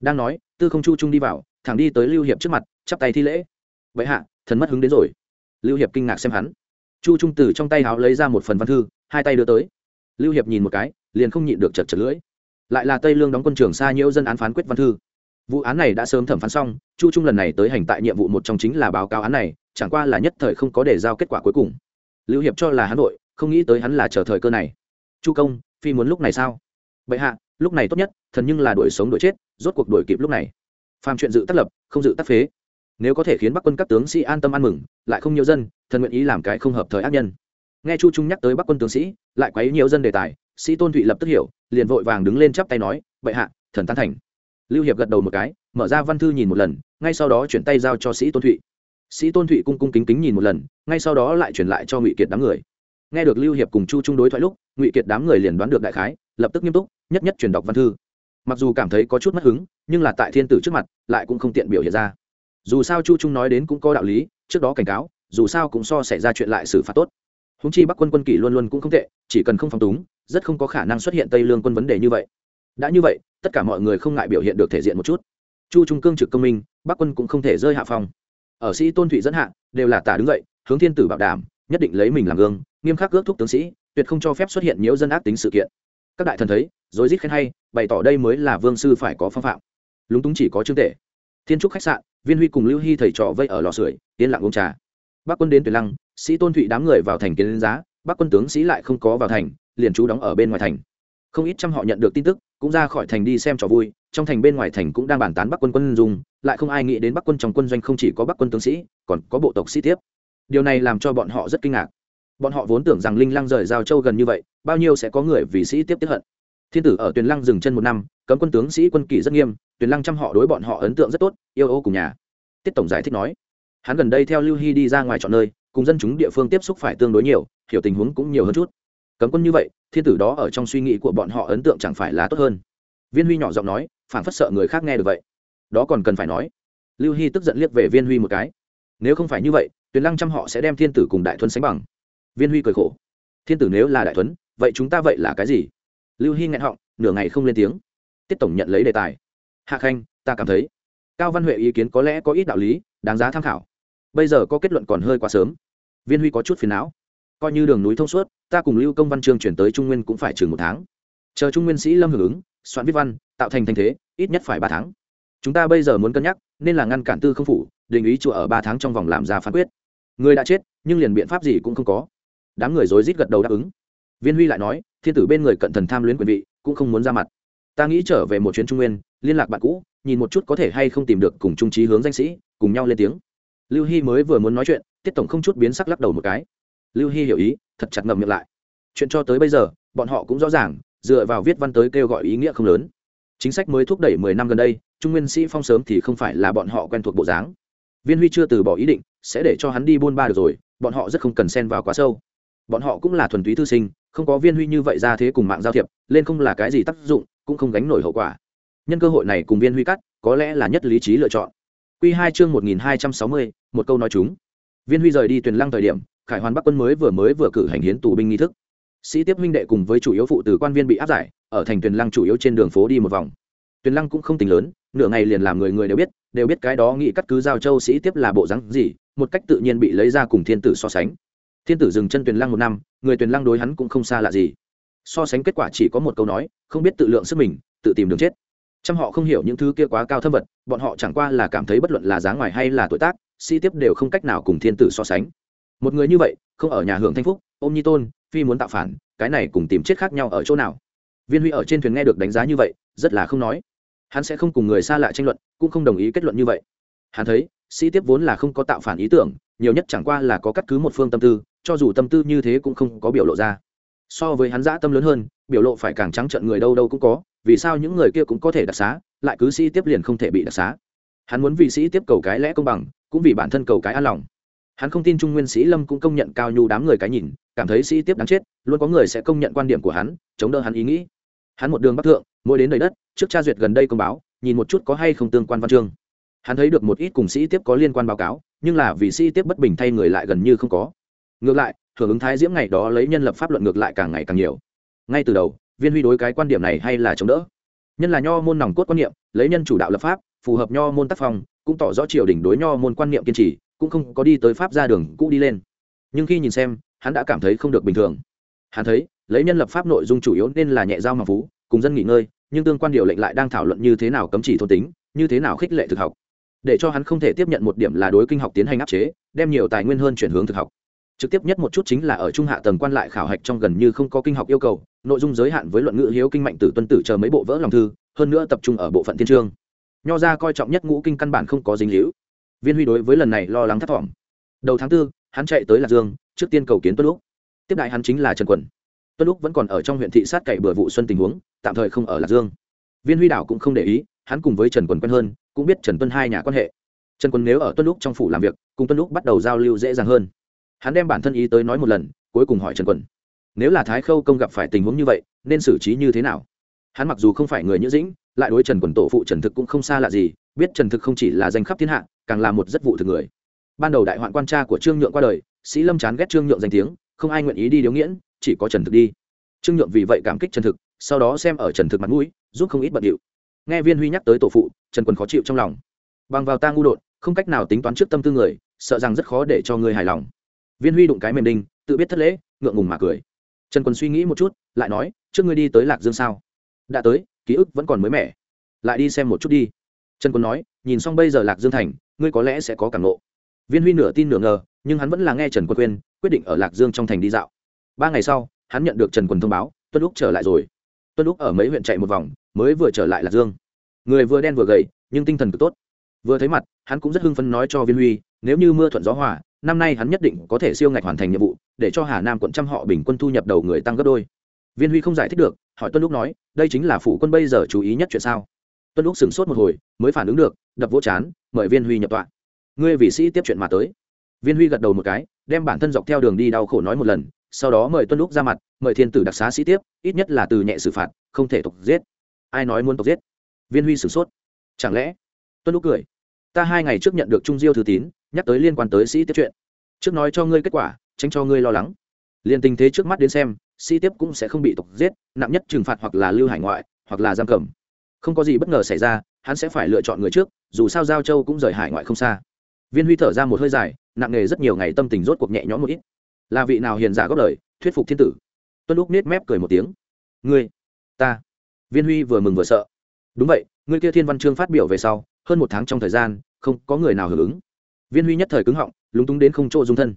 Đang nói, tư không chu trung đi vào thẳng đi tới lưu hiệp trước mặt, chắp tay thi lễ. Vậy hạ, thần mất hứng đến rồi. Lưu hiệp kinh ngạc xem hắn. Chu trung Tử trong tay háo lấy ra một phần văn thư, hai tay đưa tới. Lưu hiệp nhìn một cái, liền không nhịn được chật chật lưỡi. Lại là tây lương đóng quân trường xa nhiễu dân án phán quyết văn thư. Vụ án này đã sớm thẩm phán xong, chu trung lần này tới hành tại nhiệm vụ một trong chính là báo cáo án này, chẳng qua là nhất thời không có để giao kết quả cuối cùng. Lưu hiệp cho là hắn nội không nghĩ tới hắn là chờ thời cơ này. Chu công, phi muốn lúc này sao? Bệ hạ, lúc này tốt nhất, thần nhưng là đuổi sống đuổi chết, rốt cuộc đuổi kịp lúc này phàm chuyện dự tác lập, không dự tác phế. Nếu có thể khiến bắc quân các tướng sĩ an tâm ăn mừng, lại không nhiều dân, thần nguyện ý làm cái không hợp thời ác nhân. Nghe chu trung nhắc tới bắc quân tướng sĩ, lại quấy nhiều dân đề tài, sĩ tôn thụy lập tức hiểu, liền vội vàng đứng lên chắp tay nói, bệ hạ, thần tán thành. Lưu hiệp gật đầu một cái, mở ra văn thư nhìn một lần, ngay sau đó chuyển tay giao cho sĩ tôn thụy. Sĩ tôn thụy cung cung kính kính nhìn một lần, ngay sau đó lại chuyển lại cho ngụy kiệt đám người. Nghe được lưu hiệp cùng chu trung đối thoại lúc, ngụy kiệt đám người liền đoán được đại khái, lập tức nghiêm túc, nhất nhất truyền đọc văn thư mặc dù cảm thấy có chút mất hứng, nhưng là tại thiên tử trước mặt, lại cũng không tiện biểu hiện ra. Dù sao chu trung nói đến cũng có đạo lý, trước đó cảnh cáo, dù sao cũng so xảy ra chuyện lại xử phạt tốt. Húng chi bắc quân quân kỷ luôn luôn cũng không tệ, chỉ cần không phong túng, rất không có khả năng xuất hiện tây lương quân vấn đề như vậy. Đã như vậy, tất cả mọi người không ngại biểu hiện được thể diện một chút. Chu trung cương trực công minh, bắc quân cũng không thể rơi hạ phong. Ở sĩ tôn thụy dẫn hạ, đều là tả đứng dậy, hướng thiên tử bảo đảm, nhất định lấy mình làm gương, nghiêm khắc ước thúc tướng sĩ, tuyệt không cho phép xuất hiện nhiễu dân ác tính sự kiện các đại thần thấy, rồi rít khen hay, bày tỏ đây mới là vương sư phải có phong phạm. Lúng túng chỉ có trương tể. Thiên trúc khách sạn, viên huy cùng lưu hy thầy trò vây ở lò sưởi, yên lặng uống trà. Bắc quân đến tuyển lăng, sĩ tôn thụy đám người vào thành kiến giá, bắc quân tướng sĩ lại không có vào thành, liền trú đóng ở bên ngoài thành. Không ít trăm họ nhận được tin tức, cũng ra khỏi thành đi xem trò vui, trong thành bên ngoài thành cũng đang bàn tán bắc quân quân dùng lại không ai nghĩ đến bắc quân trong quân doanh không chỉ có bắc quân tướng sĩ, còn có bộ tộc sĩ tiếp. Điều này làm cho bọn họ rất kinh ngạc bọn họ vốn tưởng rằng linh lăng rời giao châu gần như vậy, bao nhiêu sẽ có người vì sĩ tiếp tiếp hận. Thiên tử ở tuyền lăng dừng chân một năm, cấm quân tướng sĩ quân kỷ rất nghiêm, tuyền lăng trăm họ đối bọn họ ấn tượng rất tốt, yêu ô cùng nhà. Tiết tổng giải thích nói, hắn gần đây theo lưu hy đi ra ngoài chọn nơi, cùng dân chúng địa phương tiếp xúc phải tương đối nhiều, hiểu tình huống cũng nhiều hơn chút. Cấm quân như vậy, thiên tử đó ở trong suy nghĩ của bọn họ ấn tượng chẳng phải là tốt hơn. Viên huy nhỏ giọng nói phản phất sợ người khác nghe được vậy. Đó còn cần phải nói. Lưu hy tức giận liếc về viên huy một cái. Nếu không phải như vậy, tuyền lăng trăm họ sẽ đem thiên tử cùng đại thuân sánh bằng viên huy cười khổ. Thiên tử nếu là đại thuấn, vậy chúng ta vậy là cái gì? Lưu hy nghẹn họng, nửa ngày không lên tiếng. Tiết tổng nhận lấy đề tài. Hạ khanh, ta cảm thấy cao văn huệ ý kiến có lẽ có ít đạo lý, đáng giá tham khảo. Bây giờ có kết luận còn hơi quá sớm. Viên huy có chút phiền não. Coi như đường núi thông suốt, ta cùng lưu công văn chương chuyển tới trung nguyên cũng phải chừng một tháng. Chờ trung nguyên sĩ lâm hưởng ứng, soạn viết văn, tạo thành thành thế, ít nhất phải ba tháng. Chúng ta bây giờ muốn cân nhắc, nên là ngăn cản tư không phủ, định ý chùa ở ba tháng trong vòng làm ra phán quyết. Người đã chết, nhưng liền biện pháp gì cũng không có đám người rối rít gật đầu đáp ứng. Viên huy lại nói, thiên tử bên người cận thần tham luyến quyền vị, cũng không muốn ra mặt. Ta nghĩ trở về một chuyến trung nguyên, liên lạc bạn cũ, nhìn một chút có thể hay không tìm được cùng trung trí hướng danh sĩ, cùng nhau lên tiếng. Lưu hy mới vừa muốn nói chuyện, tiết tổng không chút biến sắc lắc đầu một cái. Lưu hy hiểu ý, thật chặt ngậm miệng lại. Chuyện cho tới bây giờ, bọn họ cũng rõ ràng, dựa vào viết văn tới kêu gọi ý nghĩa không lớn. Chính sách mới thúc đẩy mười năm gần đây, trung nguyên sĩ phong sớm thì không phải là bọn họ quen thuộc bộ dáng. Viên huy chưa từ bỏ ý định, sẽ để cho hắn đi buôn ba được rồi, bọn họ rất không cần xen vào quá sâu bọn họ cũng là thuần túy thư sinh, không có viên huy như vậy ra thế cùng mạng giao thiệp, lên không là cái gì tác dụng, cũng không gánh nổi hậu quả. Nhân cơ hội này cùng viên huy cắt, có lẽ là nhất lý trí lựa chọn. Q hai chương một nghìn hai trăm sáu mươi, một câu nói chúng. Viên huy rời đi tuyền lăng thời điểm, khải hoàn bắc quân mới vừa mới vừa cử hành hiến tù binh nghi thức. Sĩ tiếp huynh đệ cùng với chủ yếu phụ từ quan viên bị áp giải, ở thành tuyền lăng chủ yếu trên đường phố đi một vòng. Tuyền lăng cũng không tính lớn, nửa ngày liền làm người người đều biết đều biết cái đó nghĩ cắt cứ giao châu sĩ tiếp là bộ rắn gì, một cách tự nhiên bị lấy ra cùng thiên tử so sánh thiên tử dừng chân tuyền lăng một năm, người tuyền lăng đối hắn cũng không xa lạ gì. So sánh kết quả chỉ có một câu nói, không biết tự lượng sức mình, tự tìm đường chết. Trăm họ không hiểu những thứ kia quá cao thâm vật, bọn họ chẳng qua là cảm thấy bất luận là dáng ngoài hay là tuổi tác, sĩ tiếp đều không cách nào cùng thiên tử so sánh. Một người như vậy, không ở nhà hưởng thanh phúc, ôm nhi tôn, phi muốn tạo phản, cái này cùng tìm chết khác nhau ở chỗ nào? Viên huy ở trên thuyền nghe được đánh giá như vậy, rất là không nói. Hắn sẽ không cùng người xa lạ tranh luận, cũng không đồng ý kết luận như vậy. Hắn thấy, sĩ tiếp vốn là không có tạo phản ý tưởng, nhiều nhất chẳng qua là có cắt cứ một phương tâm tư cho dù tâm tư như thế cũng không có biểu lộ ra. So với hắn dã tâm lớn hơn, biểu lộ phải càng trắng trợn người đâu đâu cũng có, vì sao những người kia cũng có thể đặc xá, lại cứ sĩ tiếp liền không thể bị đặc xá. Hắn muốn vị sĩ tiếp cầu cái lẽ công bằng, cũng vì bản thân cầu cái an lòng. Hắn không tin trung nguyên sĩ lâm cũng công nhận cao nhu đám người cái nhìn, cảm thấy sĩ tiếp đáng chết, luôn có người sẽ công nhận quan điểm của hắn, chống đỡ hắn ý nghĩ. Hắn một đường bắc thượng, mỗi đến đầy đất, trước tra duyệt gần đây công báo, nhìn một chút có hay không tương quan văn chương. Hắn thấy được một ít cùng sĩ tiếp có liên quan báo cáo, nhưng là vì sĩ tiếp bất bình thay người lại gần như không có ngược lại, hưởng ứng thái diễm ngày đó lấy nhân lập pháp luận ngược lại càng ngày càng nhiều. Ngay từ đầu, viên huy đối cái quan điểm này hay là chống đỡ. Nhân là nho môn nòng cốt quan niệm, lấy nhân chủ đạo lập pháp, phù hợp nho môn tác phong, cũng tỏ rõ triều đỉnh đối nho môn quan niệm kiên trì, cũng không có đi tới pháp ra đường cũ đi lên. Nhưng khi nhìn xem, hắn đã cảm thấy không được bình thường. Hắn thấy, lấy nhân lập pháp nội dung chủ yếu nên là nhẹ giao mà phú, cùng dân nghỉ ngơi, nhưng tương quan điều lệnh lại đang thảo luận như thế nào cấm chỉ thôn tính, như thế nào khích lệ thực học. Để cho hắn không thể tiếp nhận một điểm là đối kinh học tiến hành áp chế, đem nhiều tài nguyên hơn chuyển hướng thực học trực tiếp nhất một chút chính là ở trung hạ tầng quan lại khảo hạch trong gần như không có kinh học yêu cầu, nội dung giới hạn với luận ngữ hiếu kinh mạnh tử tuân tử chờ mấy bộ vỡ lòng thư, hơn nữa tập trung ở bộ phận thiên trương nho ra coi trọng nhất ngũ kinh căn bản không có dính hữu viên huy đối với lần này lo lắng thất vọng đầu tháng tư, hắn chạy tới lạc dương, trước tiên cầu kiến tuân lúc tiếp đại hắn chính là trần quần tuân lúc vẫn còn ở trong huyện thị sát cậy bừa vụ xuân tình huống, tạm thời không ở lạc dương. Viên huy đảo cũng không để ý, hắn cùng với trần quần quen hơn, cũng biết trần tuân hai nhà quan hệ. Trần quần nếu ở tuân lúc trong phủ làm việc, cùng tuân lúc bắt đầu giao lưu dễ dàng hơn hắn đem bản thân ý tới nói một lần, cuối cùng hỏi trần quần: nếu là thái khâu công gặp phải tình huống như vậy, nên xử trí như thế nào? Hắn mặc dù không phải người nhữ dĩnh, lại đối trần quần tổ phụ trần thực cũng không xa lạ gì, biết trần thực không chỉ là danh khắp thiên hạ, càng là một rất vụ thực người. Ban đầu đại hoạn quan tra của trương nhượng qua đời, sĩ lâm chán ghét trương nhượng danh tiếng, không ai nguyện ý đi điếu nghiễn, chỉ có trần thực đi. Trương nhượng vì vậy cảm kích trần thực, sau đó xem ở trần thực mặt mũi, giúp không ít bận điệu. Nghe viên huy nhắc tới tổ phụ, trần quần khó chịu trong lòng. Bằng vào ta ngu đột, không cách nào tính toán trước tâm tư người, sợ rằng rất khó để cho người hài lòng viên huy đụng cái mềm đinh, tự biết thất lễ, ngượng ngùng mà cười. Trần quân suy nghĩ một chút, lại nói, trước ngươi đi tới lạc dương sao? Đã tới, ký ức vẫn còn mới mẻ. Lại đi xem một chút đi. Trần quân nói, nhìn xong bây giờ lạc dương thành, ngươi có lẽ sẽ có cảm ngộ. Viên huy nửa tin nửa ngờ, nhưng hắn vẫn là nghe trần quân khuyên, quyết định ở lạc dương trong thành đi dạo. Ba ngày sau, hắn nhận được trần quân thông báo, tuân lúc trở lại rồi. Tuân lúc ở mấy huyện chạy một vòng, mới vừa trở lại lạc dương. Người vừa đen vừa gầy, nhưng tinh thần cực tốt. Vừa thấy mặt, hắn cũng rất hưng phấn nói cho viên huy, nếu như mưa thuận gió hòa năm nay hắn nhất định có thể siêu ngạch hoàn thành nhiệm vụ, để cho hà nam quận trăm họ bình quân thu nhập đầu người tăng gấp đôi. Viên huy không giải thích được, hỏi tuân lúc nói, đây chính là phủ quân bây giờ chú ý nhất chuyện sao? Tuân lúc sửng sốt một hồi, mới phản ứng được, đập vỗ chán, mời viên huy nhập tọa. Ngươi vị sĩ tiếp chuyện mà tới. Viên huy gật đầu một cái, đem bản thân dọc theo đường đi đau khổ nói một lần, sau đó mời tuân lúc ra mặt, mời thiên tử đặc xá sĩ tiếp, ít nhất là từ nhẹ xử phạt, không thể tục giết. Ai nói muốn tục giết? Viên huy sửng sốt. Chẳng lẽ? Tuân lúc cười. Ta hai ngày trước nhận được trung diêu thư tín nhắc tới liên quan tới sĩ tiếp chuyện. Trước nói cho ngươi kết quả, tránh cho ngươi lo lắng. Liền tình thế trước mắt đến xem, sĩ tiếp cũng sẽ không bị tộc giết, nặng nhất trừng phạt hoặc là lưu hải ngoại, hoặc là giam cầm. Không có gì bất ngờ xảy ra, hắn sẽ phải lựa chọn người trước, dù sao giao châu cũng rời hải ngoại không xa. Viên huy thở ra một hơi dài, nặng nề rất nhiều ngày tâm tình rốt cuộc nhẹ nhõm một ít. Là vị nào hiền giả góp lời, thuyết phục thiên tử? Tuân lúc nết mép cười một tiếng. Ngươi, ta. Viên huy vừa mừng vừa sợ. Đúng vậy, ngươi kia thiên văn chương phát biểu về sau, hơn một tháng trong thời gian, không có người nào hưởng ứng viên huy nhất thời cứng họng, lúng túng đến không chỗ dung thân.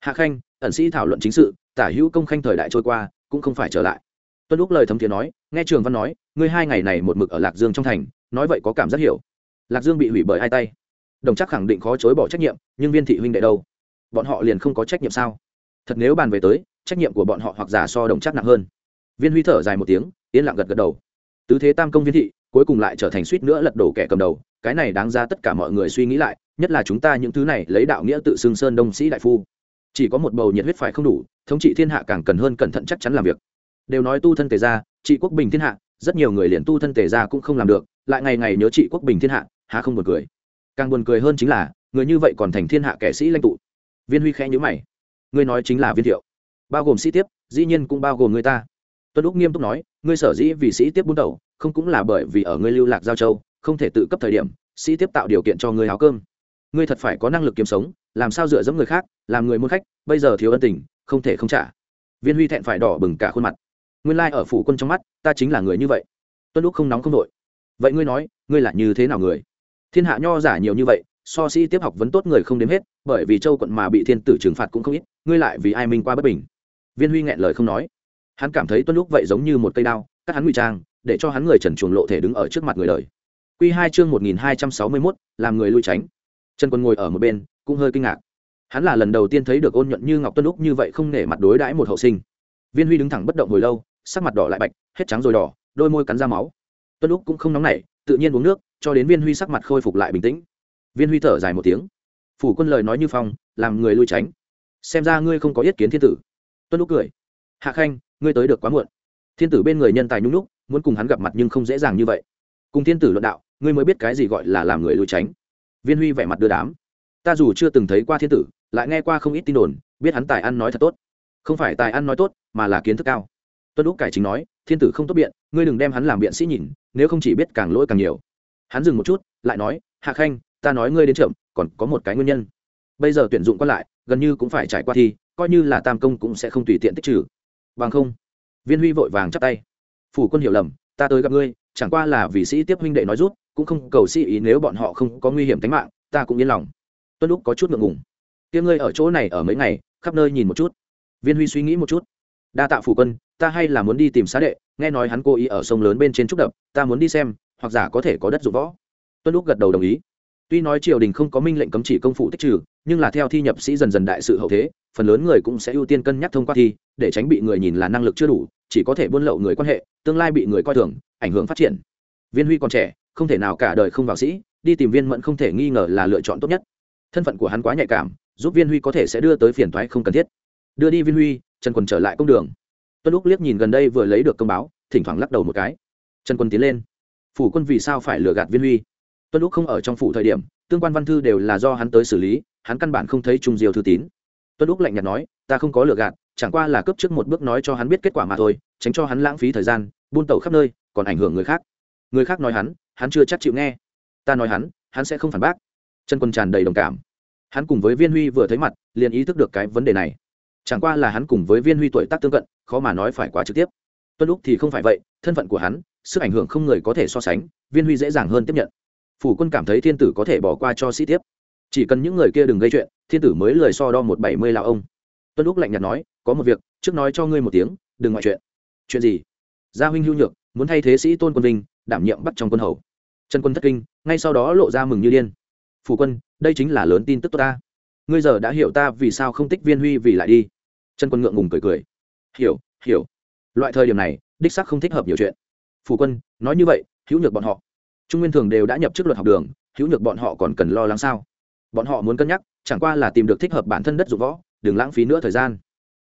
Hạ khanh, ẩn sĩ thảo luận chính sự, tả hữu công khanh thời đại trôi qua, cũng không phải trở lại. Tuân lúc lời thấm thiế nói, nghe trường văn nói, ngươi hai ngày này một mực ở lạc dương trong thành, nói vậy có cảm giác hiểu. Lạc dương bị hủy bởi hai tay. Đồng chắc khẳng định khó chối bỏ trách nhiệm, nhưng viên thị huynh đệ đâu? Bọn họ liền không có trách nhiệm sao? Thật nếu bàn về tới, trách nhiệm của bọn họ hoặc giả so đồng chắc nặng hơn. Viên huy thở dài một tiếng, yên lặng gật gật đầu. Tứ thế tam công viên thị, cuối cùng lại trở thành suýt nữa lật đổ kẻ cầm đầu cái này đáng ra tất cả mọi người suy nghĩ lại, nhất là chúng ta những thứ này lấy đạo nghĩa tự xưng sơn đông sĩ đại phu. Chỉ có một bầu nhiệt huyết phải không đủ, thống trị thiên hạ càng cần hơn cẩn thận chắc chắn làm việc. Đều nói tu thân tề ra trị quốc bình thiên hạ, rất nhiều người liền tu thân tề ra cũng không làm được, lại ngày ngày nhớ trị quốc bình thiên hạ, há không buồn cười. Càng buồn cười hơn chính là, người như vậy còn thành thiên hạ kẻ sĩ lãnh tụ. Viên huy khẽ nhữ mày. Ngươi nói chính là viên thiệu. Bao gồm sĩ tiếp, dĩ nhiên cũng bao gồm người ta. Tuân úc nghiêm túc nói, ngươi sở dĩ vì sĩ tiếp bún đầu không cũng là bởi vì ở ngươi lưu lạc giao châu không thể tự cấp thời điểm, sĩ tiếp tạo điều kiện cho ngươi áo cơm. Ngươi thật phải có năng lực kiếm sống, làm sao dựa dẫm người khác, làm người muốn khách, bây giờ thiếu ân tình, không thể không trả. Viên huy thẹn phải đỏ bừng cả khuôn mặt. Nguyên lai ở phủ quân trong mắt, ta chính là người như vậy. Tuân lúc không nóng không nội vậy ngươi nói, ngươi là như thế nào người? Thiên hạ nho giả nhiều như vậy, so sĩ tiếp học vấn tốt người không đếm hết, bởi vì châu quận mà bị thiên tử trừng phạt cũng không ít, ngươi lại vì ai minh qua bất bình? Viên huy nghẹn lời không nói. Hắn cảm thấy tuân lúc vậy giống như một cây đao, cắt hắn ngụy trang, để cho hắn người trần chuồng lộ thể đứng ở trước mặt người đời. Quy hai chương một nghìn hai trăm sáu mươi mốt, làm người lui tránh. Trần quân ngồi ở một bên, cũng hơi kinh ngạc. Hắn là lần đầu tiên thấy được ôn nhuận như ngọc tuân lúc như vậy không nể mặt đối đãi một hậu sinh. Viên huy đứng thẳng bất động hồi lâu, sắc mặt đỏ lại bạch, hết trắng rồi đỏ, đôi môi cắn ra máu. Tuân lúc cũng không nóng nảy, tự nhiên uống nước, cho đến viên huy sắc mặt khôi phục lại bình tĩnh. Viên huy thở dài một tiếng. Phủ quân lời nói như phong, làm người lui tránh. Xem ra ngươi không có ý kiến thiên tử. Tuân lúc cười. Hạ khanh, ngươi tới được quá muộn. Thiên tử bên người nhân tài nhung lúc, muốn cùng hắn gặp mặt nhưng không dễ dàng như vậy. Cùng thiên tử luận đạo ngươi mới biết cái gì gọi là làm người lui tránh. Viên huy vẻ mặt đưa đám. Ta dù chưa từng thấy qua thiên tử, lại nghe qua không ít tin đồn, biết hắn tài ăn nói thật tốt. Không phải tài ăn nói tốt, mà là kiến thức cao. Tuân úc cải chính nói, thiên tử không tốt biện, ngươi đừng đem hắn làm biện sĩ nhìn, nếu không chỉ biết càng lỗi càng nhiều. Hắn dừng một chút, lại nói, hạ khanh, ta nói ngươi đến chậm, còn có một cái nguyên nhân. Bây giờ tuyển dụng còn lại, gần như cũng phải trải qua thi, coi như là tam công cũng sẽ không tùy tiện tích trừ. Bằng không, viên huy vội vàng chắp tay. Phủ quân hiểu lầm, ta tới gặp ngươi, chẳng qua là vì sĩ tiếp huynh đệ nói rút cũng không cầu sĩ ý nếu bọn họ không có nguy hiểm tính mạng, ta cũng yên lòng. Tuân lúc có chút ngượng ngùng. Kia ngươi ở chỗ này ở mấy ngày, khắp nơi nhìn một chút. Viên huy suy nghĩ một chút. Đa tạ phủ quân, ta hay là muốn đi tìm xá đệ, nghe nói hắn cố ý ở sông lớn bên trên trúc đập, ta muốn đi xem, hoặc giả có thể có đất dụng võ. Tuân lúc gật đầu đồng ý. Tuy nói triều đình không có minh lệnh cấm chỉ công phụ tích trừ, nhưng là theo thi nhập sĩ dần dần đại sự hậu thế, phần lớn người cũng sẽ ưu tiên cân nhắc thông qua thi, để tránh bị người nhìn là năng lực chưa đủ, chỉ có thể buôn lậu người quan hệ, tương lai bị người coi thường, ảnh hưởng phát triển. Viên huy còn trẻ không thể nào cả đời không vào sĩ, đi tìm viên mẫn không thể nghi ngờ là lựa chọn tốt nhất. Thân phận của hắn quá nhạy cảm, giúp viên huy có thể sẽ đưa tới phiền thoái không cần thiết. Đưa đi viên huy, trần quần trở lại công đường. Tuân lúc liếc nhìn gần đây vừa lấy được công báo, thỉnh thoảng lắc đầu một cái. Trần quân tiến lên. Phủ quân vì sao phải lừa gạt viên huy? Tuân lúc không ở trong phủ thời điểm, tương quan văn thư đều là do hắn tới xử lý, hắn căn bản không thấy trung diều thư tín. Tuân lúc lạnh nhạt nói, ta không có lừa gạt, chẳng qua là cấp trước một bước nói cho hắn biết kết quả mà thôi, tránh cho hắn lãng phí thời gian, buôn tẩu khắp nơi, còn ảnh hưởng người khác. Người khác nói hắn hắn chưa chắc chịu nghe. Ta nói hắn hắn sẽ không phản bác. Trần quân tràn đầy đồng cảm. Hắn cùng với viên huy vừa thấy mặt, liền ý thức được cái vấn đề này. Chẳng qua là hắn cùng với viên huy tuổi tác tương cận, khó mà nói phải quá trực tiếp. Tuân lúc thì không phải vậy, thân phận của hắn, sức ảnh hưởng không người có thể so sánh, viên huy dễ dàng hơn tiếp nhận. Phủ quân cảm thấy thiên tử có thể bỏ qua cho sĩ tiếp. Chỉ cần những người kia đừng gây chuyện, thiên tử mới lời so đo một bảy mươi lão ông. Tuân lúc lạnh nhạt nói, có một việc, trước nói cho ngươi một tiếng, đừng ngoại chuyện. Chuyện gì? Gia huynh hưu nhược, muốn thay thế sĩ tôn quân vinh đảm nhiệm bắt trong quân hầu. Trần quân thất kinh, ngay sau đó lộ ra mừng như điên. Phủ quân, đây chính là lớn tin tức tốt ta. Ngươi giờ đã hiểu ta vì sao không tích viên huy vì lại đi. Trần quân ngượng ngùng cười cười. Hiểu hiểu. Loại thời điểm này, đích sắc không thích hợp nhiều chuyện. Phủ quân, nói như vậy, hữu nhược bọn họ, trung nguyên thường đều đã nhập chức luật học đường, hữu nhược bọn họ còn cần lo lắng sao? Bọn họ muốn cân nhắc, chẳng qua là tìm được thích hợp bản thân đất dụng võ, đừng lãng phí nữa thời gian.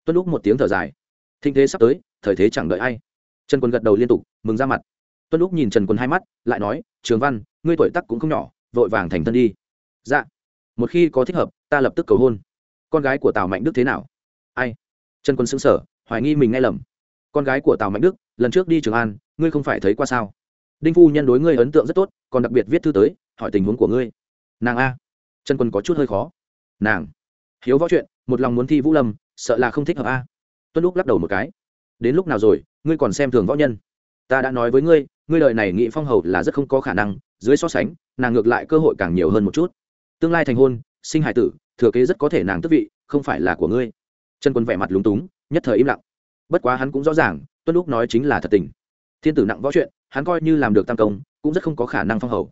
Tuân lúc một tiếng thở dài. Thinh thế sắp tới, thời thế chẳng đợi ai. Trần quân gật đầu liên tục, mừng ra mặt tuân lúc nhìn trần quân hai mắt, lại nói, trường văn, ngươi tuổi tắc cũng không nhỏ, vội vàng thành thân đi. Dạ. Một khi có thích hợp, ta lập tức cầu hôn. Con gái của tào mạnh đức thế nào? Ai? Trần quân xứng sở hoài nghi mình nghe lầm. Con gái của tào mạnh đức, lần trước đi trường an, ngươi không phải thấy qua sao? Đinh phu nhân đối ngươi ấn tượng rất tốt, còn đặc biệt viết thư tới, hỏi tình huống của ngươi. Nàng a? Trần quân có chút hơi khó. Nàng? Hiếu võ chuyện, một lòng muốn thi vũ lâm, sợ là không thích hợp a. Tuân lúc lắc đầu một cái. Đến lúc nào rồi, ngươi còn xem thường võ nhân? Ta đã nói với ngươi ngươi lời này nghị phong hầu là rất không có khả năng, dưới so sánh, nàng ngược lại cơ hội càng nhiều hơn một chút. Tương lai thành hôn, sinh hải tử, thừa kế rất có thể nàng tức vị, không phải là của ngươi. Trần quân vẻ mặt lúng túng, nhất thời im lặng. Bất quá hắn cũng rõ ràng, tuân lúc nói chính là thật tình. Thiên tử nặng võ chuyện, hắn coi như làm được tam công, cũng rất không có khả năng phong hầu.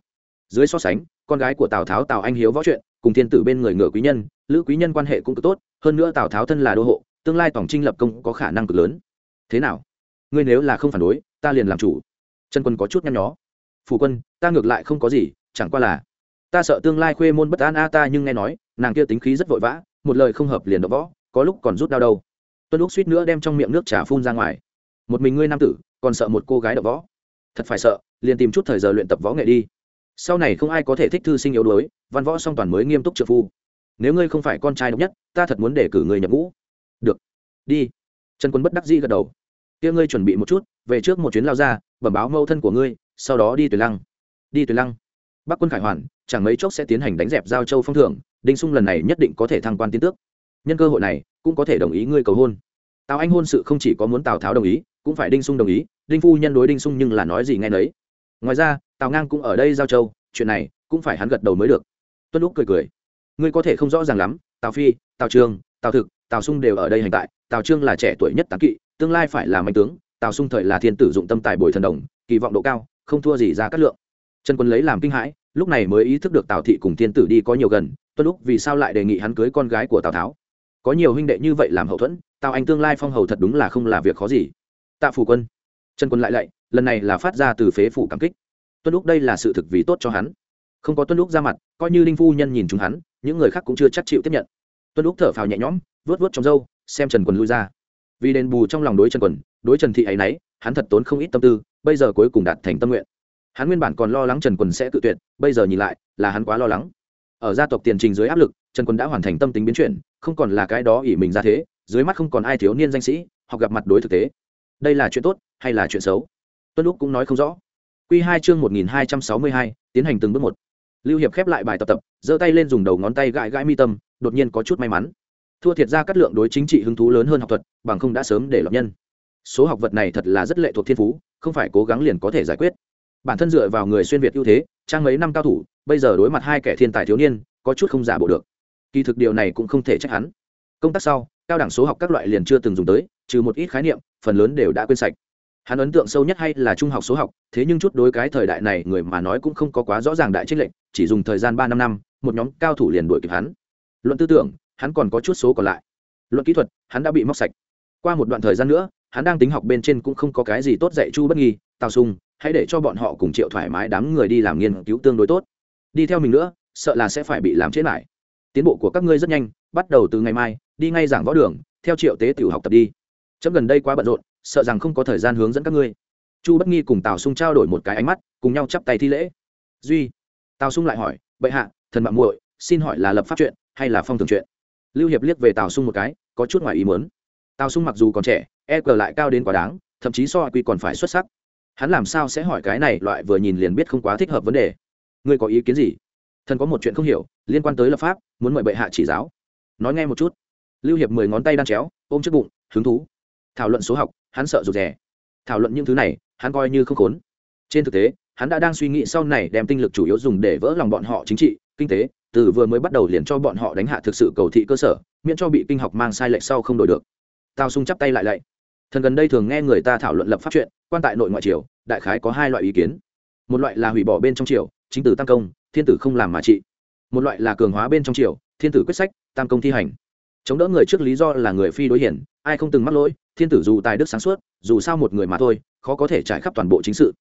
Dưới so sánh, con gái của tào tháo, tào anh hiếu võ chuyện, cùng thiên tử bên người ngựa quý nhân, lữ quý nhân quan hệ cũng cực tốt, hơn nữa tào tháo thân là đô hộ, tương lai tổng trinh lập công có khả năng cực lớn. Thế nào? Ngươi nếu là không phản đối, ta liền làm chủ trần quân có chút nhăn nhó. Phủ quân, ta ngược lại không có gì, chẳng qua là, ta sợ tương lai khuê môn bất an a, ta nhưng nghe nói, nàng kia tính khí rất vội vã, một lời không hợp liền đập võ, có lúc còn rút đau đâu tuân lúc suýt nữa đem trong miệng nước trà phun ra ngoài. Một mình ngươi nam tử, còn sợ một cô gái đập võ. Thật phải sợ, liền tìm chút thời giờ luyện tập võ nghệ đi. Sau này không ai có thể thích thư sinh yếu đuối, văn võ song toàn mới nghiêm túc trợ phu. Nếu ngươi không phải con trai độc nhất, ta thật muốn để cử người nhập ngũ. Được. Đi. Trần quân bất đắc dĩ gật đầu. Kia ngươi chuẩn bị một chút, về trước một chuyến lao ra bẩm báo mâu thân của ngươi, sau đó đi tuyệt lăng. Đi tuyệt lăng. Bắc quân khải hoàn, chẳng mấy chốc sẽ tiến hành đánh dẹp giao châu phong thưởng, đinh sung lần này nhất định có thể thăng quan tiến tước. Nhân cơ hội này, cũng có thể đồng ý ngươi cầu hôn. Tào anh hôn sự không chỉ có muốn tào tháo đồng ý, cũng phải đinh sung đồng ý, đinh phu nhân đối đinh sung nhưng là nói gì nghe nấy. Ngoài ra, tào ngang cũng ở đây giao châu, chuyện này cũng phải hắn gật đầu mới được. Tuân lúc cười cười. Ngươi có thể không rõ ràng lắm, tào phi, tào trường, tào thực, tào sung đều ở đây hành tại, tào trương là trẻ tuổi nhất tán kỵ, tương lai phải là mạnh tướng tào sung thời là thiên tử dụng tâm tài bồi thần đồng, kỳ vọng độ cao, không thua gì ra cát lượng. Trần quân lấy làm kinh hãi, lúc này mới ý thức được tào thị cùng thiên tử đi có nhiều gần, tuân lúc vì sao lại đề nghị hắn cưới con gái của tào tháo? Có nhiều huynh đệ như vậy làm hậu thuẫn, tào anh tương lai phong hầu thật đúng là không là việc khó gì. Tạ phủ quân. Trần quân lại lạy, lần này là phát ra từ phế phủ cảm kích. Tuân lúc đây là sự thực vì tốt cho hắn. Không có tuân lúc ra mặt, coi như linh phu nhân nhìn chúng hắn, những người khác cũng chưa chắc chịu tiếp nhận. Tuân lúc thở phào nhẹ nhõm vớt vớt trong râu, xem trần quần lui ra. Vì đền bù trong lòng đối trần quần đối trần thị ấy nấy, hắn thật tốn không ít tâm tư, bây giờ cuối cùng đạt thành tâm nguyện. Hắn nguyên bản còn lo lắng trần quần sẽ tự tuyệt, bây giờ nhìn lại, là hắn quá lo lắng. Ở gia tộc tiền trình dưới áp lực, trần quần đã hoàn thành tâm tính biến chuyển, không còn là cái đó ỉ mình ra thế, dưới mắt không còn ai thiếu niên danh sĩ, hoặc gặp mặt đối thực tế. Đây là chuyện tốt hay là chuyện xấu? Tuân lúc cũng nói không rõ. Q hai chương một nghìn hai trăm sáu mươi hai, tiến hành từng bước một. Lưu hiệp khép lại bài tập tập, giơ tay lên dùng đầu ngón tay gãi gãi mi tâm, đột nhiên có chút may mắn. Thua thiệt ra cắt lượng đối chính trị hứng thú lớn hơn học thuật, bằng không đã sớm để lập nhân số học vật này thật là rất lệ thuộc thiên phú, không phải cố gắng liền có thể giải quyết. Bản thân dựa vào người xuyên việt ưu thế, trang mấy năm cao thủ, bây giờ đối mặt hai kẻ thiên tài thiếu niên, có chút không giả bộ được. Kỳ thực điều này cũng không thể trách hắn. Công tác sau, cao đẳng số học các loại liền chưa từng dùng tới, trừ một ít khái niệm, phần lớn đều đã quên sạch. Hắn ấn tượng sâu nhất hay là trung học số học, thế nhưng chút đối cái thời đại này người mà nói cũng không có quá rõ ràng đại trích lệnh chỉ dùng thời gian ba năm năm, một nhóm cao thủ liền đuổi kịp hắn. Luận tư tưởng, hắn còn có chút số còn lại. Luận kỹ thuật, hắn đã bị móc sạch. Qua một đoạn thời gian nữa hắn đang tính học bên trên cũng không có cái gì tốt dạy chu bất nghi, tào sung hãy để cho bọn họ cùng triệu thoải mái đám người đi làm nghiên cứu tương đối tốt. Đi theo mình nữa, sợ là sẽ phải bị làm chết lại. Tiến bộ của các ngươi rất nhanh, bắt đầu từ ngày mai, đi ngay giảng võ đường, theo triệu tế tiểu học tập đi. Chấm gần đây quá bận rộn, sợ rằng không có thời gian hướng dẫn các ngươi. Chu bất nghi cùng tào sung trao đổi một cái ánh mắt, cùng nhau chắp tay thi lễ. Duy. Tào sung lại hỏi, bệ hạ, thần mạng muội, xin hỏi là lập pháp chuyện, hay là phong thường chuyện? Lưu hiệp liếc về tào sung một cái, có chút ngoài ý muốn. Tào sung mặc dù còn trẻ e lại cao đến quá đáng, thậm chí so quy còn phải xuất sắc. Hắn làm sao sẽ hỏi cái này, loại vừa nhìn liền biết không quá thích hợp vấn đề. Ngươi có ý kiến gì? Thần có một chuyện không hiểu, liên quan tới lập pháp, muốn mời bệ hạ chỉ giáo. Nói nghe một chút. Lưu hiệp mười ngón tay đang chéo, ôm trước bụng, hứng thú. Thảo luận số học, hắn sợ rụt rè. Thảo luận những thứ này, hắn coi như không khốn. Trên thực tế, hắn đã đang suy nghĩ sau này đem tinh lực chủ yếu dùng để vỡ lòng bọn họ chính trị, kinh tế, từ vừa mới bắt đầu liền cho bọn họ đánh hạ thực sự cầu thị cơ sở, miễn cho bị kinh học mang sai lệch sau không đổi được. Tao sung chắp tay lại lạy thần gần đây thường nghe người ta thảo luận lập pháp chuyện, quan tại nội ngoại triều, đại khái có hai loại ý kiến. Một loại là hủy bỏ bên trong triều, chính tử tăng công, thiên tử không làm mà trị. Một loại là cường hóa bên trong triều, thiên tử quyết sách, tam công thi hành. Chống đỡ người trước lý do là người phi đối hiển, ai không từng mắc lỗi, thiên tử dù tài đức sáng suốt, dù sao một người mà thôi, khó có thể trải khắp toàn bộ chính sự.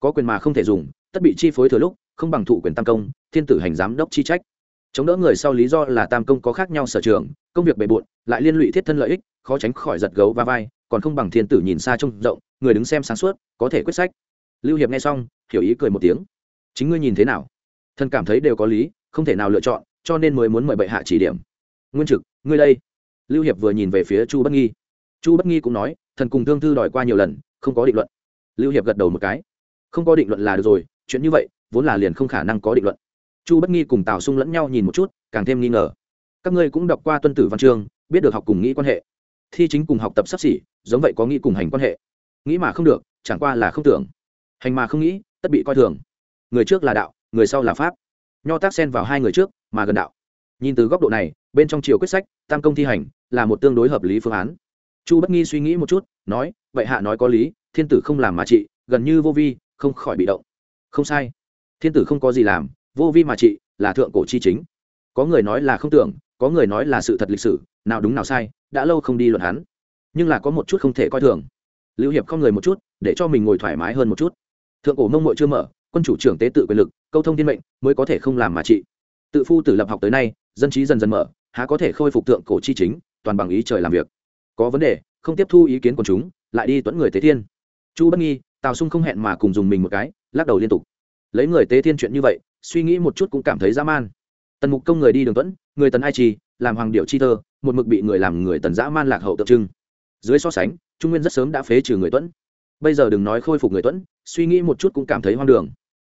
Có quyền mà không thể dùng, tất bị chi phối thừa lúc, không bằng thụ quyền tam công, thiên tử hành giám đốc chi trách. Chống đỡ người sau lý do là tam công có khác nhau sở trường, công việc bề bộn, lại liên lụy thiết thân lợi ích, khó tránh khỏi giật gấu và vai còn không bằng thiên tử nhìn xa trông rộng, người đứng xem sáng suốt, có thể quyết sách. Lưu hiệp nghe xong, hiểu ý cười một tiếng. Chính ngươi nhìn thế nào? Thần cảm thấy đều có lý, không thể nào lựa chọn, cho nên mới muốn mời bệ hạ chỉ điểm. Nguyên trực, ngươi đây. Lưu hiệp vừa nhìn về phía chu bất nghi. Chu bất nghi cũng nói, thần cùng thương thư đòi qua nhiều lần, không có định luận. Lưu hiệp gật đầu một cái. Không có định luận là được rồi, chuyện như vậy, vốn là liền không khả năng có định luận. Chu bất nghi cùng tào sung lẫn nhau nhìn một chút, càng thêm nghi ngờ. Các ngươi cũng đọc qua tuân tử văn chương, biết được học cùng nghĩ quan hệ thi chính cùng học tập sắp xỉ, giống vậy có nghĩ cùng hành quan hệ? Nghĩ mà không được, chẳng qua là không tưởng. Hành mà không nghĩ, tất bị coi thường. Người trước là đạo, người sau là pháp. Nho tác xen vào hai người trước, mà gần đạo. Nhìn từ góc độ này, bên trong chiều quyết sách, tam công thi hành, là một tương đối hợp lý phương án. Chu bất nghi suy nghĩ một chút, nói, vậy hạ nói có lý, thiên tử không làm mà trị, gần như vô vi, không khỏi bị động. Không sai. Thiên tử không có gì làm, vô vi mà trị, là thượng cổ chi chính. Có người nói là không tưởng có người nói là sự thật lịch sử, nào đúng nào sai, đã lâu không đi luận hắn. Nhưng là có một chút không thể coi thường. Lưu hiệp không người một chút, để cho mình ngồi thoải mái hơn một chút. Thượng cổ mông mội chưa mở, quân chủ trưởng tế tự quyền lực, câu thông thiên mệnh, mới có thể không làm mà trị. Tự phu tử lập học tới nay, dân trí dần dần mở, há có thể khôi phục thượng cổ chi chính, toàn bằng ý trời làm việc. Có vấn đề, không tiếp thu ý kiến của chúng, lại đi tuẫn người tế thiên. Chu bất nghi, tào sung không hẹn mà cùng dùng mình một cái, lắc đầu liên tục. Lấy người tế thiên chuyện như vậy, suy nghĩ một chút cũng cảm thấy dã man. Tần mục công người đi đường tuẫn người tần ai chi, làm hoàng điệu chi thơ, một mực bị người làm người tần dã man lạc hậu tượng trưng. Dưới so sánh, trung nguyên rất sớm đã phế trừ người tuẫn bây giờ đừng nói khôi phục người tuẫn suy nghĩ một chút cũng cảm thấy hoang đường.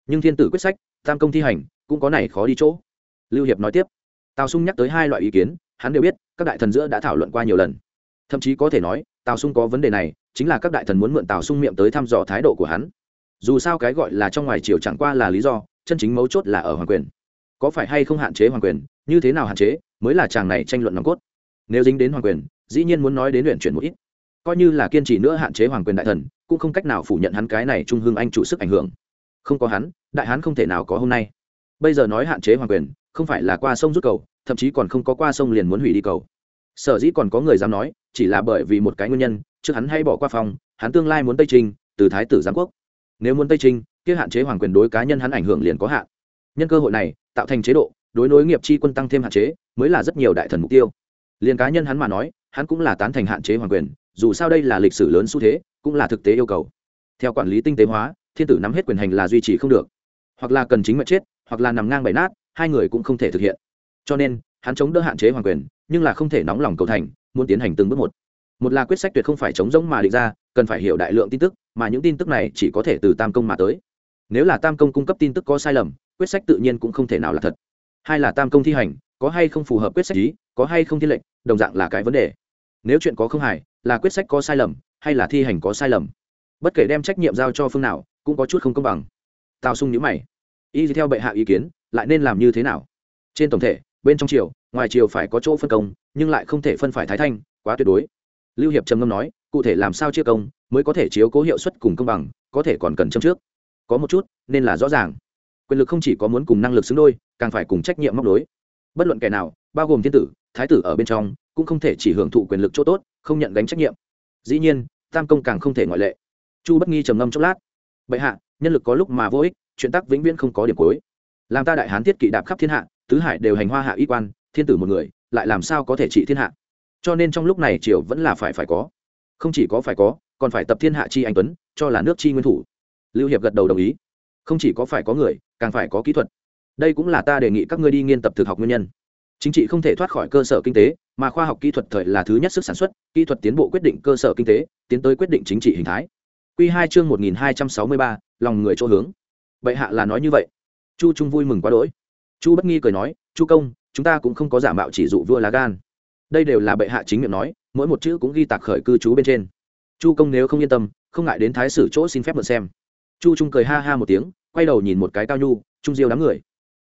Nhưng thiên tử quyết sách, tam công thi hành, cũng có này khó đi chỗ. Lưu hiệp nói tiếp. Tào sung nhắc tới hai loại ý kiến, hắn đều biết, các đại thần giữa đã thảo luận qua nhiều lần. Thậm chí có thể nói, tào sung có vấn đề này, chính là các đại thần muốn mượn tào sung miệng tới thăm dò thái độ của hắn. Dù sao cái gọi là trong ngoài triều chẳng qua là lý do, chân chính mấu chốt là ở hoàng quyền có phải hay không hạn chế hoàng quyền, như thế nào hạn chế, mới là chàng này tranh luận nòng cốt. Nếu dính đến hoàng quyền, dĩ nhiên muốn nói đến luyện chuyển một ít. Coi như là kiên trì nữa hạn chế hoàng quyền đại thần, cũng không cách nào phủ nhận hắn cái này trung hương anh chủ sức ảnh hưởng. Không có hắn, đại hán không thể nào có hôm nay. Bây giờ nói hạn chế hoàng quyền, không phải là qua sông rút cầu, thậm chí còn không có qua sông liền muốn hủy đi cầu. Sở dĩ còn có người dám nói, chỉ là bởi vì một cái nguyên nhân, trước hắn hay bỏ qua phòng hắn tương lai muốn tây trinh từ thái tử giám quốc. Nếu muốn tây trinh kia hạn chế hoàng quyền đối cá nhân hắn ảnh hưởng liền có hạn nhân cơ hội này, tạo thành chế độ, đối nối nghiệp chi quân tăng thêm hạn chế, mới là rất nhiều đại thần mục tiêu. Liền cá nhân hắn mà nói, hắn cũng là tán thành hạn chế hoàng quyền, dù sao đây là lịch sử lớn xu thế, cũng là thực tế yêu cầu. Theo quản lý tinh tế hóa, thiên tử nắm hết quyền hành là duy trì không được. Hoặc là cần chính mệnh chết, hoặc là nằm ngang bày nát, hai người cũng không thể thực hiện. Cho nên, hắn chống đỡ hạn chế hoàng quyền, nhưng là không thể nóng lòng cầu thành, muốn tiến hành từng bước một. Một là quyết sách tuyệt không phải chống giống mà định ra, cần phải hiểu đại lượng tin tức, mà những tin tức này chỉ có thể từ tam công mà tới. Nếu là tam công cung cấp tin tức có sai lầm quyết sách tự nhiên cũng không thể nào là thật. Hai là tam công thi hành, có hay không phù hợp quyết sách ý, có hay không thiên lệnh, đồng dạng là cái vấn đề. Nếu chuyện có không hài, là quyết sách có sai lầm, hay là thi hành có sai lầm. Bất kể đem trách nhiệm giao cho phương nào, cũng có chút không công bằng. Tào sung nhữ mày. Y theo bệ hạ ý kiến, lại nên làm như thế nào? Trên tổng thể, bên trong triều, ngoài triều phải có chỗ phân công, nhưng lại không thể phân phải thái thanh, quá tuyệt đối. Lưu hiệp trầm ngâm nói, cụ thể làm sao chia công, mới có thể chiếu cố hiệu suất cùng công bằng, có thể còn cần châm trước. Có một chút, nên là rõ ràng quyền lực không chỉ có muốn cùng năng lực xứng đôi, càng phải cùng trách nhiệm móc đối bất luận kẻ nào, bao gồm thiên tử, thái tử ở bên trong, cũng không thể chỉ hưởng thụ quyền lực chỗ tốt, không nhận gánh trách nhiệm. Dĩ nhiên, tam công càng không thể ngoại lệ. Chu bất nghi trầm ngâm chốc lát. Bệ hạ, nhân lực có lúc mà vô ích, chuyện tắc vĩnh viễn không có điểm cuối. Làm ta đại hán thiết kỵ đạp khắp thiên hạ, tứ hải đều hành hoa hạ y quan, thiên tử một người, lại làm sao có thể trị thiên hạ? Cho nên trong lúc này triều vẫn là phải phải có. Không chỉ có phải có, còn phải tập thiên hạ chi anh tuấn, cho là nước chi nguyên thủ. Lưu hiệp gật đầu đồng ý. Không chỉ có phải có người càng phải có kỹ thuật. Đây cũng là ta đề nghị các ngươi đi nghiên tập thực học nguyên nhân. Chính trị không thể thoát khỏi cơ sở kinh tế, mà khoa học kỹ thuật thời là thứ nhất sức sản xuất, kỹ thuật tiến bộ quyết định cơ sở kinh tế, tiến tới quyết định chính trị hình thái. Q hai chương một nghìn hai trăm sáu mươi ba, lòng người chỗ hướng. Vậy hạ là nói như vậy. Chu trung vui mừng quá đỗi. Chu bất nghi cười nói, chu công, chúng ta cũng không có giả mạo chỉ dụ vua lá gan. Đây đều là bệ hạ chính miệng nói, mỗi một chữ cũng ghi tạc khởi cư trú bên trên. Chu công nếu không yên tâm, không ngại đến thái sử chỗ xin phép mượn xem. Chu trung cười ha ha một tiếng quay đầu nhìn một cái cao nhu, trung diêu đám người.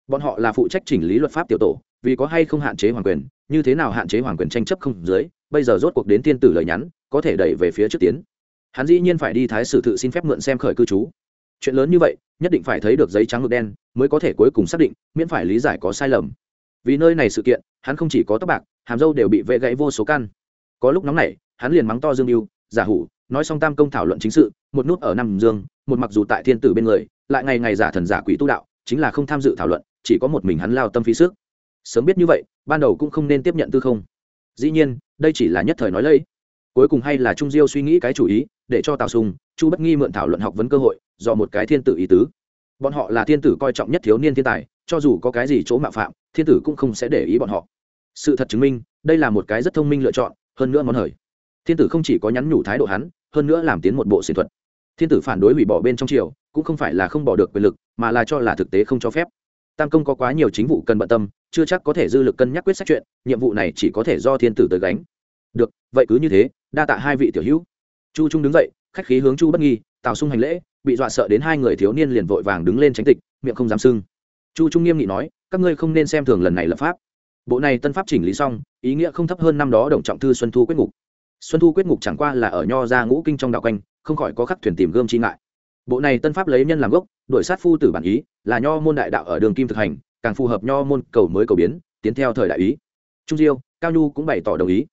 Bọn họ là phụ trách chỉnh lý luật pháp tiểu tổ, vì có hay không hạn chế hoàng quyền, như thế nào hạn chế hoàng quyền tranh chấp không dưới, bây giờ rốt cuộc đến tiên tử lời nhắn, có thể đẩy về phía trước tiến. Hắn dĩ nhiên phải đi thái sử thự xin phép mượn xem khởi cư trú. Chuyện lớn như vậy, nhất định phải thấy được giấy trắng ngực đen, mới có thể cuối cùng xác định, miễn phải lý giải có sai lầm. Vì nơi này sự kiện, hắn không chỉ có tóc bạc, hàm dâu đều bị vệ gãy vô số căn. Có lúc nóng này hắn liền mắng to dương mưu giả hủ, nói xong tam công thảo luận chính sự, một nút ở nằm dương, một mặc dù tại thiên tử bên người lại ngày ngày giả thần giả quỷ tu đạo, chính là không tham dự thảo luận, chỉ có một mình hắn lao tâm phí sức. Sớm biết như vậy, ban đầu cũng không nên tiếp nhận tư không. Dĩ nhiên, đây chỉ là nhất thời nói lây cuối cùng hay là trung diêu suy nghĩ cái chủ ý, để cho tào sùng, chu bất nghi mượn thảo luận học vấn cơ hội do một cái thiên tử ý tứ. Bọn họ là thiên tử coi trọng nhất thiếu niên thiên tài, cho dù có cái gì chỗ mạo phạm, thiên tử cũng không sẽ để ý bọn họ. Sự thật chứng minh, đây là một cái rất thông minh lựa chọn, hơn nữa món hời. Thiên tử không chỉ có nhắn nhủ thái độ hắn, hơn nữa làm tiến một bộ xỉ thuật. Thiên tử phản đối hủy bỏ bên trong triều cũng không phải là không bỏ được quyền lực mà là cho là thực tế không cho phép. Tam công có quá nhiều chính vụ cần bận tâm chưa chắc có thể dư lực cân nhắc quyết sách chuyện nhiệm vụ này chỉ có thể do thiên tử tới gánh. Được vậy cứ như thế đa tạ hai vị tiểu hữu. Chu trung đứng dậy khách khí hướng chu bất nghi tào sung hành lễ bị dọa sợ đến hai người thiếu niên liền vội vàng đứng lên tránh tịch miệng không dám sưng. Chu trung nghiêm nghị nói các ngươi không nên xem thường lần này lập pháp. Bộ này tân pháp chỉnh lý xong ý nghĩa không thấp hơn năm đó đồng trọng thư xuân thu quyết ngục. Xuân thu quyết ngục chẳng qua là ở nho ra ngũ kinh trong đạo canh, không khỏi có khắc thuyền tìm gươm chi ngại bộ này tân pháp lấy nhân làm gốc đổi sát phu tử bản ý, là nho môn đại đạo ở đường kim thực hành, càng phù hợp nho môn cầu mới cầu biến, tiến theo thời đại ý. Trung diêu, cao nhu cũng bày tỏ đồng ý.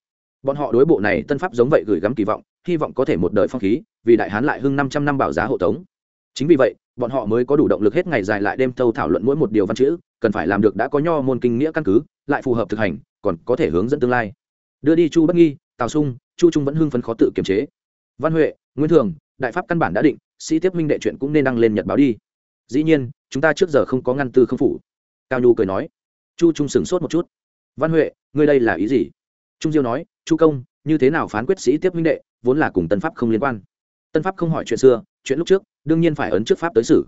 Bọn họ đối bộ này tân pháp giống vậy gửi gắm kỳ vọng, hy vọng có thể một đời phong khí, vì đại hán lại hưng năm trăm năm bảo giá hộ tống. Chính vì vậy, bọn họ mới có đủ động lực hết ngày dài lại đêm thâu thảo luận mỗi một điều văn chữ, cần phải làm được đã có nho môn kinh nghĩa căn cứ, lại phù hợp thực hành, còn có thể hướng dẫn tương lai. Đưa đi chu bất nghi, tào sung, chu trung vẫn hưng phấn khó tự kiềm chế. Văn huệ, nguyên thường, đại pháp căn bản đã định sĩ tiếp minh đệ chuyện cũng nên đăng lên nhật báo đi. Dĩ nhiên, chúng ta trước giờ không có ngăn tư không phủ. Cao nhu cười nói. Chu trung sửng sốt một chút. Văn huệ, ngươi đây là ý gì? Trung diêu nói, chu công, như thế nào phán quyết sĩ tiếp minh đệ, vốn là cùng tân pháp không liên quan. Tân pháp không hỏi chuyện xưa, chuyện lúc trước, đương nhiên phải ấn trước pháp tới xử.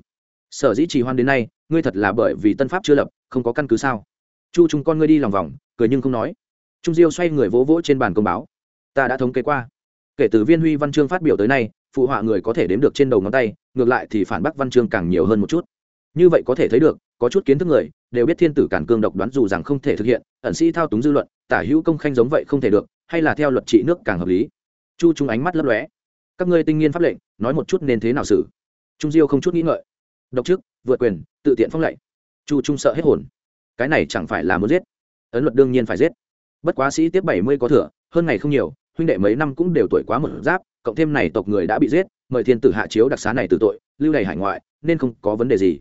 Sở dĩ trì hoan đến nay, ngươi thật là bởi vì tân pháp chưa lập, không có căn cứ sao? Chu trung con ngươi đi lòng vòng, cười nhưng không nói. Trung diêu xoay người vỗ vỗ trên bàn công báo. Ta đã thống kê qua. Kể từ viên huy văn chương phát biểu tới nay phụ họa người có thể đếm được trên đầu ngón tay, ngược lại thì phản bác văn chương càng nhiều hơn một chút. Như vậy có thể thấy được, có chút kiến thức người đều biết thiên tử cản cương độc đoán dù rằng không thể thực hiện, ẩn sĩ thao túng dư luận, tả hữu công khanh giống vậy không thể được, hay là theo luật trị nước càng hợp lý. Chu trung ánh mắt lấp lóe. Các ngươi tinh nghiên pháp lệnh, nói một chút nên thế nào xử? Trung diêu không chút nghĩ ngợi. Độc chức, vượt quyền, tự tiện phong lệnh. Chu trung sợ hết hồn. Cái này chẳng phải là muốn giết? Ấn luật đương nhiên phải giết. Bất quá sĩ tiếp bảy mươi có thừa, hơn ngày không nhiều, huynh đệ mấy năm cũng đều tuổi quá một giáp cộng thêm này tộc người đã bị giết, mời thiên tử hạ chiếu đặc xá này từ tội, lưu đày hải ngoại, nên không có vấn đề gì.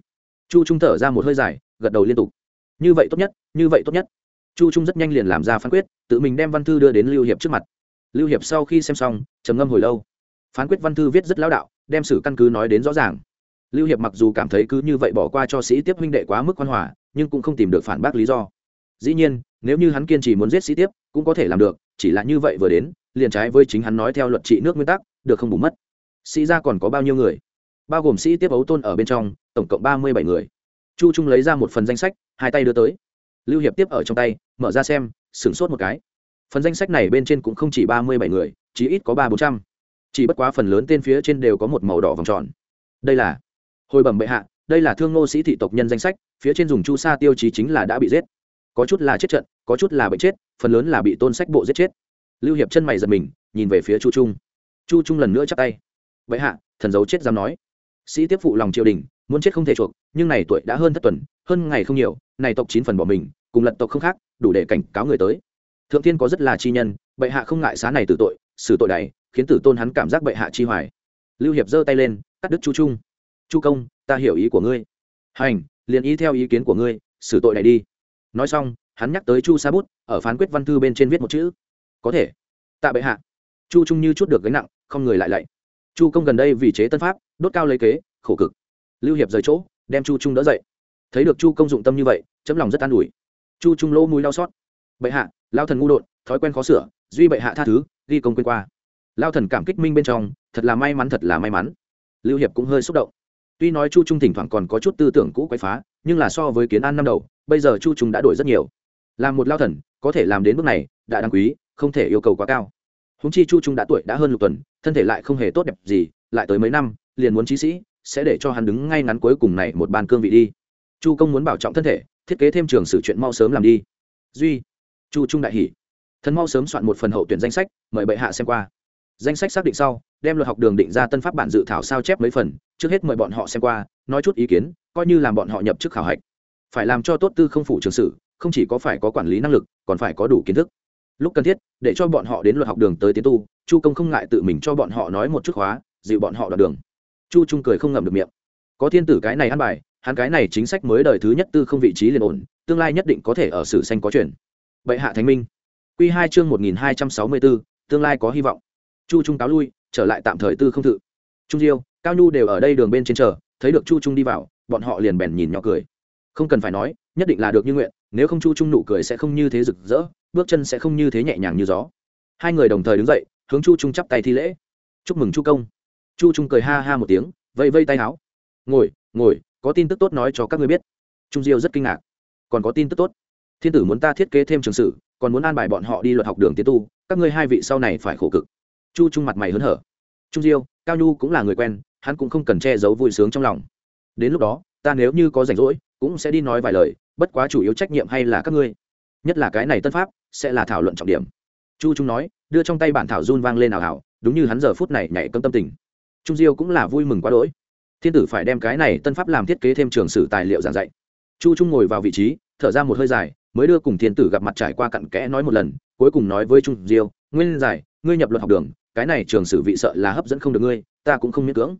Chu trung thở ra một hơi dài, gật đầu liên tục. Như vậy tốt nhất, như vậy tốt nhất. Chu trung rất nhanh liền làm ra phán quyết, tự mình đem văn thư đưa đến lưu hiệp trước mặt. Lưu hiệp sau khi xem xong, trầm ngâm hồi lâu. Phán quyết văn thư viết rất lão đạo, đem sử căn cứ nói đến rõ ràng. Lưu hiệp mặc dù cảm thấy cứ như vậy bỏ qua cho sĩ tiếp huynh đệ quá mức quan hòa, nhưng cũng không tìm được phản bác lý do. Dĩ nhiên, nếu như hắn kiên trì muốn giết sĩ tiếp, cũng có thể làm được, chỉ là như vậy vừa đến liền trái với chính hắn nói theo luật trị nước nguyên tắc, được không bù mất. Sĩ ra còn có bao nhiêu người? Bao gồm sĩ tiếp ấu tôn ở bên trong, tổng cộng ba mươi bảy người. Chu trung lấy ra một phần danh sách, hai tay đưa tới. Lưu hiệp tiếp ở trong tay, mở ra xem, sửng sốt một cái. Phần danh sách này bên trên cũng không chỉ ba mươi bảy người chỉ ít có ba bốn trăm. Chỉ bất quá phần lớn tên phía trên đều có một màu đỏ vòng tròn. Đây là hồi bẩm bệ hạ, đây là thương nô sĩ thị tộc nhân danh sách, phía trên dùng chu sa tiêu chí chính là đã bị giết. Có chút là chết trận, có chút là bệnh chết, phần lớn là bị tôn sách bộ giết chết lưu hiệp chân mày giật mình, nhìn về phía chu trung. Chu trung lần nữa chắc tay. Bệ hạ, thần dấu chết dám nói. Sĩ tiếp phụ lòng triều đình, muốn chết không thể chuộc, nhưng này tuổi đã hơn thất tuần, hơn ngày không nhiều, này tộc chín phần bỏ mình, cùng lật tộc không khác, đủ để cảnh cáo người tới. Thượng thiên có rất là chi nhân, bệ hạ không ngại xá này từ tội, xử tội này, khiến tử tôn hắn cảm giác bệ hạ chi hoài. Lưu hiệp giơ tay lên, cắt đứt chu trung. Chu công, ta hiểu ý của ngươi. Hành, liền ý theo ý kiến của ngươi, xử tội này đi. Nói xong, hắn nhắc tới chu sa bút, ở phán quyết văn thư bên trên viết một chữ có thể. Tạ bệ hạ. Chu trung như chút được gánh nặng, không người lại lạy. Chu công gần đây vì chế tân pháp, đốt cao lấy kế, khổ cực. Lưu hiệp rời chỗ, đem chu trung đỡ dậy. Thấy được chu công dụng tâm như vậy, chấm lòng rất an ủi. Chu trung lỗ mũi đau xót. Bệ hạ, lao thần ngu đột, thói quen khó sửa, duy bệ hạ tha thứ, ghi công quên qua. Lao thần cảm kích minh bên trong, thật là may mắn thật là may mắn. Lưu hiệp cũng hơi xúc động. Tuy nói chu trung thỉnh thoảng còn có chút tư tưởng cũ quay phá, nhưng là so với kiến an năm đầu, bây giờ chu trung đã đổi rất nhiều. Làm một lao thần, có thể làm đến bước này, đã đáng quý không thể yêu cầu quá cao. Húng chi chu trung đã tuổi đã hơn lục tuần, thân thể lại không hề tốt đẹp gì, lại tới mấy năm, liền muốn trí sĩ, sẽ để cho hắn đứng ngay ngắn cuối cùng này một bàn cương vị đi. Chu công muốn bảo trọng thân thể, thiết kế thêm trường sử chuyện mau sớm làm đi. Duy, chu trung đại hỷ thần mau sớm soạn một phần hậu tuyển danh sách, mời bệ hạ xem qua. Danh sách xác định sau, đem luật học đường định ra tân pháp bản dự thảo sao chép mấy phần, trước hết mời bọn họ xem qua, nói chút ý kiến, coi như làm bọn họ nhập chức khảo hạch. Phải làm cho tốt tư không phủ trường sử, không chỉ có phải có quản lý năng lực, còn phải có đủ kiến thức lúc cần thiết, để cho bọn họ đến luật học đường tới tiến tu, chu công không ngại tự mình cho bọn họ nói một chút khóa, dịu bọn họ đoạn đường. Chu trung cười không ngậm được miệng. Có thiên tử cái này ăn bài, hắn cái này chính sách mới đời thứ nhất tư không vị trí liền ổn, tương lai nhất định có thể ở sử xanh có chuyển bệ hạ thánh minh. Q hai chương một nghìn hai trăm sáu mươi bốn, tương lai có hy vọng. Chu trung cáo lui, trở lại tạm thời tư không thự. Trung diêu, cao nhu đều ở đây đường bên trên chờ, thấy được chu trung đi vào, bọn họ liền bèn nhìn nhỏ cười. Không cần phải nói, nhất định là được như nguyện, nếu không chu trung nụ cười sẽ không như thế rực rỡ bước chân sẽ không như thế nhẹ nhàng như gió. Hai người đồng thời đứng dậy, hướng chu trung chắp tay thi lễ. Chúc mừng chu công. Chu trung cười ha ha một tiếng vây vây tay áo. Ngồi ngồi, có tin tức tốt nói cho các ngươi biết. Trung diêu rất kinh ngạc. Còn có tin tức tốt? Thiên tử muốn ta thiết kế thêm trường sử, còn muốn an bài bọn họ đi luật học đường tiến tu, các ngươi hai vị sau này phải khổ cực. Chu trung mặt mày hớn hở. Trung diêu, cao nhu cũng là người quen, hắn cũng không cần che giấu vui sướng trong lòng. Đến lúc đó, ta nếu như có rảnh rỗi, cũng sẽ đi nói vài lời, bất quá chủ yếu trách nhiệm hay là các ngươi nhất là cái này tân pháp, sẽ là thảo luận trọng điểm. Chu trung nói, đưa trong tay bản thảo run vang lên ảo ảo đúng như hắn giờ phút này nhảy cấm tâm tình. Trung diêu cũng là vui mừng quá đỗi. Thiên tử phải đem cái này tân pháp làm thiết kế thêm trường sử tài liệu giảng dạy. Chu trung ngồi vào vị trí, thở ra một hơi dài, mới đưa cùng thiên tử gặp mặt trải qua cặn kẽ nói một lần, cuối cùng nói với trung diêu, nguyên giải, ngươi nhập luật học đường, cái này trường sử vị sợ là hấp dẫn không được ngươi, ta cũng không miễn cưỡng.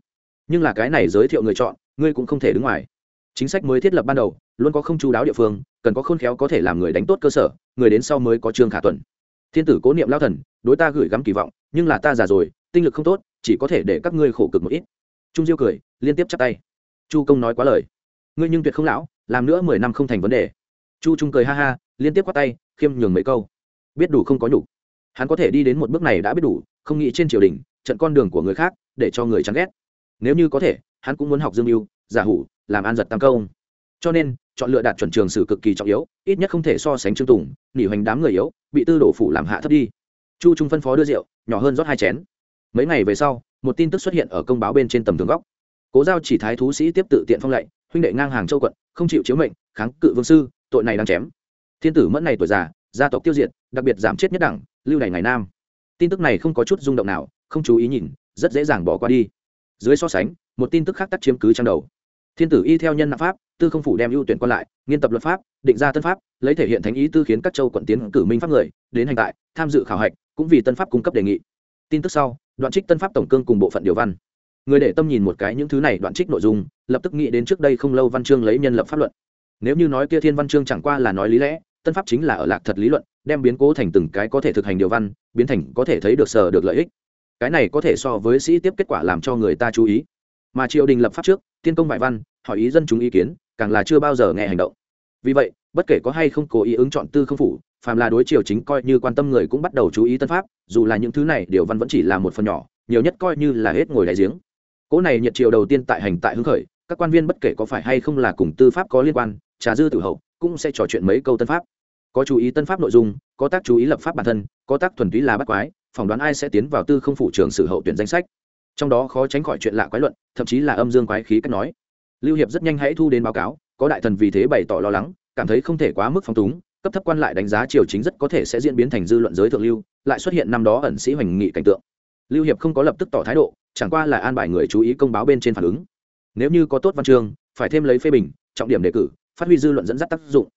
Nhưng là cái này giới thiệu người chọn, ngươi cũng không thể đứng ngoài. Chính sách mới thiết lập ban đầu luôn có không chú đáo địa phương, cần có khôn khéo có thể làm người đánh tốt cơ sở, người đến sau mới có trương khả tuần thiên tử cố niệm lao thần, đối ta gửi gắm kỳ vọng, nhưng là ta già rồi, tinh lực không tốt, chỉ có thể để các ngươi khổ cực một ít. Trung diêu cười, liên tiếp chắp tay. Chu công nói quá lời. Ngươi nhưng tuyệt không lão, làm nữa mười năm không thành vấn đề. Chu trung cười ha ha, liên tiếp quát tay, khiêm nhường mấy câu. Biết đủ không có nhục. Hắn có thể đi đến một bước này đã biết đủ, không nghĩ trên triều đình, trận con đường của người khác, để cho người chán ghét. Nếu như có thể, hắn cũng muốn học dương mưu, giả hủ, làm an giật tam công. Cho nên chọn lựa đạt chuẩn trường sử cực kỳ trọng yếu ít nhất không thể so sánh trương tùng nỉ hoành đám người yếu bị tư đổ phủ làm hạ thấp đi. Chu trung phân phó đưa rượu nhỏ hơn rót hai chén. Mấy ngày về sau một tin tức xuất hiện ở công báo bên trên tầm tường góc. Cố giao chỉ thái thú sĩ tiếp tự tiện phong lệnh, huynh đệ ngang hàng châu quận không chịu chiếu mệnh kháng cự vương sư tội này đang chém. Thiên tử mẫn này tuổi già gia tộc tiêu diệt đặc biệt giảm chết nhất đẳng lưu này ngày nam. Tin tức này không có chút rung động nào không chú ý nhìn rất dễ dàng bỏ qua đi. Dưới so sánh một tin tức khác tắt chiếm cứ trang đầu. Thiên tử y theo nhân nạp pháp tư không phủ đem ưu tuyển quan lại, nghiên tập luật pháp, định ra tân pháp, lấy thể hiện thánh ý tư khiến các châu quận tiến cử minh pháp người, đến hành tại, tham dự khảo hạch, cũng vì tân pháp cung cấp đề nghị. Tin tức sau, đoạn trích tân pháp tổng cương cùng bộ phận điều văn. Người để tâm nhìn một cái những thứ này đoạn trích nội dung, lập tức nghĩ đến trước đây không lâu văn chương lấy nhân lập pháp luận. Nếu như nói kia thiên văn chương chẳng qua là nói lý lẽ, tân pháp chính là ở lạc thật lý luận, đem biến cố thành từng cái có thể thực hành điều văn, biến thành có thể thấy được sở được lợi ích. Cái này có thể so với sĩ tiếp kết quả làm cho người ta chú ý. Mà triều đình lập pháp trước, tiên công bài văn, hỏi ý dân chúng ý kiến càng là chưa bao giờ nghe hành động. Vì vậy, bất kể có hay không cố ý ứng chọn tư không phủ, phàm là đối triều chính coi như quan tâm người cũng bắt đầu chú ý tân pháp, dù là những thứ này điều văn vẫn chỉ là một phần nhỏ, nhiều nhất coi như là hết ngồi đại giếng. Cỗ này nhiệt triều đầu tiên tại hành tại hưng khởi, các quan viên bất kể có phải hay không là cùng tư pháp có liên quan, trà dư tử hậu, cũng sẽ trò chuyện mấy câu tân pháp. Có chú ý tân pháp nội dung, có tác chú ý lập pháp bản thân, có tác thuần túy là bắt quái, phỏng đoán ai sẽ tiến vào tư không phủ trường sử hậu tuyển danh sách. Trong đó khó tránh khỏi chuyện lạ quái luận, thậm chí là âm dương quái khí cách nói lưu hiệp rất nhanh hãy thu đến báo cáo, có đại thần vì thế bày tỏ lo lắng, cảm thấy không thể quá mức phong túng, cấp thấp quan lại đánh giá triều chính rất có thể sẽ diễn biến thành dư luận giới thượng lưu, lại xuất hiện năm đó ẩn sĩ hoành nghị cảnh tượng. Lưu hiệp không có lập tức tỏ thái độ, chẳng qua là an bài người chú ý công báo bên trên phản ứng. Nếu như có tốt văn chương, phải thêm lấy phê bình, trọng điểm đề cử, phát huy dư luận dẫn dắt tác dụng.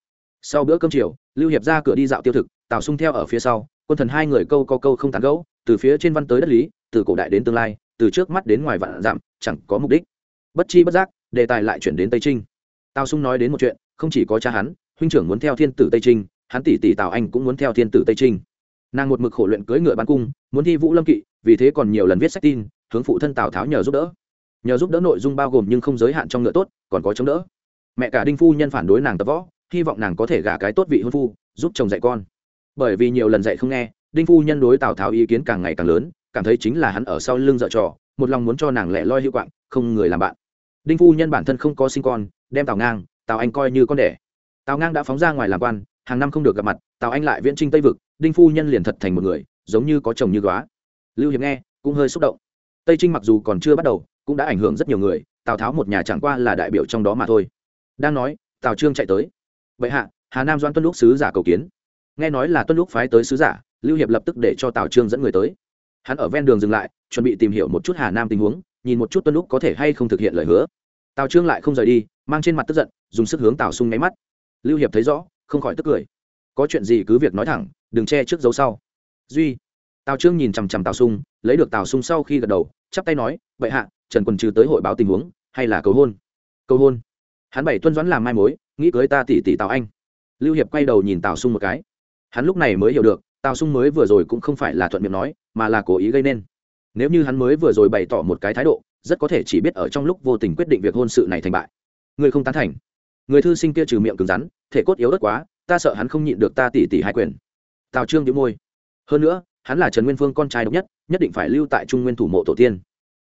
Sau bữa cơm chiều, lưu hiệp ra cửa đi dạo tiêu thực, tào sung theo ở phía sau, quân thần hai người câu có câu không tán gẫu, từ phía trên văn tới đất lý, từ cổ đại đến tương lai, từ trước mắt đến ngoài vạn dặm, chẳng có mục đích. Bất chi bất giác đề tài lại chuyển đến tây trinh. Tào sung nói đến một chuyện, không chỉ có cha hắn, huynh trưởng muốn theo thiên tử tây trinh, hắn tỷ tỷ tào anh cũng muốn theo thiên tử tây trinh. Nàng một mực khổ luyện cưỡi ngựa bắn cung, muốn thi vũ lâm kỵ, vì thế còn nhiều lần viết sách tin, hướng phụ thân tào tháo nhờ giúp đỡ. Nhờ giúp đỡ nội dung bao gồm nhưng không giới hạn trong ngựa tốt, còn có chống đỡ. Mẹ cả đinh phu nhân phản đối nàng tập võ, hy vọng nàng có thể gả cái tốt vị hôn phu, giúp chồng dạy con. Bởi vì nhiều lần dạy không nghe, đinh phu nhân đối tào tháo ý kiến càng ngày càng lớn, cảm thấy chính là hắn ở sau lưng dợ trò, một lòng muốn cho nàng lẻ loi hữu quạng, không người làm bạn đinh phu nhân bản thân không có sinh con, đem tào ngang, tào anh coi như con đẻ. Tào ngang đã phóng ra ngoài làm quan, hàng năm không được gặp mặt, tào anh lại viễn trinh tây vực, đinh phu nhân liền thật thành một người, giống như có chồng như góa. Lưu hiệp nghe, cũng hơi xúc động. Tây trinh mặc dù còn chưa bắt đầu, cũng đã ảnh hưởng rất nhiều người, tào tháo một nhà chẳng qua là đại biểu trong đó mà thôi. Đang nói, tào trương chạy tới. Vậy hạ, hà nam doan tuân lúc sứ giả cầu kiến. Nghe nói là tuân lúc phái tới sứ giả, lưu hiệp lập tức để cho tào trương dẫn người tới. Hắn ở ven đường dừng lại, chuẩn bị tìm hiểu một chút hà nam tình huống nhìn một chút tuân lúc có thể hay không thực hiện lời hứa. Tào trương lại không rời đi, mang trên mặt tức giận, dùng sức hướng tào sung nháy mắt. Lưu hiệp thấy rõ, không khỏi tức cười. Có chuyện gì cứ việc nói thẳng, đừng che trước dấu sau. Duy. Tào trương nhìn chằm chằm tào sung, lấy được tào sung sau khi gật đầu, chắp tay nói vậy hạ, trần quần trừ tới hội báo tình huống, hay là cầu hôn? Cầu hôn. Hắn bảy tuân doãn làm mai mối, nghĩ cưới ta tỷ tỷ tào anh. Lưu hiệp quay đầu nhìn tào sung một cái. Hắn lúc này mới hiểu được, tào sung mới vừa rồi cũng không phải là thuận miệng nói, mà là cố ý gây nên nếu như hắn mới vừa rồi bày tỏ một cái thái độ, rất có thể chỉ biết ở trong lúc vô tình quyết định việc hôn sự này thành bại. Người không tán thành. Người thư sinh kia trừ miệng cứng rắn, thể cốt yếu đất quá, ta sợ hắn không nhịn được ta tỷ tỷ hai quyền. Tào trương đĩu môi. Hơn nữa, hắn là trần nguyên phương con trai độc nhất nhất định phải lưu tại trung nguyên thủ mộ tổ tiên.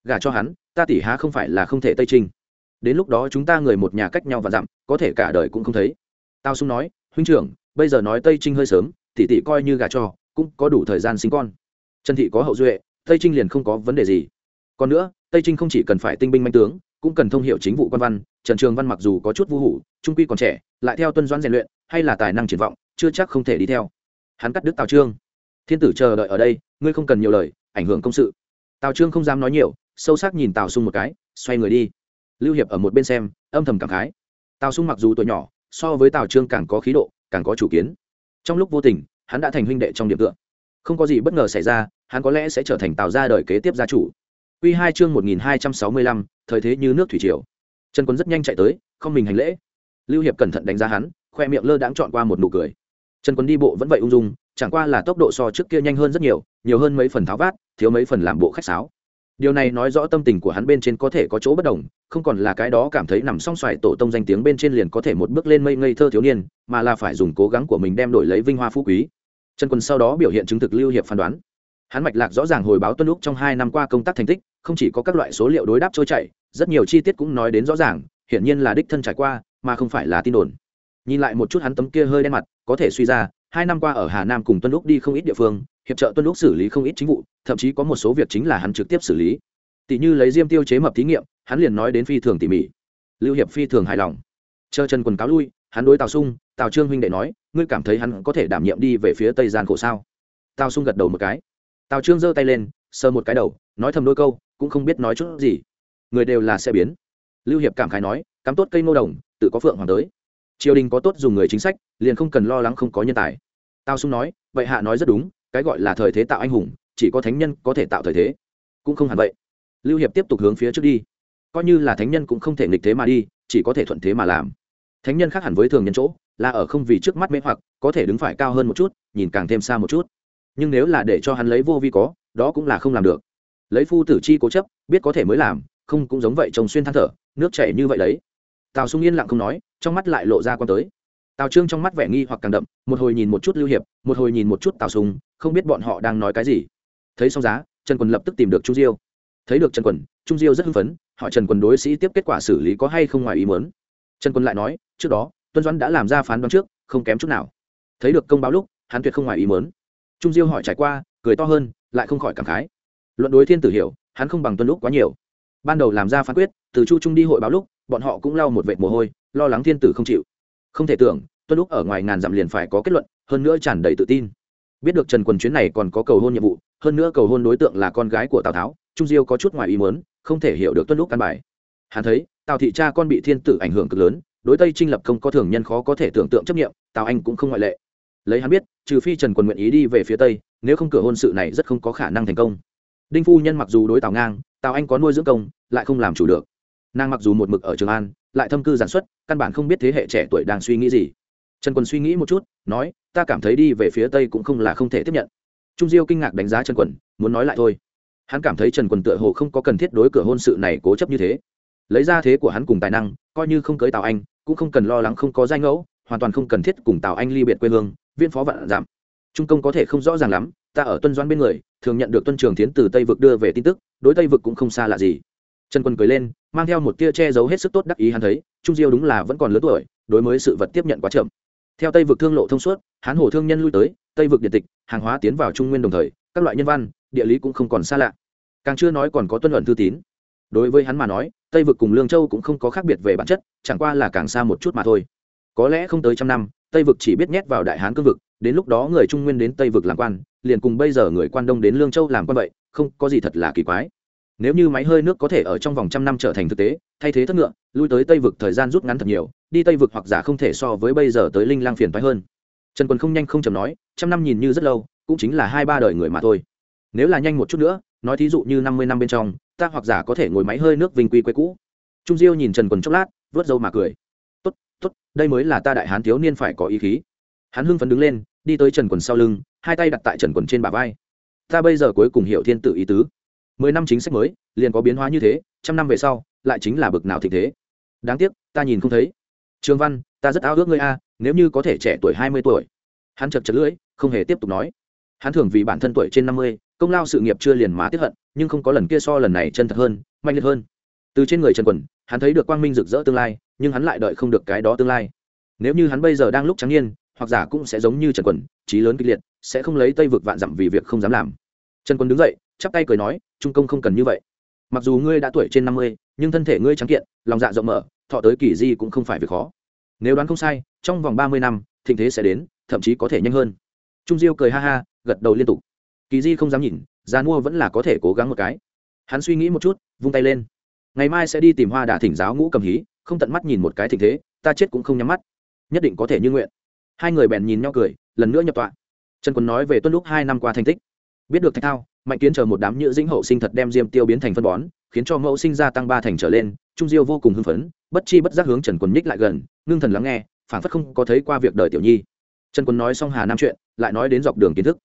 Gả cho hắn, ta tỷ há không phải là không thể tây trinh. Đến lúc đó chúng ta người một nhà cách nhau và dặm, có thể cả đời cũng không thấy. Tao sung nói, huynh trưởng, bây giờ nói tây trinh hơi sớm tỷ tỷ coi như gả cho, cũng có đủ thời gian sinh con. Trần thị có hậu duệ tây trinh liền không có vấn đề gì. Còn nữa, tây trinh không chỉ cần phải tinh binh manh tướng, cũng cần thông h i ể u chính vụ quan văn, trần trường văn mặc dù có chút vô hủ, trung quy còn trẻ, lại theo tuân doãn rèn luyện, hay là tài năng triển vọng, chưa chắc không thể đi theo. Hắn cắt đứt tào trương. Thiên tử chờ đợi ở đây, ngươi không cần nhiều lời, ảnh hưởng công sự. Tào trương không dám nói nhiều, sâu sắc nhìn tào sung một cái, xoay người đi. Lưu hiệp ở một bên xem, âm thầm cảm khái. Tào sung mặc dù tuổi nhỏ, so với tào trương càng có khí độ, càng có chủ kiến. Trong lúc vô tình, hắn đã thành huynh đệ trong điểm tựa không có gì bất ngờ xảy ra, hắn có lẽ sẽ trở thành tạo ra đời kế tiếp gia chủ. Quy hai chương một nghìn hai trăm sáu mươi lăm, thời thế như nước thủy triều. Trần quân rất nhanh chạy tới, không mình hành lễ. Lưu hiệp cẩn thận đánh giá hắn, khoe miệng lơ đãng chọn qua một nụ cười. Trần quân đi bộ vẫn vậy ung dung, chẳng qua là tốc độ so trước kia nhanh hơn rất nhiều nhiều hơn mấy phần tháo vát, thiếu mấy phần làm bộ khách sáo. Điều này nói rõ tâm tình của hắn bên trên có thể có chỗ bất đồng, không còn là cái đó cảm thấy nằm song xoài tổ tông danh tiếng bên trên liền có thể một bước lên mây ngây thơ thiếu niên, mà là phải dùng cố gắng của mình đem đổi lấy vinh hoa phú quý trần quân sau đó biểu hiện chứng thực lưu hiệp phán đoán. Hắn mạch lạc rõ ràng hồi báo tuân lúc trong hai năm qua công tác thành tích, không chỉ có các loại số liệu đối đáp trôi chảy, rất nhiều chi tiết cũng nói đến rõ ràng, hiển nhiên là đích thân trải qua, mà không phải là tin đồn. Nhìn lại một chút hắn tấm kia hơi đen mặt, có thể suy ra, hai năm qua ở hà nam cùng tuân lúc đi không ít địa phương, hiệp trợ tuân lúc xử lý không ít chính vụ, thậm chí có một số việc chính là hắn trực tiếp xử lý. Tỷ như lấy diêm tiêu chế mập thí nghiệm, hắn liền nói đến phi thường tỉ mỉ. Lưu hiệp phi thường hài lòng. Chờ trần quần cáo lui, hắn đối tào sung, tào trương huynh đệ nói ngươi cảm thấy hắn có thể đảm nhiệm đi về phía tây gian khổ sao? Tào sung gật đầu một cái. Tào trương giơ tay lên, sờ một cái đầu, nói thầm đôi câu, cũng không biết nói chút gì. Người đều là sẽ biến. Lưu hiệp cảm khái nói, cắm tốt cây ngô đồng, tự có phượng hoàng tới. Triều đình có tốt dùng người chính sách, liền không cần lo lắng không có nhân tài. Tào sung nói, vậy hạ nói rất đúng, cái gọi là thời thế tạo anh hùng, chỉ có thánh nhân có thể tạo thời thế. Cũng không hẳn vậy. Lưu hiệp tiếp tục hướng phía trước đi. Coi như là thánh nhân cũng không thể nghịch thế mà đi, chỉ có thể thuận thế mà làm. Thánh nhân khác hẳn với thường nhân chỗ là ở không vì trước mắt mê hoặc, có thể đứng phải cao hơn một chút, nhìn càng thêm xa một chút. Nhưng nếu là để cho hắn lấy vô vi có, đó cũng là không làm được. Lấy phu tử chi cố chấp, biết có thể mới làm, không cũng giống vậy chồng xuyên than thở, nước chảy như vậy đấy. Tào sung yên lặng không nói, trong mắt lại lộ ra con tới. Tào trương trong mắt vẻ nghi hoặc càng đậm, một hồi nhìn một chút lưu hiệp, một hồi nhìn một chút tào sung, không biết bọn họ đang nói cái gì. Thấy xong giá, trần quần lập tức tìm được trung diêu. Thấy được trần quần, trung diêu rất hưng phấn, hỏi trần quần đối sĩ tiếp kết quả xử lý có hay không ngoài ý muốn. Trần quân lại nói, trước đó tuân doãn đã làm ra phán đoán trước, không kém chút nào. Thấy được công báo lúc, hắn tuyệt không ngoài ý mớn trung diêu hỏi trải qua, cười to hơn, lại không khỏi cảm khái. Luận đối thiên tử hiểu, hắn không bằng tuân lúc quá nhiều. Ban đầu làm ra phán quyết, từ chu trung đi hội báo lúc, bọn họ cũng lau một vệt mồ hôi, lo lắng thiên tử không chịu. Không thể tưởng, tuân lúc ở ngoài ngàn dặm liền phải có kết luận, hơn nữa tràn đầy tự tin. Biết được trần quần chuyến này còn có cầu hôn nhiệm vụ, hơn nữa cầu hôn đối tượng là con gái của tào tháo, trung diêu có chút ngoài ý mớn không thể hiểu được tuân lúc căn bài. Hắn thấy, tào thị cha con bị thiên tử ảnh hưởng cực lớn đối tây trinh lập công có thường nhân khó có thể tưởng tượng chấp nghiệm tào anh cũng không ngoại lệ. Lấy hắn biết, trừ phi trần quân nguyện ý đi về phía tây, nếu không cửa hôn sự này rất không có khả năng thành công. Đinh phu nhân mặc dù đối tào ngang, tào anh có nuôi dưỡng công, lại không làm chủ được. Nàng mặc dù một mực ở trường an, lại thâm cư giản xuất, căn bản không biết thế hệ trẻ tuổi đang suy nghĩ gì. Trần quân suy nghĩ một chút, nói, ta cảm thấy đi về phía tây cũng không là không thể tiếp nhận. Trung diêu kinh ngạc đánh giá trần quân muốn nói lại thôi. Hắn cảm thấy trần quân tựa hồ không có cần thiết đối cửa hôn sự này cố chấp như thế lấy ra thế của hắn cùng tài năng, coi như không cưới tào anh, cũng không cần lo lắng không có danh ngẫu, hoàn toàn không cần thiết cùng tào anh ly biệt quê hương viên phó vạn giảm. Trung công có thể không rõ ràng lắm, ta ở tuân doãn bên người, thường nhận được tuân trường tiến từ tây vực đưa về tin tức, đối tây vực cũng không xa lạ gì. Trần quân cười lên, mang theo một tia che giấu hết sức tốt đắc ý hắn thấy, trung diêu đúng là vẫn còn lớn tuổi, đối với sự vật tiếp nhận quá chậm. Theo tây vực thương lộ thông suốt, hán hồ thương nhân lui tới, tây vực điện tịch, hàng hóa tiến vào trung nguyên đồng thời, các loại nhân văn, địa lý cũng không còn xa lạ. Càng chưa nói còn có tuân luận thư tín. Đối với hắn mà nói tây vực cùng lương châu cũng không có khác biệt về bản chất, chẳng qua là càng xa một chút mà thôi. Có lẽ không tới trăm năm, tây vực chỉ biết nhét vào đại hán cương vực, đến lúc đó người trung nguyên đến tây vực làm quan, liền cùng bây giờ người quan đông đến lương châu làm quan vậy, không có gì thật là kỳ quái. Nếu như máy hơi nước có thể ở trong vòng trăm năm trở thành thực tế, thay thế thất ngựa, lui tới tây vực thời gian rút ngắn thật nhiều, đi tây vực hoặc giả không thể so với bây giờ tới linh lang phiền phái hơn. Trần quân không nhanh không chầm nói, trăm năm nhìn như rất lâu, cũng chính là hai ba đời người mà thôi. Nếu là nhanh một chút nữa, nói thí dụ như năm mươi năm bên trong ta hoặc giả có thể ngồi máy hơi nước vinh quy quê cũ. Trung diêu nhìn trần quần chốc lát vớt dâu mà cười. Tốt tốt, đây mới là ta đại hán thiếu niên phải có ý khí. Hắn hưng phấn đứng lên, đi tới trần quần sau lưng, hai tay đặt tại trần quần trên bả vai. Ta bây giờ cuối cùng hiểu thiên tự ý tứ. Mười năm chính sách mới, liền có biến hóa như thế, trăm năm về sau, lại chính là bực nào thịnh thế. Đáng tiếc, ta nhìn không thấy. Trường văn, ta rất ao ước ngươi a, nếu như có thể trẻ tuổi hai mươi tuổi. Hắn chật chật lưỡi, không hề tiếp tục nói hắn thường vì bản thân tuổi trên năm mươi, công lao sự nghiệp chưa liền má tiếp hận, nhưng không có lần kia so lần này chân thật hơn, mạnh liệt hơn. Từ trên người trần quần, hắn thấy được quang minh rực rỡ tương lai, nhưng hắn lại đợi không được cái đó tương lai. Nếu như hắn bây giờ đang lúc trắng niên, hoặc giả cũng sẽ giống như trần quần, trí lớn kịch liệt, sẽ không lấy tây vực vạn dặm vì việc không dám làm. Trần quân đứng dậy, chắp tay cười nói, trung công không cần như vậy. Mặc dù ngươi đã tuổi trên năm mươi, nhưng thân thể ngươi trắng kiện, lòng dạ rộng mở, thọ tới kỳ di cũng không phải việc khó. Nếu đoán không sai, trong vòng ba mươi năm, thịnh thế sẽ đến, thậm chí có thể nhanh hơn trung diêu cười ha ha, gật đầu liên tục. Kỳ di không dám nhìn gian mua vẫn là có thể cố gắng một cái. Hắn suy nghĩ một chút, vung tay lên. Ngày mai sẽ đi tìm hoa đà thỉnh giáo ngũ cầm hí, không tận mắt nhìn một cái thịnh thế, ta chết cũng không nhắm mắt. Nhất định có thể như nguyện. Hai người bèn nhìn nhau cười, lần nữa nhập tọa. Trần quân nói về tuân lúc hai năm qua thành tích. Biết được thạch thao, mạnh kiến chờ một đám nhựa dĩnh hậu sinh thật đem diêm tiêu biến thành phân bón, khiến cho mẫu sinh ra tăng ba thành trở lên, trung diêu vô cùng hưng phấn, bất chi bất giác hướng trần quân nhích lại gần, ngưng thần lắng nghe phản phất không có thấy qua việc đời tiểu nhi. Trần quân nói xong hà nam chuyện lại nói đến dọc đường kiến thức.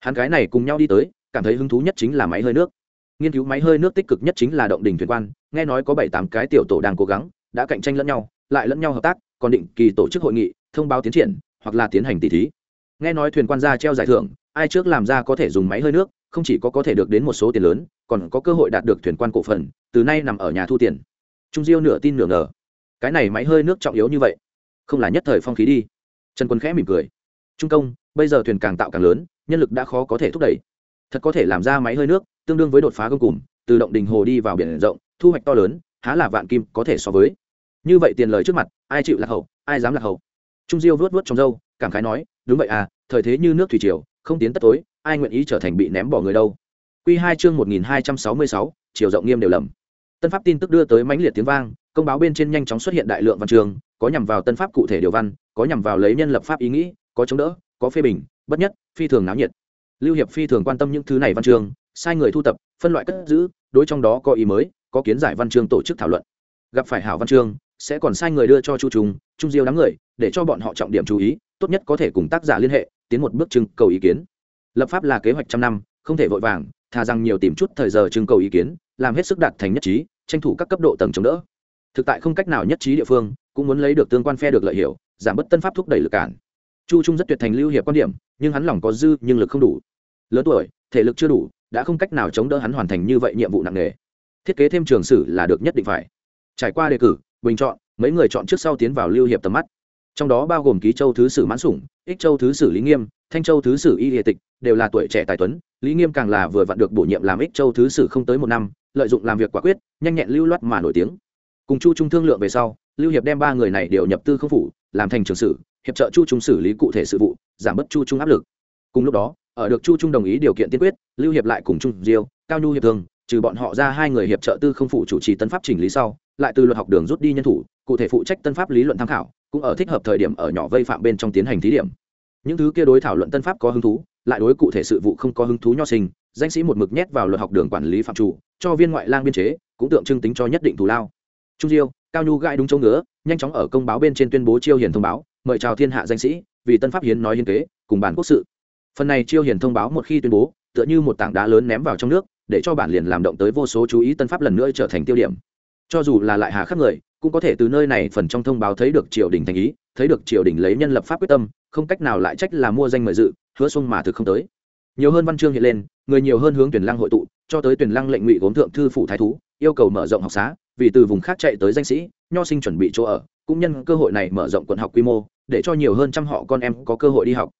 Hắn cái này cùng nhau đi tới, cảm thấy hứng thú nhất chính là máy hơi nước. Nghiên cứu máy hơi nước tích cực nhất chính là động đình thuyền quan, nghe nói có bảy tám cái tiểu tổ đang cố gắng, đã cạnh tranh lẫn nhau, lại lẫn nhau hợp tác, còn định kỳ tổ chức hội nghị, thông báo tiến triển, hoặc là tiến hành tỷ thí. Nghe nói thuyền quan gia treo giải thưởng, ai trước làm ra có thể dùng máy hơi nước, không chỉ có có thể được đến một số tiền lớn, còn có cơ hội đạt được thuyền quan cổ phần, từ nay nằm ở nhà thu tiền. Trung diêu nửa tin nửa ngờ. Cái này máy hơi nước trọng yếu như vậy, không là nhất thời phong khí đi. Trần quân khẽ mỉm cười trung công, bây giờ thuyền càng tạo càng lớn, nhân lực đã khó có thể thúc đẩy. Thật có thể làm ra máy hơi nước, tương đương với đột phá gông cùm từ động đình hồ đi vào biển rộng, thu hoạch to lớn, há là vạn kim có thể so với. Như vậy tiền lời trước mặt, ai chịu lạc hậu, ai dám lạc hậu? Trung diêu vuốt vuốt trong râu, cảm khái nói, đúng vậy à thời thế như nước thủy triều, không tiến tất tối, ai nguyện ý trở thành bị ném bỏ người đâu? Q hai chương một nghìn hai trăm sáu mươi sáu, chiều rộng nghiêm đều lầm. Tân pháp tin tức đưa tới mãnh liệt tiếng vang, công báo bên trên nhanh chóng xuất hiện đại lượng văn trường có nhằm vào tân pháp cụ thể điều văn, có nhằm vào lấy nhân lập pháp ý nghĩ có chống đỡ, có phê bình, bất nhất, phi thường náo nhiệt. Lưu hiệp phi thường quan tâm những thứ này văn chương, sai người thu tập, phân loại cất giữ, đối trong đó có ý mới, có kiến giải văn chương tổ chức thảo luận. Gặp phải hảo văn chương, sẽ còn sai người đưa cho chu trung trung diêu đám người, để cho bọn họ trọng điểm chú ý, tốt nhất có thể cùng tác giả liên hệ, tiến một bước trưng cầu ý kiến. Lập pháp là kế hoạch trăm năm, không thể vội vàng, thà rằng nhiều tìm chút thời giờ trưng cầu ý kiến, làm hết sức đạt thành nhất trí, tranh thủ các cấp độ tầng chống đỡ. Thực tại không cách nào nhất trí địa phương, cũng muốn lấy được tương quan phe được lợi hiểu, giảm bớt tân pháp thúc đẩy lực cản chu trung rất tuyệt thành lưu hiệp quan điểm, nhưng hắn lòng có dư, nhưng lực không đủ. Lớn tuổi, thể lực chưa đủ, đã không cách nào chống đỡ hắn hoàn thành như vậy nhiệm vụ nặng nề. Thiết kế thêm trường sử là được nhất định phải. Trải qua đề cử, bình chọn, mấy người chọn trước sau tiến vào lưu hiệp tầm mắt. Trong đó bao gồm ký châu thứ sử mãn sủng, ích châu thứ sử lý nghiêm, thanh châu thứ sử y địa tịch, đều là tuổi trẻ tài tuấn, lý nghiêm càng là vừa vặn được bổ nhiệm làm ích châu thứ sử không tới một năm, lợi dụng làm việc quả quyết, nhanh nhẹn lưu loát mà nổi tiếng. Cùng chu trung thương lượng về sau, lưu hiệp đem ba người này đều nhập tư không phủ, làm thành trường sử hiệp trợ chu trung xử lý cụ thể sự vụ, giảm bớt chu trung áp lực. Cùng lúc đó, ở được chu trung đồng ý điều kiện tiên quyết, lưu hiệp lại cùng trung diêu, cao nhu hiệp thương trừ bọn họ ra hai người hiệp trợ tư không phụ chủ trì tân pháp chỉnh lý sau, lại từ luật học đường rút đi nhân thủ, cụ thể phụ trách tân pháp lý luận tham khảo, cũng ở thích hợp thời điểm ở nhỏ vây phạm bên trong tiến hành thí điểm. Những thứ kia đối thảo luận tân pháp có hứng thú, lại đối cụ thể sự vụ không có hứng thú nho sinh, danh sĩ một mực nhét vào luật học đường quản lý phạm chủ, cho viên ngoại lang biên chế, cũng tượng trưng tính cho nhất định thù lao. Trung diêu, cao nhu gai đúng chỗ ngứa, nhanh chóng ở công báo bên trên tuyên bố chiêu hiền thông báo mời chào thiên hạ danh sĩ, vì tân pháp hiến nói hiến kế, cùng bản quốc sự. Phần này chiêu hiền thông báo một khi tuyên bố, tựa như một tảng đá lớn ném vào trong nước, để cho bản liền làm động tới vô số chú ý tân pháp lần nữa trở thành tiêu điểm. Cho dù là lại hà khắc người, cũng có thể từ nơi này phần trong thông báo thấy được triều đình thành ý, thấy được triều đình lấy nhân lập pháp quyết tâm, không cách nào lại trách là mua danh mời dự, hứa xuông mà thực không tới. Nhiều hơn văn chương hiện lên, người nhiều hơn hướng tuyển lăng hội tụ, cho tới tuyển lăng lệnh ngụy gốm thượng thư phủ thái thú, yêu cầu mở rộng học xá, vì từ vùng khác chạy tới danh sĩ, nho sinh chuẩn bị chỗ ở cũng nhân cơ hội này mở rộng quận học quy mô, để cho nhiều hơn trăm họ con em có cơ hội đi học.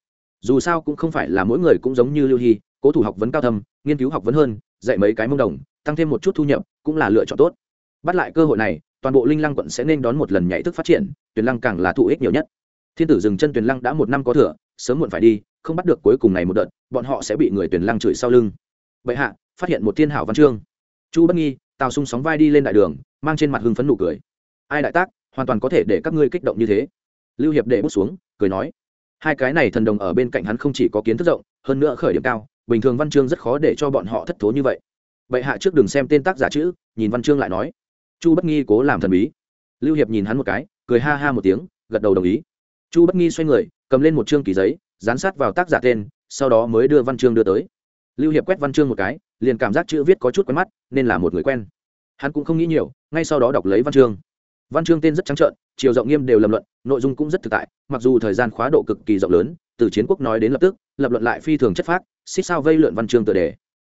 Dù sao cũng không phải là mỗi người cũng giống như lưu hy, cố thủ học vấn cao thâm, nghiên cứu học vấn hơn, dạy mấy cái mông đồng, tăng thêm một chút thu nhập, cũng là lựa chọn tốt. Bắt lại cơ hội này, toàn bộ linh lăng quận sẽ nên đón một lần nhảy thức phát triển, tuyền lăng càng là thụ ích nhiều nhất. Thiên tử dừng chân tuyền lăng đã một năm có thừa, sớm muộn phải đi, không bắt được cuối cùng này một đợt, bọn họ sẽ bị người tuyền lăng chửi sau lưng. Bệ hạ, phát hiện một thiên hảo văn chương. Chu bất nghi, tào sung sóng vai đi lên đại đường, mang trên mặt hưng phấn nụ cười. Ai đại tác hoàn toàn có thể để các ngươi kích động như thế. Lưu hiệp để bút xuống, cười nói, hai cái này thần đồng ở bên cạnh hắn không chỉ có kiến thức rộng, hơn nữa khởi điểm cao, bình thường văn chương rất khó để cho bọn họ thất thố như vậy. Bệ hạ trước đừng xem tên tác giả chữ, nhìn văn chương lại nói. Chu bất nghi cố làm thần bí. Lưu hiệp nhìn hắn một cái, cười ha ha một tiếng, gật đầu đồng ý. Chu bất nghi xoay người, cầm lên một chương kỳ giấy, dán sát vào tác giả tên, sau đó mới đưa văn chương đưa tới. Lưu hiệp quét văn chương một cái, liền cảm giác chữ viết có chút quen mắt, nên là một người quen. Hắn cũng không nghĩ nhiều, ngay sau đó đọc lấy văn chương văn chương tên rất trắng trợn, chiều rộng nghiêm đều lầm luận, nội dung cũng rất thực tại, mặc dù thời gian khóa độ cực kỳ rộng lớn, từ chiến quốc nói đến lập tức, lập luận lại phi thường chất phác, xích sao vây lượn văn chương tựa đề.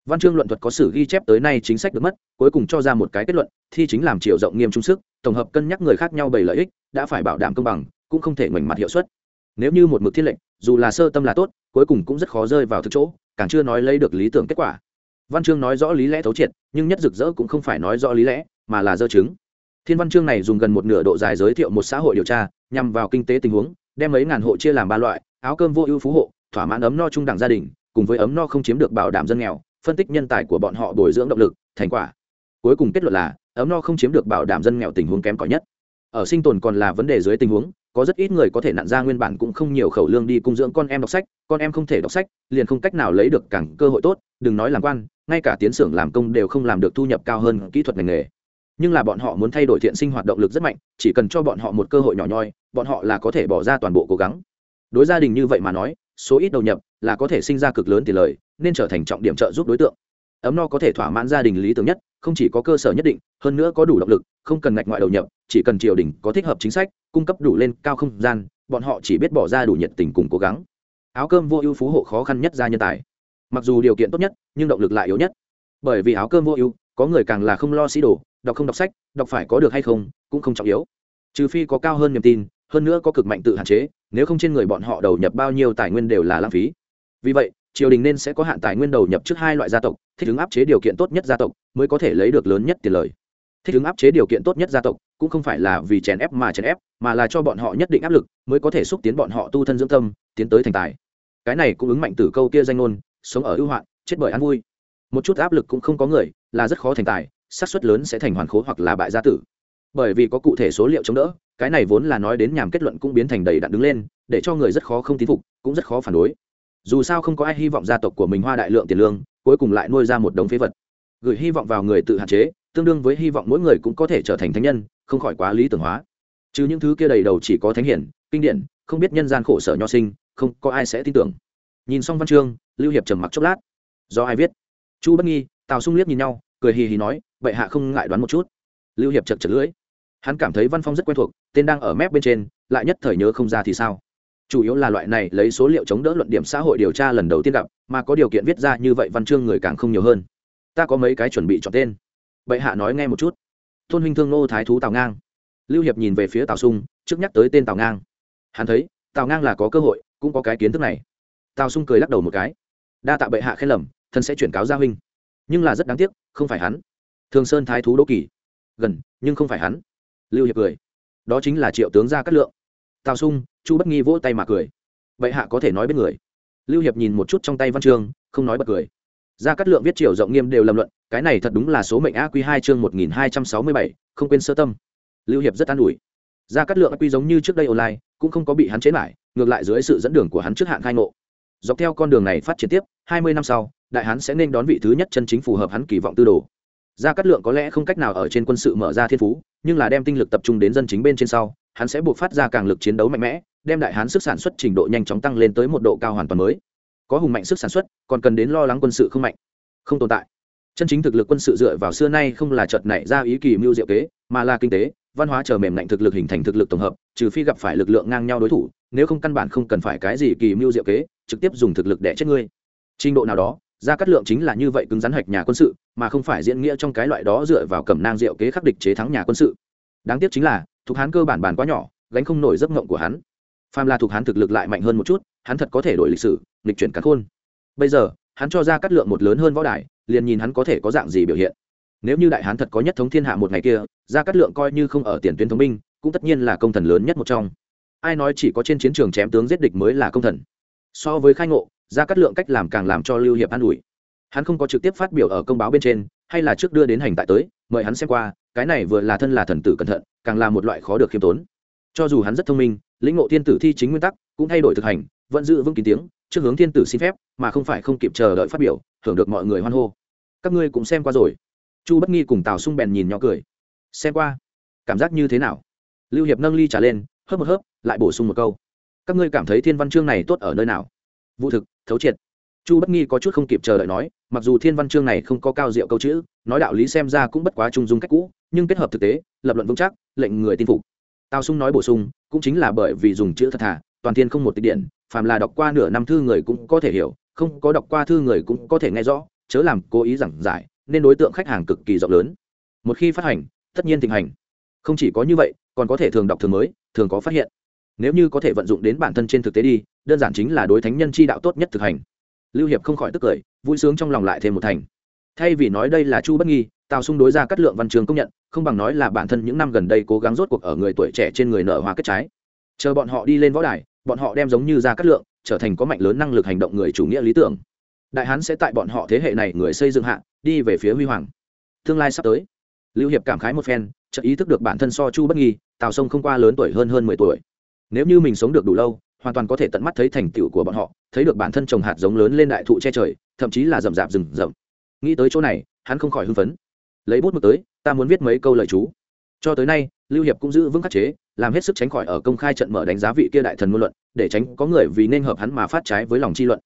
Văn chương luận thuật có sử ghi chép tới nay chính sách được mất, cuối cùng cho ra một cái kết luận, thi chính làm chiều rộng nghiêm trung sức, tổng hợp cân nhắc người khác nhau bảy lợi ích, đã phải bảo đảm công bằng, cũng không thể ngoảnh mặt hiệu suất. Nếu như một mực thiết lệnh, dù là sơ tâm là tốt, cuối cùng cũng rất khó rơi vào thực chỗ, càng chưa nói lấy được lý tưởng kết quả. Văn chương nói rõ lý lẽ thấu triệt, nhưng nhất rực rỡ cũng không phải nói rõ lý lẽ, mà là dơ chứng thiên văn chương này dùng gần một nửa độ dài giới thiệu một xã hội điều tra, nhằm vào kinh tế tình huống, đem mấy ngàn hộ chia làm ba loại, áo cơm vô ưu phú hộ, thỏa mãn ấm no trung đẳng gia đình, cùng với ấm no không chiếm được bảo đảm dân nghèo, phân tích nhân tài của bọn họ bồi dưỡng động lực, thành quả. Cuối cùng kết luận là, ấm no không chiếm được bảo đảm dân nghèo tình huống kém cỏi nhất. Ở sinh tồn còn là vấn đề dưới tình huống, có rất ít người có thể nặn ra nguyên bản cũng không nhiều khẩu lương đi cung dưỡng con em đọc sách, con em không thể đọc sách, liền không cách nào lấy được càng cơ hội tốt, đừng nói làm quan, ngay cả tiến xưởng làm công đều không làm được thu nhập cao hơn kỹ thuật ngành nghề nhưng là bọn họ muốn thay đổi thiện sinh hoạt động lực rất mạnh, chỉ cần cho bọn họ một cơ hội nhỏ nhoi, bọn họ là có thể bỏ ra toàn bộ cố gắng. Đối gia đình như vậy mà nói, số ít đầu nhập là có thể sinh ra cực lớn tiền lời, nên trở thành trọng điểm trợ giúp đối tượng. Ấm no có thể thỏa mãn gia đình lý tưởng nhất, không chỉ có cơ sở nhất định, hơn nữa có đủ động lực, không cần ngạch ngoại đầu nhập, chỉ cần triều đình có thích hợp chính sách, cung cấp đủ lên cao không gian, bọn họ chỉ biết bỏ ra đủ nhiệt tình cùng cố gắng. Áo cơm vô ưu phú hộ khó khăn nhất ra nhân tài. Mặc dù điều kiện tốt nhất, nhưng động lực lại yếu nhất. Bởi vì áo cơm vô ưu, có người càng là không lo sĩ đồ đọc không đọc sách, đọc phải có được hay không, cũng không trọng yếu. Trừ phi có cao hơn niềm tin, hơn nữa có cực mạnh tự hạn chế, nếu không trên người bọn họ đầu nhập bao nhiêu tài nguyên đều là lãng phí. Vì vậy, triều đình nên sẽ có hạn tài nguyên đầu nhập trước hai loại gia tộc, thích ứng áp chế điều kiện tốt nhất gia tộc mới có thể lấy được lớn nhất tiền lời. Thích ứng áp chế điều kiện tốt nhất gia tộc cũng không phải là vì chèn ép mà chèn ép, mà là cho bọn họ nhất định áp lực mới có thể xúc tiến bọn họ tu thân dưỡng tâm, tiến tới thành tài. Cái này cũng ứng mạnh từ câu kia danh ngôn, sống ở ưu hoạn, chết bởi ăn vui. Một chút áp lực cũng không có người là rất khó thành tài xác suất lớn sẽ thành hoàn khố hoặc là bại gia tử. Bởi vì có cụ thể số liệu chống đỡ, cái này vốn là nói đến nhằm kết luận cũng biến thành đầy đặn đứng lên, để cho người rất khó không tín phục, cũng rất khó phản đối. Dù sao không có ai hy vọng gia tộc của mình hoa đại lượng tiền lương, cuối cùng lại nuôi ra một đống phế vật. Gửi hy vọng vào người tự hạn chế, tương đương với hy vọng mỗi người cũng có thể trở thành thánh nhân, không khỏi quá lý tưởng hóa. Chứ những thứ kia đầy đầu chỉ có thánh hiển, kinh điển, không biết nhân gian khổ sở nho sinh, không có ai sẽ tin tưởng. Nhìn xong văn chương, lưu hiệp trầm mặc chốc lát. Do ai viết? Chu bất nghi, tào sung liếc nhìn nhau, cười hì hì nói vậy hạ không ngại đoán một chút. Lưu hiệp chật chật lưỡi. Hắn cảm thấy văn phong rất quen thuộc, tên đang ở mép bên trên, lại nhất thời nhớ không ra thì sao. Chủ yếu là loại này lấy số liệu chống đỡ luận điểm xã hội điều tra lần đầu tiên gặp, mà có điều kiện viết ra như vậy văn chương người càng không nhiều hơn. Ta có mấy cái chuẩn bị chọn tên. Bệ hạ nói nghe một chút. Thôn huynh thương nô thái thú tào ngang. Lưu hiệp nhìn về phía tào sung, trước nhắc tới tên tào ngang. Hắn thấy, tào ngang là có cơ hội, cũng có cái kiến thức này. Tào sung cười lắc đầu một cái. Đa tạ bệ hạ khen lầm, thân sẽ chuyển cáo gia huynh. Nhưng là rất đáng tiếc, không phải hắn thường sơn thái thú đỗ kỳ. Gần, nhưng không phải hắn. Lưu hiệp cười. Đó chính là triệu tướng gia cát lượng. Tào sung, chu bất nghi vỗ tay mà cười. Bệ hạ có thể nói biết người. Lưu hiệp nhìn một chút trong tay văn chương, không nói bật cười. Gia cát lượng viết triều rộng nghiêm đều lầm luận, cái này thật đúng là số mệnh a quy hai chương một nghìn hai trăm sáu mươi bảy, không quên sơ tâm. Lưu hiệp rất an ủi. Gia cát lượng a quy giống như trước đây online, cũng không có bị hắn chế lại ngược lại dưới sự dẫn đường của hắn trước hạn khai ngộ. Dọc theo con đường này phát triển tiếp, hai mươi năm sau, đại hán sẽ nên đón vị thứ nhất chân chính phù hợp hắn kỳ vọng tư đồ gia cát lượng có lẽ không cách nào ở trên quân sự mở ra thiên phú, nhưng là đem tinh lực tập trung đến dân chính bên trên sau, hắn sẽ buộc phát ra càng lực chiến đấu mạnh mẽ, đem đại hán sức sản xuất trình độ nhanh chóng tăng lên tới một độ cao hoàn toàn mới. Có hùng mạnh sức sản xuất, còn cần đến lo lắng quân sự không mạnh, không tồn tại. Chân chính thực lực quân sự dựa vào xưa nay không là chợt nảy ra ý kỳ mưu diệu kế, mà là kinh tế, văn hóa chờ mềm lạnh thực lực hình thành thực lực tổng hợp, trừ phi gặp phải lực lượng ngang nhau đối thủ, nếu không căn bản không cần phải cái gì kỳ mưu diệu kế, trực tiếp dùng thực lực để chết ngươi. Trình độ nào đó gia cát lượng chính là như vậy cứng rắn hạch nhà quân sự, mà không phải diễn nghĩa trong cái loại đó dựa vào cầm nang diệu kế khắc địch chế thắng nhà quân sự. Đáng tiếc chính là, thuộc hán cơ bản bàn quá nhỏ, gánh không nổi giấc ngộng của hắn. Phàm là thuộc hán thực lực lại mạnh hơn một chút, hắn thật có thể đổi lịch sử lịch chuyển cả khôn. Bây giờ, hắn cho ra cắt lượng một lớn hơn võ đài, liền nhìn hắn có thể có dạng gì biểu hiện. Nếu như đại hán thật có nhất thống thiên hạ một ngày kia ra cắt lượng coi như không ở tiền tuyến thống minh cũng tất nhiên là công thần lớn nhất một trong. Ai nói chỉ có trên chiến trường chém tướng giết địch mới là công thần. So với khai ngộ ra cắt lượng cách làm càng làm cho lưu hiệp an ủi. Hắn không có trực tiếp phát biểu ở công báo bên trên, hay là trước đưa đến hành tại tới, mời hắn xem qua, cái này vừa là thân là thần tử cẩn thận, càng là một loại khó được khiêm tốn. Cho dù hắn rất thông minh, lĩnh ngộ thiên tử thi chính nguyên tắc, cũng thay đổi thực hành, vẫn giữ vững kín tiếng, trước hướng thiên tử xin phép, mà không phải không kịp chờ đợi phát biểu hưởng được mọi người hoan hô. Các ngươi cũng xem qua rồi. Chu bất nghi cùng tào sung bèn nhìn nhỏ cười. Xem qua. Cảm giác như thế nào? Lưu hiệp nâng ly trả lên, hớp một hớp, lại bổ sung một câu. Các ngươi cảm thấy thiên văn chương này tốt ở nơi nào? Vụ thực thấu triệt. Chu bất nghi có chút không kịp chờ đợi nói, mặc dù thiên văn chương này không có cao diệu câu chữ, nói đạo lý xem ra cũng bất quá trung dung cách cũ, nhưng kết hợp thực tế, lập luận vững chắc, lệnh người tin phục. Tào sung nói bổ sung, cũng chính là bởi vì dùng chữ thật thà, toàn thiên không một tích điện, phàm là đọc qua nửa năm thư người cũng có thể hiểu, không có đọc qua thư người cũng có thể nghe rõ, chớ làm cố ý giảng giải, nên đối tượng khách hàng cực kỳ rộng lớn. Một khi phát hành, tất nhiên thịnh hành. Không chỉ có như vậy, còn có thể thường đọc thường mới, thường có phát hiện nếu như có thể vận dụng đến bản thân trên thực tế đi, đơn giản chính là đối thánh nhân chi đạo tốt nhất thực hành. Lưu hiệp không khỏi tức cười, vui sướng trong lòng lại thêm một thành. Thay vì nói đây là chu bất nghi, tào xung đối ra cắt lượng văn trường công nhận, không bằng nói là bản thân những năm gần đây cố gắng rốt cuộc ở người tuổi trẻ trên người nở hoa kết trái. Chờ bọn họ đi lên võ đài, bọn họ đem giống như ra cắt lượng, trở thành có mạnh lớn năng lực hành động người chủ nghĩa lý tưởng. Đại hán sẽ tại bọn họ thế hệ này người xây dựng hạ, đi về phía huy hoàng. Tương lai sắp tới. Lưu hiệp cảm khái một phen, chợt ý thức được bản thân so chu bất nghi, tào sông không qua lớn tuổi hơn hơn mười tuổi nếu như mình sống được đủ lâu, hoàn toàn có thể tận mắt thấy thành tựu của bọn họ, thấy được bản thân trồng hạt giống lớn lên đại thụ che trời, thậm chí là rậm rạp rừng rậm. Nghĩ tới chỗ này, hắn không khỏi hưng phấn. Lấy bút mực tới, ta muốn viết mấy câu lời chú. Cho tới nay, lưu hiệp cũng giữ vững khắc chế, làm hết sức tránh khỏi ở công khai trận mở đánh giá vị kia đại thần ngôn luận, để tránh có người vì nên hợp hắn mà phát trái với lòng chi luận.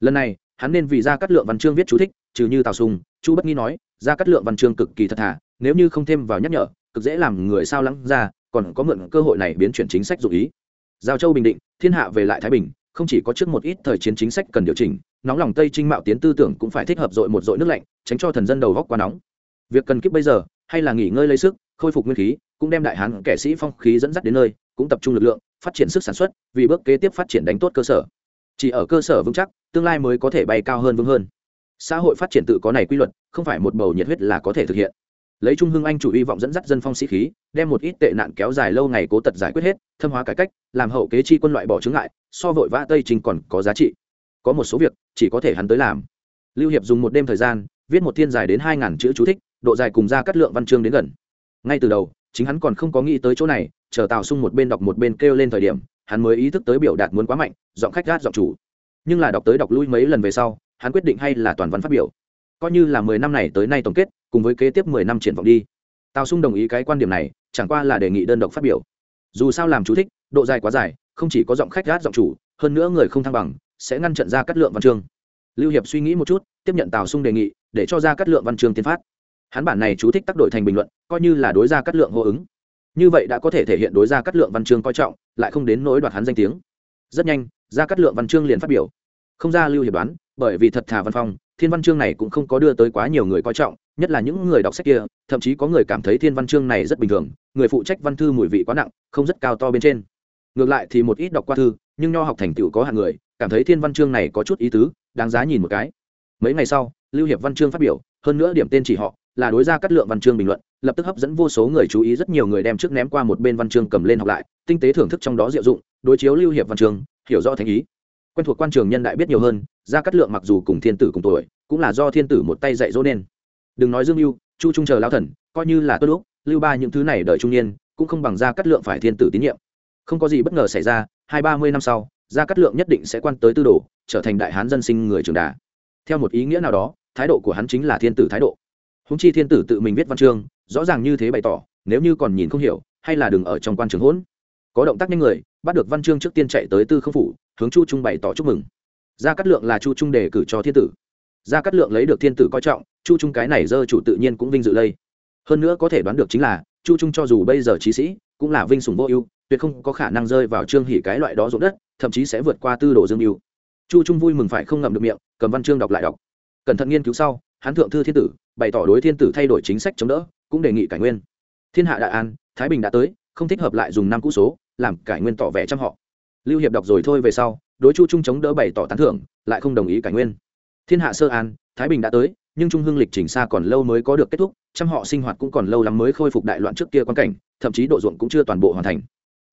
Lần này, hắn nên vì ra cắt lượng văn chương viết chú thích, trừ như tào sùng, chu bất nghi nói ra cắt lượng văn chương cực kỳ thật thà, nếu như không thêm vào nhắc nhở, cực dễ làm người sao lắng ra, còn có mượn cơ hội này biến chuyển chính sách dụ ý giao châu bình định, thiên hạ về lại thái bình, không chỉ có trước một ít thời chiến chính sách cần điều chỉnh, nóng lòng tây trinh mạo tiến tư tưởng cũng phải thích hợp dội một dội nước lạnh, tránh cho thần dân đầu góc quá nóng. Việc cần kiếp bây giờ, hay là nghỉ ngơi lấy sức, khôi phục nguyên khí, cũng đem đại hán kẻ sĩ phong khí dẫn dắt đến nơi, cũng tập trung lực lượng, phát triển sức sản xuất, vì bước kế tiếp phát triển đánh tốt cơ sở. Chỉ ở cơ sở vững chắc, tương lai mới có thể bay cao hơn vững hơn. Xã hội phát triển tự có này quy luật, không phải một bầu nhiệt huyết là có thể thực hiện lấy trung hưng anh chủ hy vọng dẫn dắt dân phong sĩ khí, đem một ít tệ nạn kéo dài lâu ngày cố tật giải quyết hết, thâm hóa cải cách, làm hậu kế chi quân loại bỏ chứng ngại, so vội vã tây trình còn có giá trị. Có một số việc, chỉ có thể hắn tới làm. Lưu hiệp dùng một đêm thời gian, viết một thiên dài đến hai ngàn chữ chú thích, độ dài cùng ra cắt lượng văn chương đến gần. Ngay từ đầu, chính hắn còn không có nghĩ tới chỗ này, chờ tào sung một bên đọc một bên kêu lên thời điểm, hắn mới ý thức tới biểu đạt muốn quá mạnh, giọng khách gát giọng chủ. Nhưng là đọc tới đọc lui mấy lần về sau, hắn quyết định hay là toàn văn phát biểu. Coi như là mười năm này tới nay tổng kết cùng với kế tiếp mười năm triển vọng đi. Tào sung đồng ý cái quan điểm này, chẳng qua là đề nghị đơn độc phát biểu. Dù sao làm chú thích, độ dài quá dài, không chỉ có giọng khách gát giọng chủ, hơn nữa người không thăng bằng, sẽ ngăn trận ra cắt lượng văn chương. Lưu hiệp suy nghĩ một chút, tiếp nhận tào sung đề nghị, để cho ra cắt lượng văn chương tiến phát. Hắn bản này chú thích tác đổi thành bình luận, coi như là đối ra cắt lượng hô ứng. Như vậy đã có thể thể hiện đối ra cắt lượng văn chương coi trọng, lại không đến nỗi đoạt hắn danh tiếng. Rất nhanh, ra cắt lượng văn chương liền phát biểu. Không ra lưu hiệp đoán, bởi vì thật thà văn phong, thiên văn chương này cũng không có đưa tới quá nhiều người coi trọng nhất là những người đọc sách kia, thậm chí có người cảm thấy thiên văn chương này rất bình thường, người phụ trách văn thư mùi vị quá nặng, không rất cao to bên trên. Ngược lại thì một ít đọc qua thư, nhưng nho học thành tựu có hạng người, cảm thấy thiên văn chương này có chút ý tứ, đáng giá nhìn một cái. Mấy ngày sau, lưu hiệp văn chương phát biểu, hơn nữa điểm tên chỉ họ, là đối ra cắt lượng văn chương bình luận, lập tức hấp dẫn vô số người chú ý rất nhiều người đem trước ném qua một bên văn chương cầm lên học lại, tinh tế thưởng thức trong đó diệu dụng, đối chiếu lưu hiệp văn chương, hiểu rõ thành ý. Quen thuộc quan trường nhân đại biết nhiều hơn ra cắt lượng mặc dù cùng thiên tử cùng tuổi, cũng là do thiên tử một tay dạy dỗ nên đừng nói dương mưu, chu trung chờ lao thần, coi như là tốt lúc, lưu ba những thứ này đợi trung niên, cũng không bằng ra cắt lượng phải thiên tử tín nhiệm. Không có gì bất ngờ xảy ra, hai ba mươi năm sau, gia cát lượng nhất định sẽ quan tới tư đồ, trở thành đại hán dân sinh người trường đà. Theo một ý nghĩa nào đó, thái độ của hắn chính là thiên tử thái độ. Húng chi thiên tử tự mình viết văn chương, rõ ràng như thế bày tỏ, nếu như còn nhìn không hiểu, hay là đừng ở trong quan trường hỗn. Có động tác nhanh người, bắt được văn chương trước tiên chạy tới tư không phủ, hướng chu trung bày tỏ chúc mừng. Gia cát lượng là chu trung đề cử cho thiên tử gia cát lượng lấy được thiên tử coi trọng, chu trung cái này dơ chủ tự nhiên cũng vinh dự lây. Hơn nữa có thể đoán được chính là, chu trung cho dù bây giờ trí sĩ, cũng là vinh sùng vô ưu, tuyệt không có khả năng rơi vào trương hỉ cái loại đó ruộng đất, thậm chí sẽ vượt qua tư đồ dương ưu. Chu trung vui mừng phải không ngậm được miệng, cầm văn chương đọc lại đọc. Cẩn thận nghiên cứu sau, hắn thượng thư thiên tử, bày tỏ đối thiên tử thay đổi chính sách chống đỡ, cũng đề nghị cải nguyên. Thiên hạ đại an, thái bình đã tới, không thích hợp lại dùng năm cũ số, làm cải nguyên tỏ vẻ chăm họ. Lưu hiệp đọc rồi thôi về sau, đối chu trung chống đỡ bày tỏ tán thưởng, lại không đồng ý cải nguyên thiên hạ sơ an, thái bình đã tới, nhưng trung hưng lịch trình xa còn lâu mới có được kết thúc, trăm họ sinh hoạt cũng còn lâu lắm mới khôi phục đại loạn trước kia quan cảnh, thậm chí độ ruộng cũng chưa toàn bộ hoàn thành.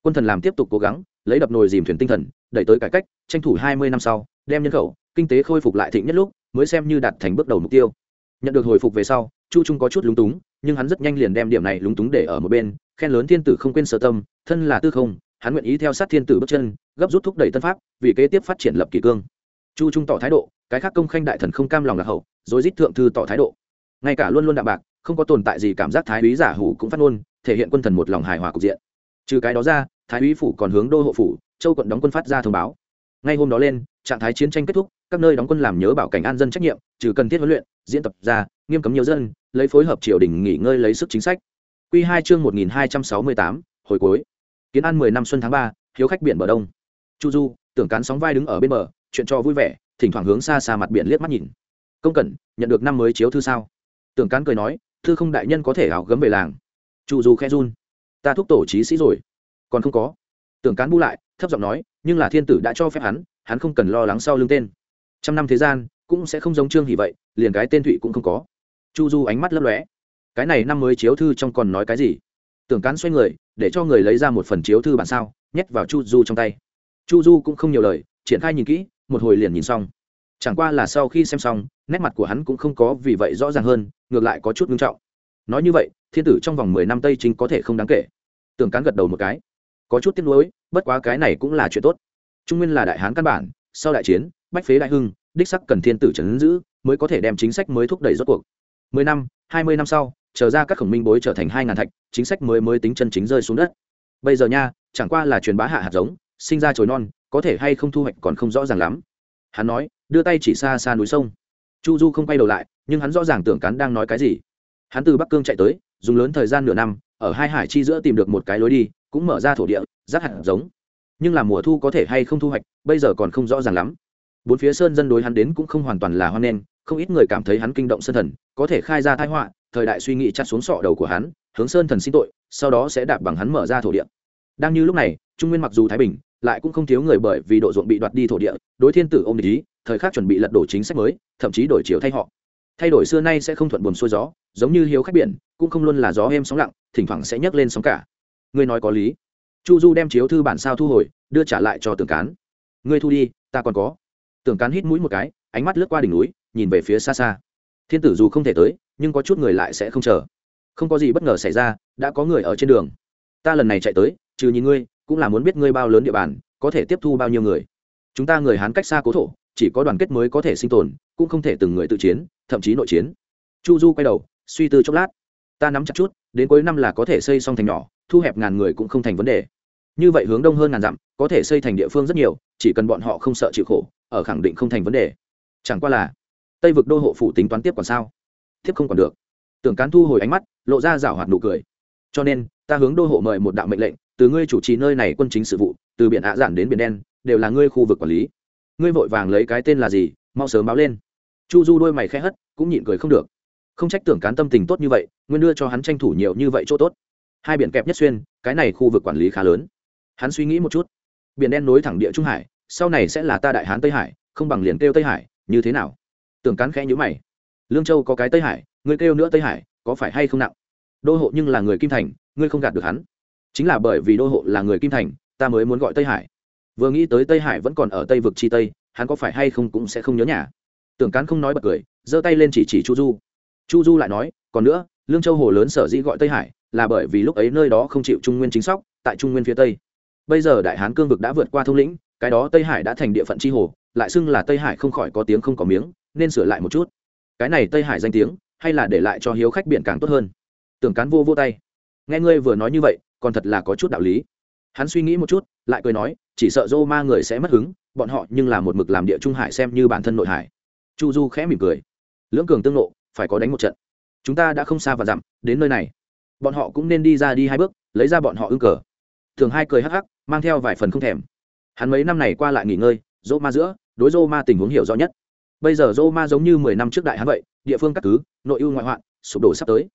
Quân thần làm tiếp tục cố gắng, lấy đập nồi dìm thuyền tinh thần, đẩy tới cải cách, tranh thủ hai mươi năm sau, đem nhân khẩu, kinh tế khôi phục lại thịnh nhất lúc, mới xem như đạt thành bước đầu mục tiêu. Nhận được hồi phục về sau, chu trung có chút lúng túng, nhưng hắn rất nhanh liền đem điểm này lúng túng để ở một bên, khen lớn thiên tử không quên sở tâm, thân là tư không, hắn nguyện ý theo sát thiên tử bước chân, gấp rút thúc đẩy tân pháp, vì kế tiếp phát triển lập kỳ cương. Chu trung tỏ thái độ cái khác công khanh đại thần không cam lòng lạc hậu rồi rít thượng thư tỏ thái độ. Ngay cả luôn luôn đạm bạc, không có tồn tại gì cảm giác thái úy giả hủ cũng phát ngôn, thể hiện quân thần một lòng hài hòa cục diện. Trừ cái đó ra, thái úy phủ còn hướng đô hộ phủ, châu quận đóng quân phát ra thông báo. Ngay hôm đó lên, trạng thái chiến tranh kết thúc, các nơi đóng quân làm nhớ bảo cảnh an dân trách nhiệm, trừ cần thiết huấn luyện, diễn tập ra, nghiêm cấm nhiều dân, lấy phối hợp triều đình nghỉ ngơi lấy sức chính sách. Q hai chương một nghìn hai trăm sáu mươi tám, hồi cuối. Kiến an mười năm xuân tháng ba, hiếu khách biển bờ đông. Chu du, tưởng cán sóng vai đứng ở bên bờ, chuyện cho vui vẻ thỉnh thoảng hướng xa xa mặt biển liếc mắt nhìn. Công cẩn, nhận được năm mới chiếu thư sao? Tưởng cán cười nói, thư không đại nhân có thể áo gấm về làng. Chu du khe run. Ta thúc tổ trí sĩ rồi. Còn không có. Tưởng cán bu lại, thấp giọng nói, nhưng là thiên tử đã cho phép hắn hắn không cần lo lắng sau lưng tên. Trăm năm thế gian, cũng sẽ không giống trương hỉ vậy, liền cái tên thụy cũng không có. Chu du ánh mắt lấp lóe. Cái này năm mới chiếu thư trong còn nói cái gì? Tưởng cán xoay người, để cho người lấy ra một phần chiếu thư bản sao, nhét vào chu du trong tay. Chu du cũng không nhiều lời, triển khai nhìn kỹ một hồi liền nhìn xong. Chẳng qua là sau khi xem xong, nét mặt của hắn cũng không có vì vậy rõ ràng hơn, ngược lại có chút nghiêm trọng. Nói như vậy, thiên tử trong vòng mười năm tây chính có thể không đáng kể. Tưởng cán gật đầu một cái. Có chút tiếc nuối, bất quá cái này cũng là chuyện tốt. Trung nguyên là đại hán căn bản, sau đại chiến, bách phế đại hưng, đích sắc cần thiên tử trấn giữ, mới có thể đem chính sách mới thúc đẩy rốt cuộc. Mười năm, hai mươi năm sau trở ra các khổng minh bối trở thành hai ngàn thạch, chính sách mới mới tính chân chính rơi xuống đất. Bây giờ nha, chẳng qua là truyền bá hạ hạt giống, sinh ra chồi non có thể hay không thu hoạch còn không rõ ràng lắm. Hắn nói, đưa tay chỉ xa xa núi sông. Chu du không quay đầu lại, nhưng hắn rõ ràng tưởng cắn đang nói cái gì. Hắn từ bắc cương chạy tới, dùng lớn thời gian nửa năm, ở hai hải chi giữa tìm được một cái lối đi, cũng mở ra thổ địa, rác hạt giống. Nhưng là mùa thu có thể hay không thu hoạch, bây giờ còn không rõ ràng lắm. Bốn phía sơn dân đối hắn đến cũng không hoàn toàn là hoan nghênh, không ít người cảm thấy hắn kinh động sơn thần, có thể khai ra thái họa, thời đại suy nghĩ chặt xuống sọ đầu của hắn, hướng sơn thần xin tội, sau đó sẽ đạp bằng hắn mở ra thổ địa. Đang như lúc này, trung nguyên mặc dù thái bình lại cũng không thiếu người bởi vì độ ruộng bị đoạt đi thổ địa, đối thiên tử ôm ý, thời khắc chuẩn bị lật đổ chính sách mới, thậm chí đổi chiều thay họ. Thay đổi xưa nay sẽ không thuận buồn xuôi gió, giống như hiếu khách biển, cũng không luôn là gió êm sóng lặng, thỉnh thoảng sẽ nhấc lên sóng cả. Ngươi nói có lý. Chu du đem chiếu thư bản sao thu hồi, đưa trả lại cho tưởng cán. Ngươi thu đi, ta còn có. Tưởng cán hít mũi một cái, ánh mắt lướt qua đỉnh núi, nhìn về phía xa xa. Thiên tử dù không thể tới, nhưng có chút người lại sẽ không chờ. Không có gì bất ngờ xảy ra, đã có người ở trên đường. Ta lần này chạy tới, trừ nhìn ngươi cũng là muốn biết ngươi bao lớn địa bàn, có thể tiếp thu bao nhiêu người. Chúng ta người hán cách xa cố thổ, chỉ có đoàn kết mới có thể sinh tồn, cũng không thể từng người tự chiến, thậm chí nội chiến. Chu du quay đầu, suy tư chốc lát. Ta nắm chặt chút, đến cuối năm là có thể xây xong thành nhỏ, thu hẹp ngàn người cũng không thành vấn đề. Như vậy hướng đông hơn ngàn dặm, có thể xây thành địa phương rất nhiều, chỉ cần bọn họ không sợ chịu khổ, ở khẳng định không thành vấn đề. Chẳng qua là, tây vực đô hộ phủ tính toán tiếp còn sao? Tiếp không còn được. Tưởng cán thu hồi ánh mắt, lộ ra rảo hoạt nụ cười. Cho nên, ta hướng đô hộ mời một đạo mệnh lệnh từ ngươi chủ trì nơi này quân chính sự vụ, từ biển ạ giản đến biển đen, đều là ngươi khu vực quản lý. Ngươi vội vàng lấy cái tên là gì, mau sớm báo lên. Chu du đôi mày khẽ hất, cũng nhịn cười không được. Không trách tưởng cán tâm tình tốt như vậy, nguyên đưa cho hắn tranh thủ nhiều như vậy chỗ tốt. Hai biển kẹp nhất xuyên, cái này khu vực quản lý khá lớn. Hắn suy nghĩ một chút. Biển đen nối thẳng địa trung hải, sau này sẽ là ta đại hán tây hải, không bằng liền kêu tây hải, như thế nào? Tưởng cán khẽ nhữ mày. Lương châu có cái tây hải, ngươi kêu nữa tây hải, có phải hay không nặng? Đô hộ nhưng là người kim thành, ngươi không gạt được hắn chính là bởi vì đô hộ là người kim thành, ta mới muốn gọi tây hải. Vừa nghĩ tới tây hải vẫn còn ở tây vực chi tây, hắn có phải hay không cũng sẽ không nhớ nhà. Tưởng cán không nói bật cười, giơ tay lên chỉ chỉ chu du. Chu du lại nói, còn nữa, lương châu hồ lớn sở dĩ gọi tây hải, là bởi vì lúc ấy nơi đó không chịu trung nguyên chính sóc, tại trung nguyên phía tây. Bây giờ đại hán cương vực đã vượt qua thông lĩnh, cái đó tây hải đã thành địa phận tri hồ, lại xưng là tây hải không khỏi có tiếng không có miếng, nên sửa lại một chút. Cái này tây hải danh tiếng, hay là để lại cho hiếu khách biển càng tốt hơn. Tưởng cán vô vô tay. Nghe ngươi vừa nói như vậy còn thật là có chút đạo lý. Hắn suy nghĩ một chút, lại cười nói, chỉ sợ dô ma người sẽ mất hứng, bọn họ nhưng là một mực làm địa trung hải xem như bản thân nội hải. Chu du khẽ mỉm cười. Lưỡng cường tương lộ phải có đánh một trận. Chúng ta đã không xa và dặm, đến nơi này. Bọn họ cũng nên đi ra đi hai bước, lấy ra bọn họ ưng cờ. Thường hai cười hắc hắc, mang theo vài phần không thèm. Hắn mấy năm này qua lại nghỉ ngơi dô ma giữa, đối dô ma tình huống hiểu rõ nhất. Bây giờ dô ma giống như mười năm trước đại hắn vậy, địa phương các cứ, nội ưu ngoại hoạn, sụp đổ sắp tới.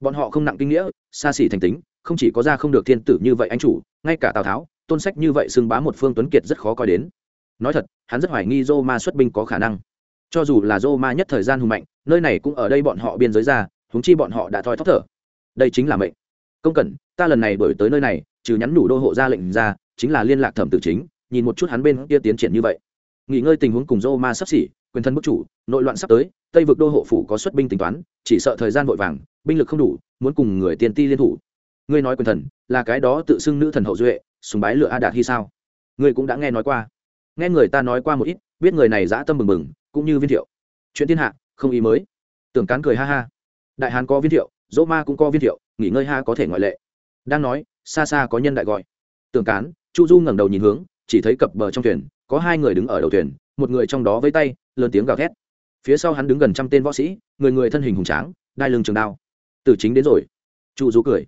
Bọn họ không nặng kinh nghĩa, xa xỉ thành tính không chỉ có ra không được thiên tử như vậy anh chủ, ngay cả tào tháo, tôn sách như vậy xưng bá một phương tuấn kiệt rất khó coi đến. Nói thật, hắn rất hoài nghi dô ma xuất binh có khả năng. Cho dù là dô ma nhất thời gian hùng mạnh, nơi này cũng ở đây bọn họ biên giới ra húng chi bọn họ đã thoi thóp thở. Đây chính là mệnh. Công cẩn, ta lần này bởi tới nơi này, trừ nhắn nhủ đô hộ ra lệnh ra, chính là liên lạc thẩm tử chính, nhìn một chút hắn bên kia tiến triển như vậy. Nghỉ ngơi tình huống cùng dô ma sắp xỉ, quyền thân bức chủ, nội loạn sắp tới, tây vực đô hộ phủ có xuất binh tính toán, chỉ sợ thời gian vội vàng, binh lực không đủ, muốn cùng người tiền ti liên thủ ngươi nói quyền thần, là cái đó tự xưng nữ thần hậu duệ, sùng bái lửa a đạt hy sao? Ngươi cũng đã nghe nói qua. Nghe người ta nói qua một ít, biết người này dã tâm bừng bừng, cũng như viên thiệu. Chuyện thiên hạ, không ý mới. Tưởng cán cười ha ha. Đại hán có viên thiệu, dỗ ma cũng có viên thiệu, nghỉ ngơi ha có thể ngoại lệ. Đang nói, xa xa có nhân đại gọi. Tưởng cán, chu du ngẩng đầu nhìn hướng, chỉ thấy cập bờ trong thuyền, có hai người đứng ở đầu thuyền, một người trong đó với tay, lớn tiếng gào thét. Phía sau hắn đứng gần trăm tên võ sĩ, người người thân hình hùng tráng, đai lưng trường đao. Từ chính đến rồi. Chu du cười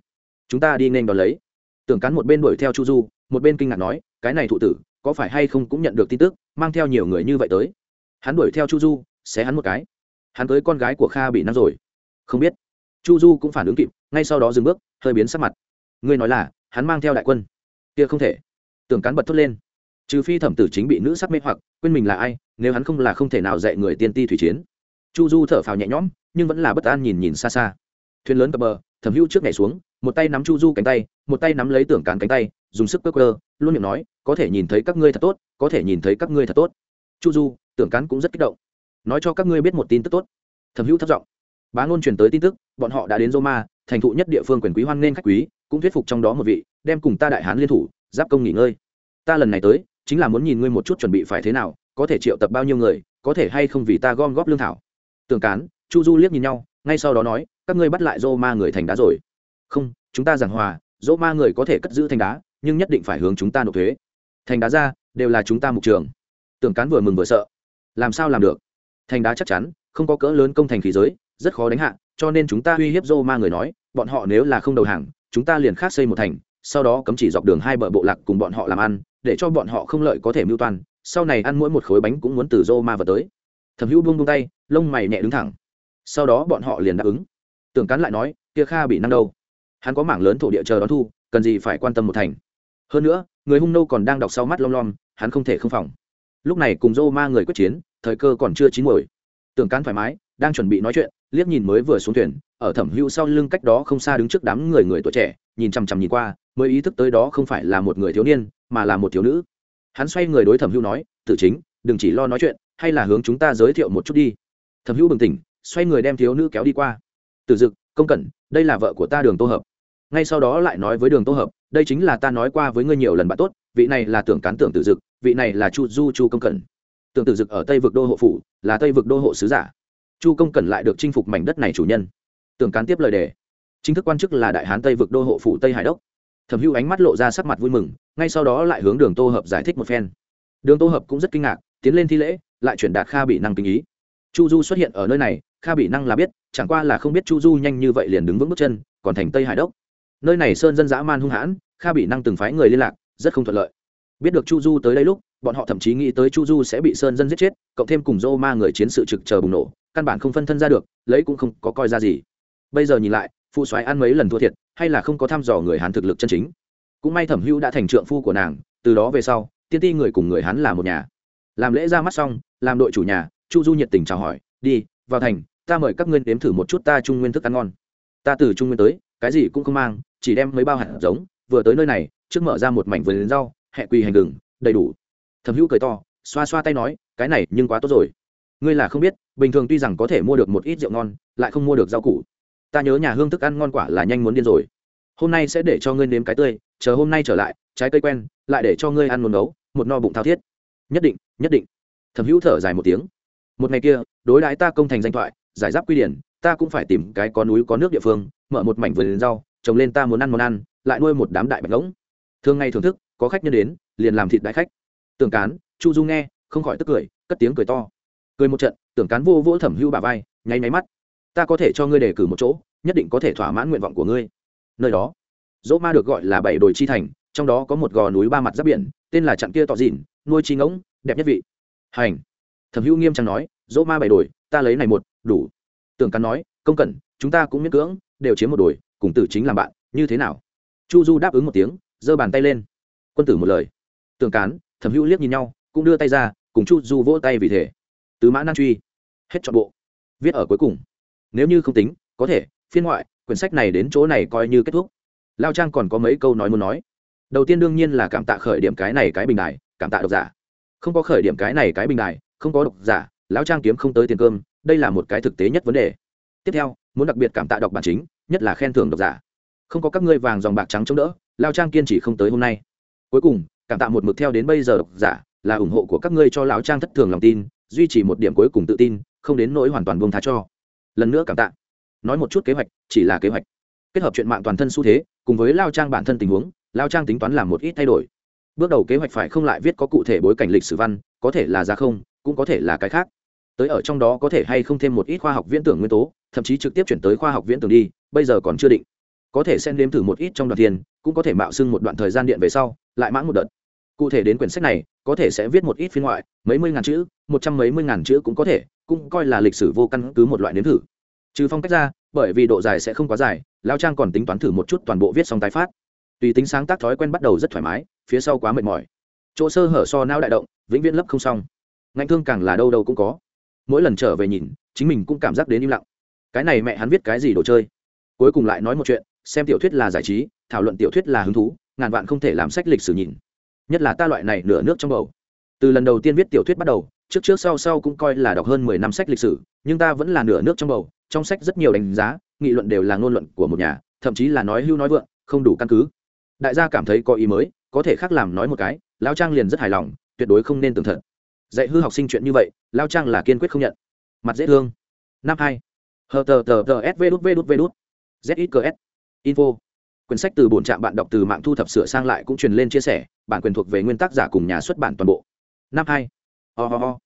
chúng ta đi nên đón lấy. Tưởng cán một bên đuổi theo chu du, một bên kinh ngạc nói, cái này thụ tử, có phải hay không cũng nhận được tin tức, mang theo nhiều người như vậy tới. Hắn đuổi theo chu du, xé hắn một cái. Hắn tới con gái của kha bị nắm rồi. Không biết. Chu du cũng phản ứng kịp, ngay sau đó dừng bước, hơi biến sắc mặt. Ngươi nói là, hắn mang theo đại quân. Kia không thể. Tưởng cán bật thốt lên. Trừ phi thẩm tử chính bị nữ sắc mê hoặc, quên mình là ai, nếu hắn không là không thể nào dạy người tiên ti thủy chiến. Chu du thở phào nhẹ nhõm, nhưng vẫn là bất an nhìn nhìn xa xa. Thuyền lớn cập bờ, thẩm hữu trước nhảy xuống một tay nắm chu du cánh tay, một tay nắm lấy tưởng cán cánh tay, dùng sức cơ cơ luôn miệng nói, có thể nhìn thấy các ngươi thật tốt, có thể nhìn thấy các ngươi thật tốt. Chu du, tưởng cán cũng rất kích động. Nói cho các ngươi biết một tin tức tốt. Thẩm hữu thất giọng. Bá ngôn truyền tới tin tức, bọn họ đã đến roma, thành thụ nhất địa phương quyền quý hoan nên khách quý, cũng thuyết phục trong đó một vị, đem cùng ta đại hán liên thủ, giáp công nghỉ ngơi. Ta lần này tới, chính là muốn nhìn ngươi một chút chuẩn bị phải thế nào, có thể triệu tập bao nhiêu người, có thể hay không vì ta gom góp lương thảo. Tưởng cán, chu du liếc nhìn nhau, ngay sau đó nói, các ngươi bắt lại Roma người thành đá rồi không, chúng ta giảng hòa Roma người có thể cất giữ thành đá, nhưng nhất định phải hướng chúng ta nộp thuế. Thành đá ra, đều là chúng ta mục trường. Tưởng cán vừa mừng vừa sợ. Làm sao làm được? Thành đá chắc chắn, không có cỡ lớn công thành khí giới, rất khó đánh hạ, cho nên chúng ta uy hiếp Roma người nói, bọn họ nếu là không đầu hàng, chúng ta liền khác xây một thành, sau đó cấm chỉ dọc đường hai bờ bộ lạc cùng bọn họ làm ăn, để cho bọn họ không lợi có thể mưu toan, sau này ăn mỗi một khối bánh cũng muốn từ Roma vào tới. Thẩm hữu buông buông tay, lông mày nhẹ đứng thẳng. Sau đó bọn họ liền đáp ứng. Tưởng cán lại nói, kia kha bị năng đâu? Hắn có mảng lớn thổ địa chờ đón thu, cần gì phải quan tâm một thành. Hơn nữa, người hung nô còn đang đọc sau mắt lom lom, hắn không thể không phòng. Lúc này cùng dô ma người quyết chiến, thời cơ còn chưa chín mồi tưởng cán thoải mái, đang chuẩn bị nói chuyện, liếc nhìn mới vừa xuống thuyền, ở thẩm hưu sau lưng cách đó không xa đứng trước đám người người tuổi trẻ, nhìn chằm chằm nhìn qua, mới ý thức tới đó không phải là một người thiếu niên, mà là một thiếu nữ. Hắn xoay người đối thẩm hưu nói tự chính, đừng chỉ lo nói chuyện, hay là hướng chúng ta giới thiệu một chút đi. Thẩm hưu bừng tỉnh, xoay người đem thiếu nữ kéo đi qua. Từ dực, công cẩn, đây là vợ của ta đường tô hợp ngay sau đó lại nói với đường tô hợp, đây chính là ta nói qua với ngươi nhiều lần bạn tốt, vị này là tưởng cán tưởng tử dực, vị này là chu du chu công cẩn. Tưởng tử dực ở tây vực đô hộ phủ, là tây vực đô hộ sứ giả. Chu công cẩn lại được chinh phục mảnh đất này chủ nhân. Tưởng cán tiếp lời đề. Chính thức quan chức là đại hán tây vực đô hộ phủ tây hải đốc. Thẩm hưu ánh mắt lộ ra sắc mặt vui mừng, ngay sau đó lại hướng đường tô hợp giải thích một phen. Đường tô hợp cũng rất kinh ngạc, tiến lên thi lễ, lại chuyển đạt kha bị năng kinh ý. Chu du xuất hiện ở nơi này, kha bị năng là biết, chẳng qua là không biết chu du nhanh như vậy liền đứng vững bước chân, còn thành tây hải đốc nơi này sơn dân dã man hung hãn, kha bị năng từng phái người liên lạc, rất không thuận lợi. Biết được chu du tới đây lúc, bọn họ thậm chí nghĩ tới chu du sẽ bị sơn dân giết chết, cộng thêm cùng dô ma người chiến sự trực chờ bùng nổ, căn bản không phân thân ra được, lấy cũng không có coi ra gì. Bây giờ nhìn lại, phụ soái ăn mấy lần thua thiệt, hay là không có thăm dò người hán thực lực chân chính. Cũng may thẩm hữu đã thành trượng phu của nàng, từ đó về sau, tiên ti người cùng người hán là một nhà. Làm lễ ra mắt xong, làm đội chủ nhà, chu du nhiệt tình chào hỏi, đi, vào thành, ta mời các ngươi đếm thử một chút ta trung nguyên thức ăn ngon. Ta từ trung nguyên tới cái gì cũng không mang, chỉ đem mấy bao hạt giống, vừa tới nơi này, trước mở ra một mảnh vườn rau, hẹ quỳ hành gừng, đầy đủ. Thẩm hữu cười to, xoa xoa tay nói, cái này nhưng quá tốt rồi. Ngươi là không biết, bình thường tuy rằng có thể mua được một ít rượu ngon, lại không mua được rau củ. Ta nhớ nhà hương thức ăn ngon quả là nhanh muốn điên rồi. Hôm nay sẽ để cho ngươi nếm cái tươi, chờ hôm nay trở lại, trái cây quen, lại để cho ngươi ăn một nấu, một no bụng thao thiết. Nhất định nhất định. Thẩm hữu thở dài một tiếng. Một ngày kia, đối đãi ta công thành danh thoại, giải giáp quy điển ta cũng phải tìm cái có núi có nước địa phương, mở một mảnh vườn rau, trồng lên ta muốn ăn món ăn, lại nuôi một đám đại bạch ngỗng. Thường ngày thưởng thức, có khách nhân đến, liền làm thịt đại khách. Tưởng cán, chu du nghe, không khỏi tức cười, cất tiếng cười to. Cười một trận, tưởng cán vô vỗ thẩm hưu bà vai, nháy máy mắt. Ta có thể cho ngươi đề cử một chỗ, nhất định có thể thỏa mãn nguyện vọng của ngươi. Nơi đó, dỗ ma được gọi là bảy đồi chi thành, trong đó có một gò núi ba mặt giáp biển, tên là chặn kia tỏ dìn nuôi chi ngỗng, đẹp nhất vị. Hành. Thẩm hữu nghiêm trang nói, dỗ ma bảy đồi, ta lấy này một, đủ tưởng cắn nói, công cẩn, chúng ta cũng miễn cưỡng, đều chiếm một đồi, cùng tử chính làm bạn, như thế nào? Chu du đáp ứng một tiếng, giơ bàn tay lên. Quân tử một lời. Tưởng cán, thẩm hữu liếc nhìn nhau, cũng đưa tay ra, cùng chu du vỗ tay vì thế tứ mã nan truy. Hết chọn bộ. Viết ở cuối cùng. Nếu như không tính, có thể, phiên ngoại, quyển sách này đến chỗ này coi như kết thúc. Lao trang còn có mấy câu nói muốn nói. Đầu tiên đương nhiên là cảm tạ khởi điểm cái này cái bình đài, cảm tạ độc giả. Không có khởi điểm cái này cái bình đài, không có độc giả lão trang kiếm không tới tiền cơm đây là một cái thực tế nhất vấn đề. Tiếp theo, muốn đặc biệt cảm tạ đọc bản chính, nhất là khen thưởng độc giả. Không có các ngươi vàng dòng bạc trắng chống đỡ, lao trang kiên trì không tới hôm nay. Cuối cùng, cảm tạ một mực theo đến bây giờ độc giả, là ủng hộ của các ngươi cho lão trang thất thường lòng tin, duy trì một điểm cuối cùng tự tin, không đến nỗi hoàn toàn buông tha cho. Lần nữa cảm tạ. Nói một chút kế hoạch, chỉ là kế hoạch. Kết hợp chuyện mạng toàn thân xu thế, cùng với lao trang bản thân tình huống, lao trang tính toán làm một ít thay đổi. Bước đầu kế hoạch phải không lại viết có cụ thể bối cảnh lịch sử văn, có thể là ra không, cũng có thể là cái khác tới ở trong đó có thể hay không thêm một ít khoa học viễn tưởng nguyên tố, thậm chí trực tiếp chuyển tới khoa học viễn tưởng đi, bây giờ còn chưa định. Có thể xen đếm thử một ít trong đoạn tiền cũng có thể mạo xưng một đoạn thời gian điện về sau, lại mãn một đợt. Cụ thể đến quyển sách này, có thể sẽ viết một ít phiên ngoại, mấy mươi ngàn chữ, một trăm mấy mươi ngàn chữ cũng có thể, cũng coi là lịch sử vô căn cứ một loại nếm thử. Trừ phong cách ra, bởi vì độ dài sẽ không quá dài lao trang còn tính toán thử một chút toàn bộ viết xong tái phát. Tùy tính sáng tác thói quen bắt đầu rất thoải mái, phía sau quá mệt mỏi. Chỗ sơ hở so nao đại động, vĩnh viễn lấp không xong. Ngạnh thương càng là đâu đâu cũng có mỗi lần trở về nhìn, chính mình cũng cảm giác đến im lặng. Cái này mẹ hắn viết cái gì đồ chơi? Cuối cùng lại nói một chuyện, xem tiểu thuyết là giải trí, thảo luận tiểu thuyết là hứng thú, ngàn vạn không thể làm sách lịch sử nhìn. Nhất là ta loại này nửa nước trong bầu. Từ lần đầu tiên viết tiểu thuyết bắt đầu, trước trước sau sau cũng coi là đọc hơn mười năm sách lịch sử, nhưng ta vẫn là nửa nước trong bầu, trong sách rất nhiều đánh giá, nghị luận đều là ngôn luận của một nhà, thậm chí là nói hưu nói vượng, không đủ căn cứ. Đại gia cảm thấy có ý mới, có thể khác làm nói một cái lao trang liền rất hài lòng, tuyệt đối không nên tường thật dạy hư học sinh chuyện như vậy, lao trang là kiên quyết không nhận. Mặt dễ thương. Năm hai. Hờ tờ tờ tờ s v đút v đút v đút. Zxks info. Quyển sách từ bổn trạm bạn đọc từ mạng thu thập sửa sang lại cũng truyền lên chia sẻ, bản quyền thuộc về nguyên tác giả cùng nhà xuất bản toàn bộ. Năm hai. Ho ho ho.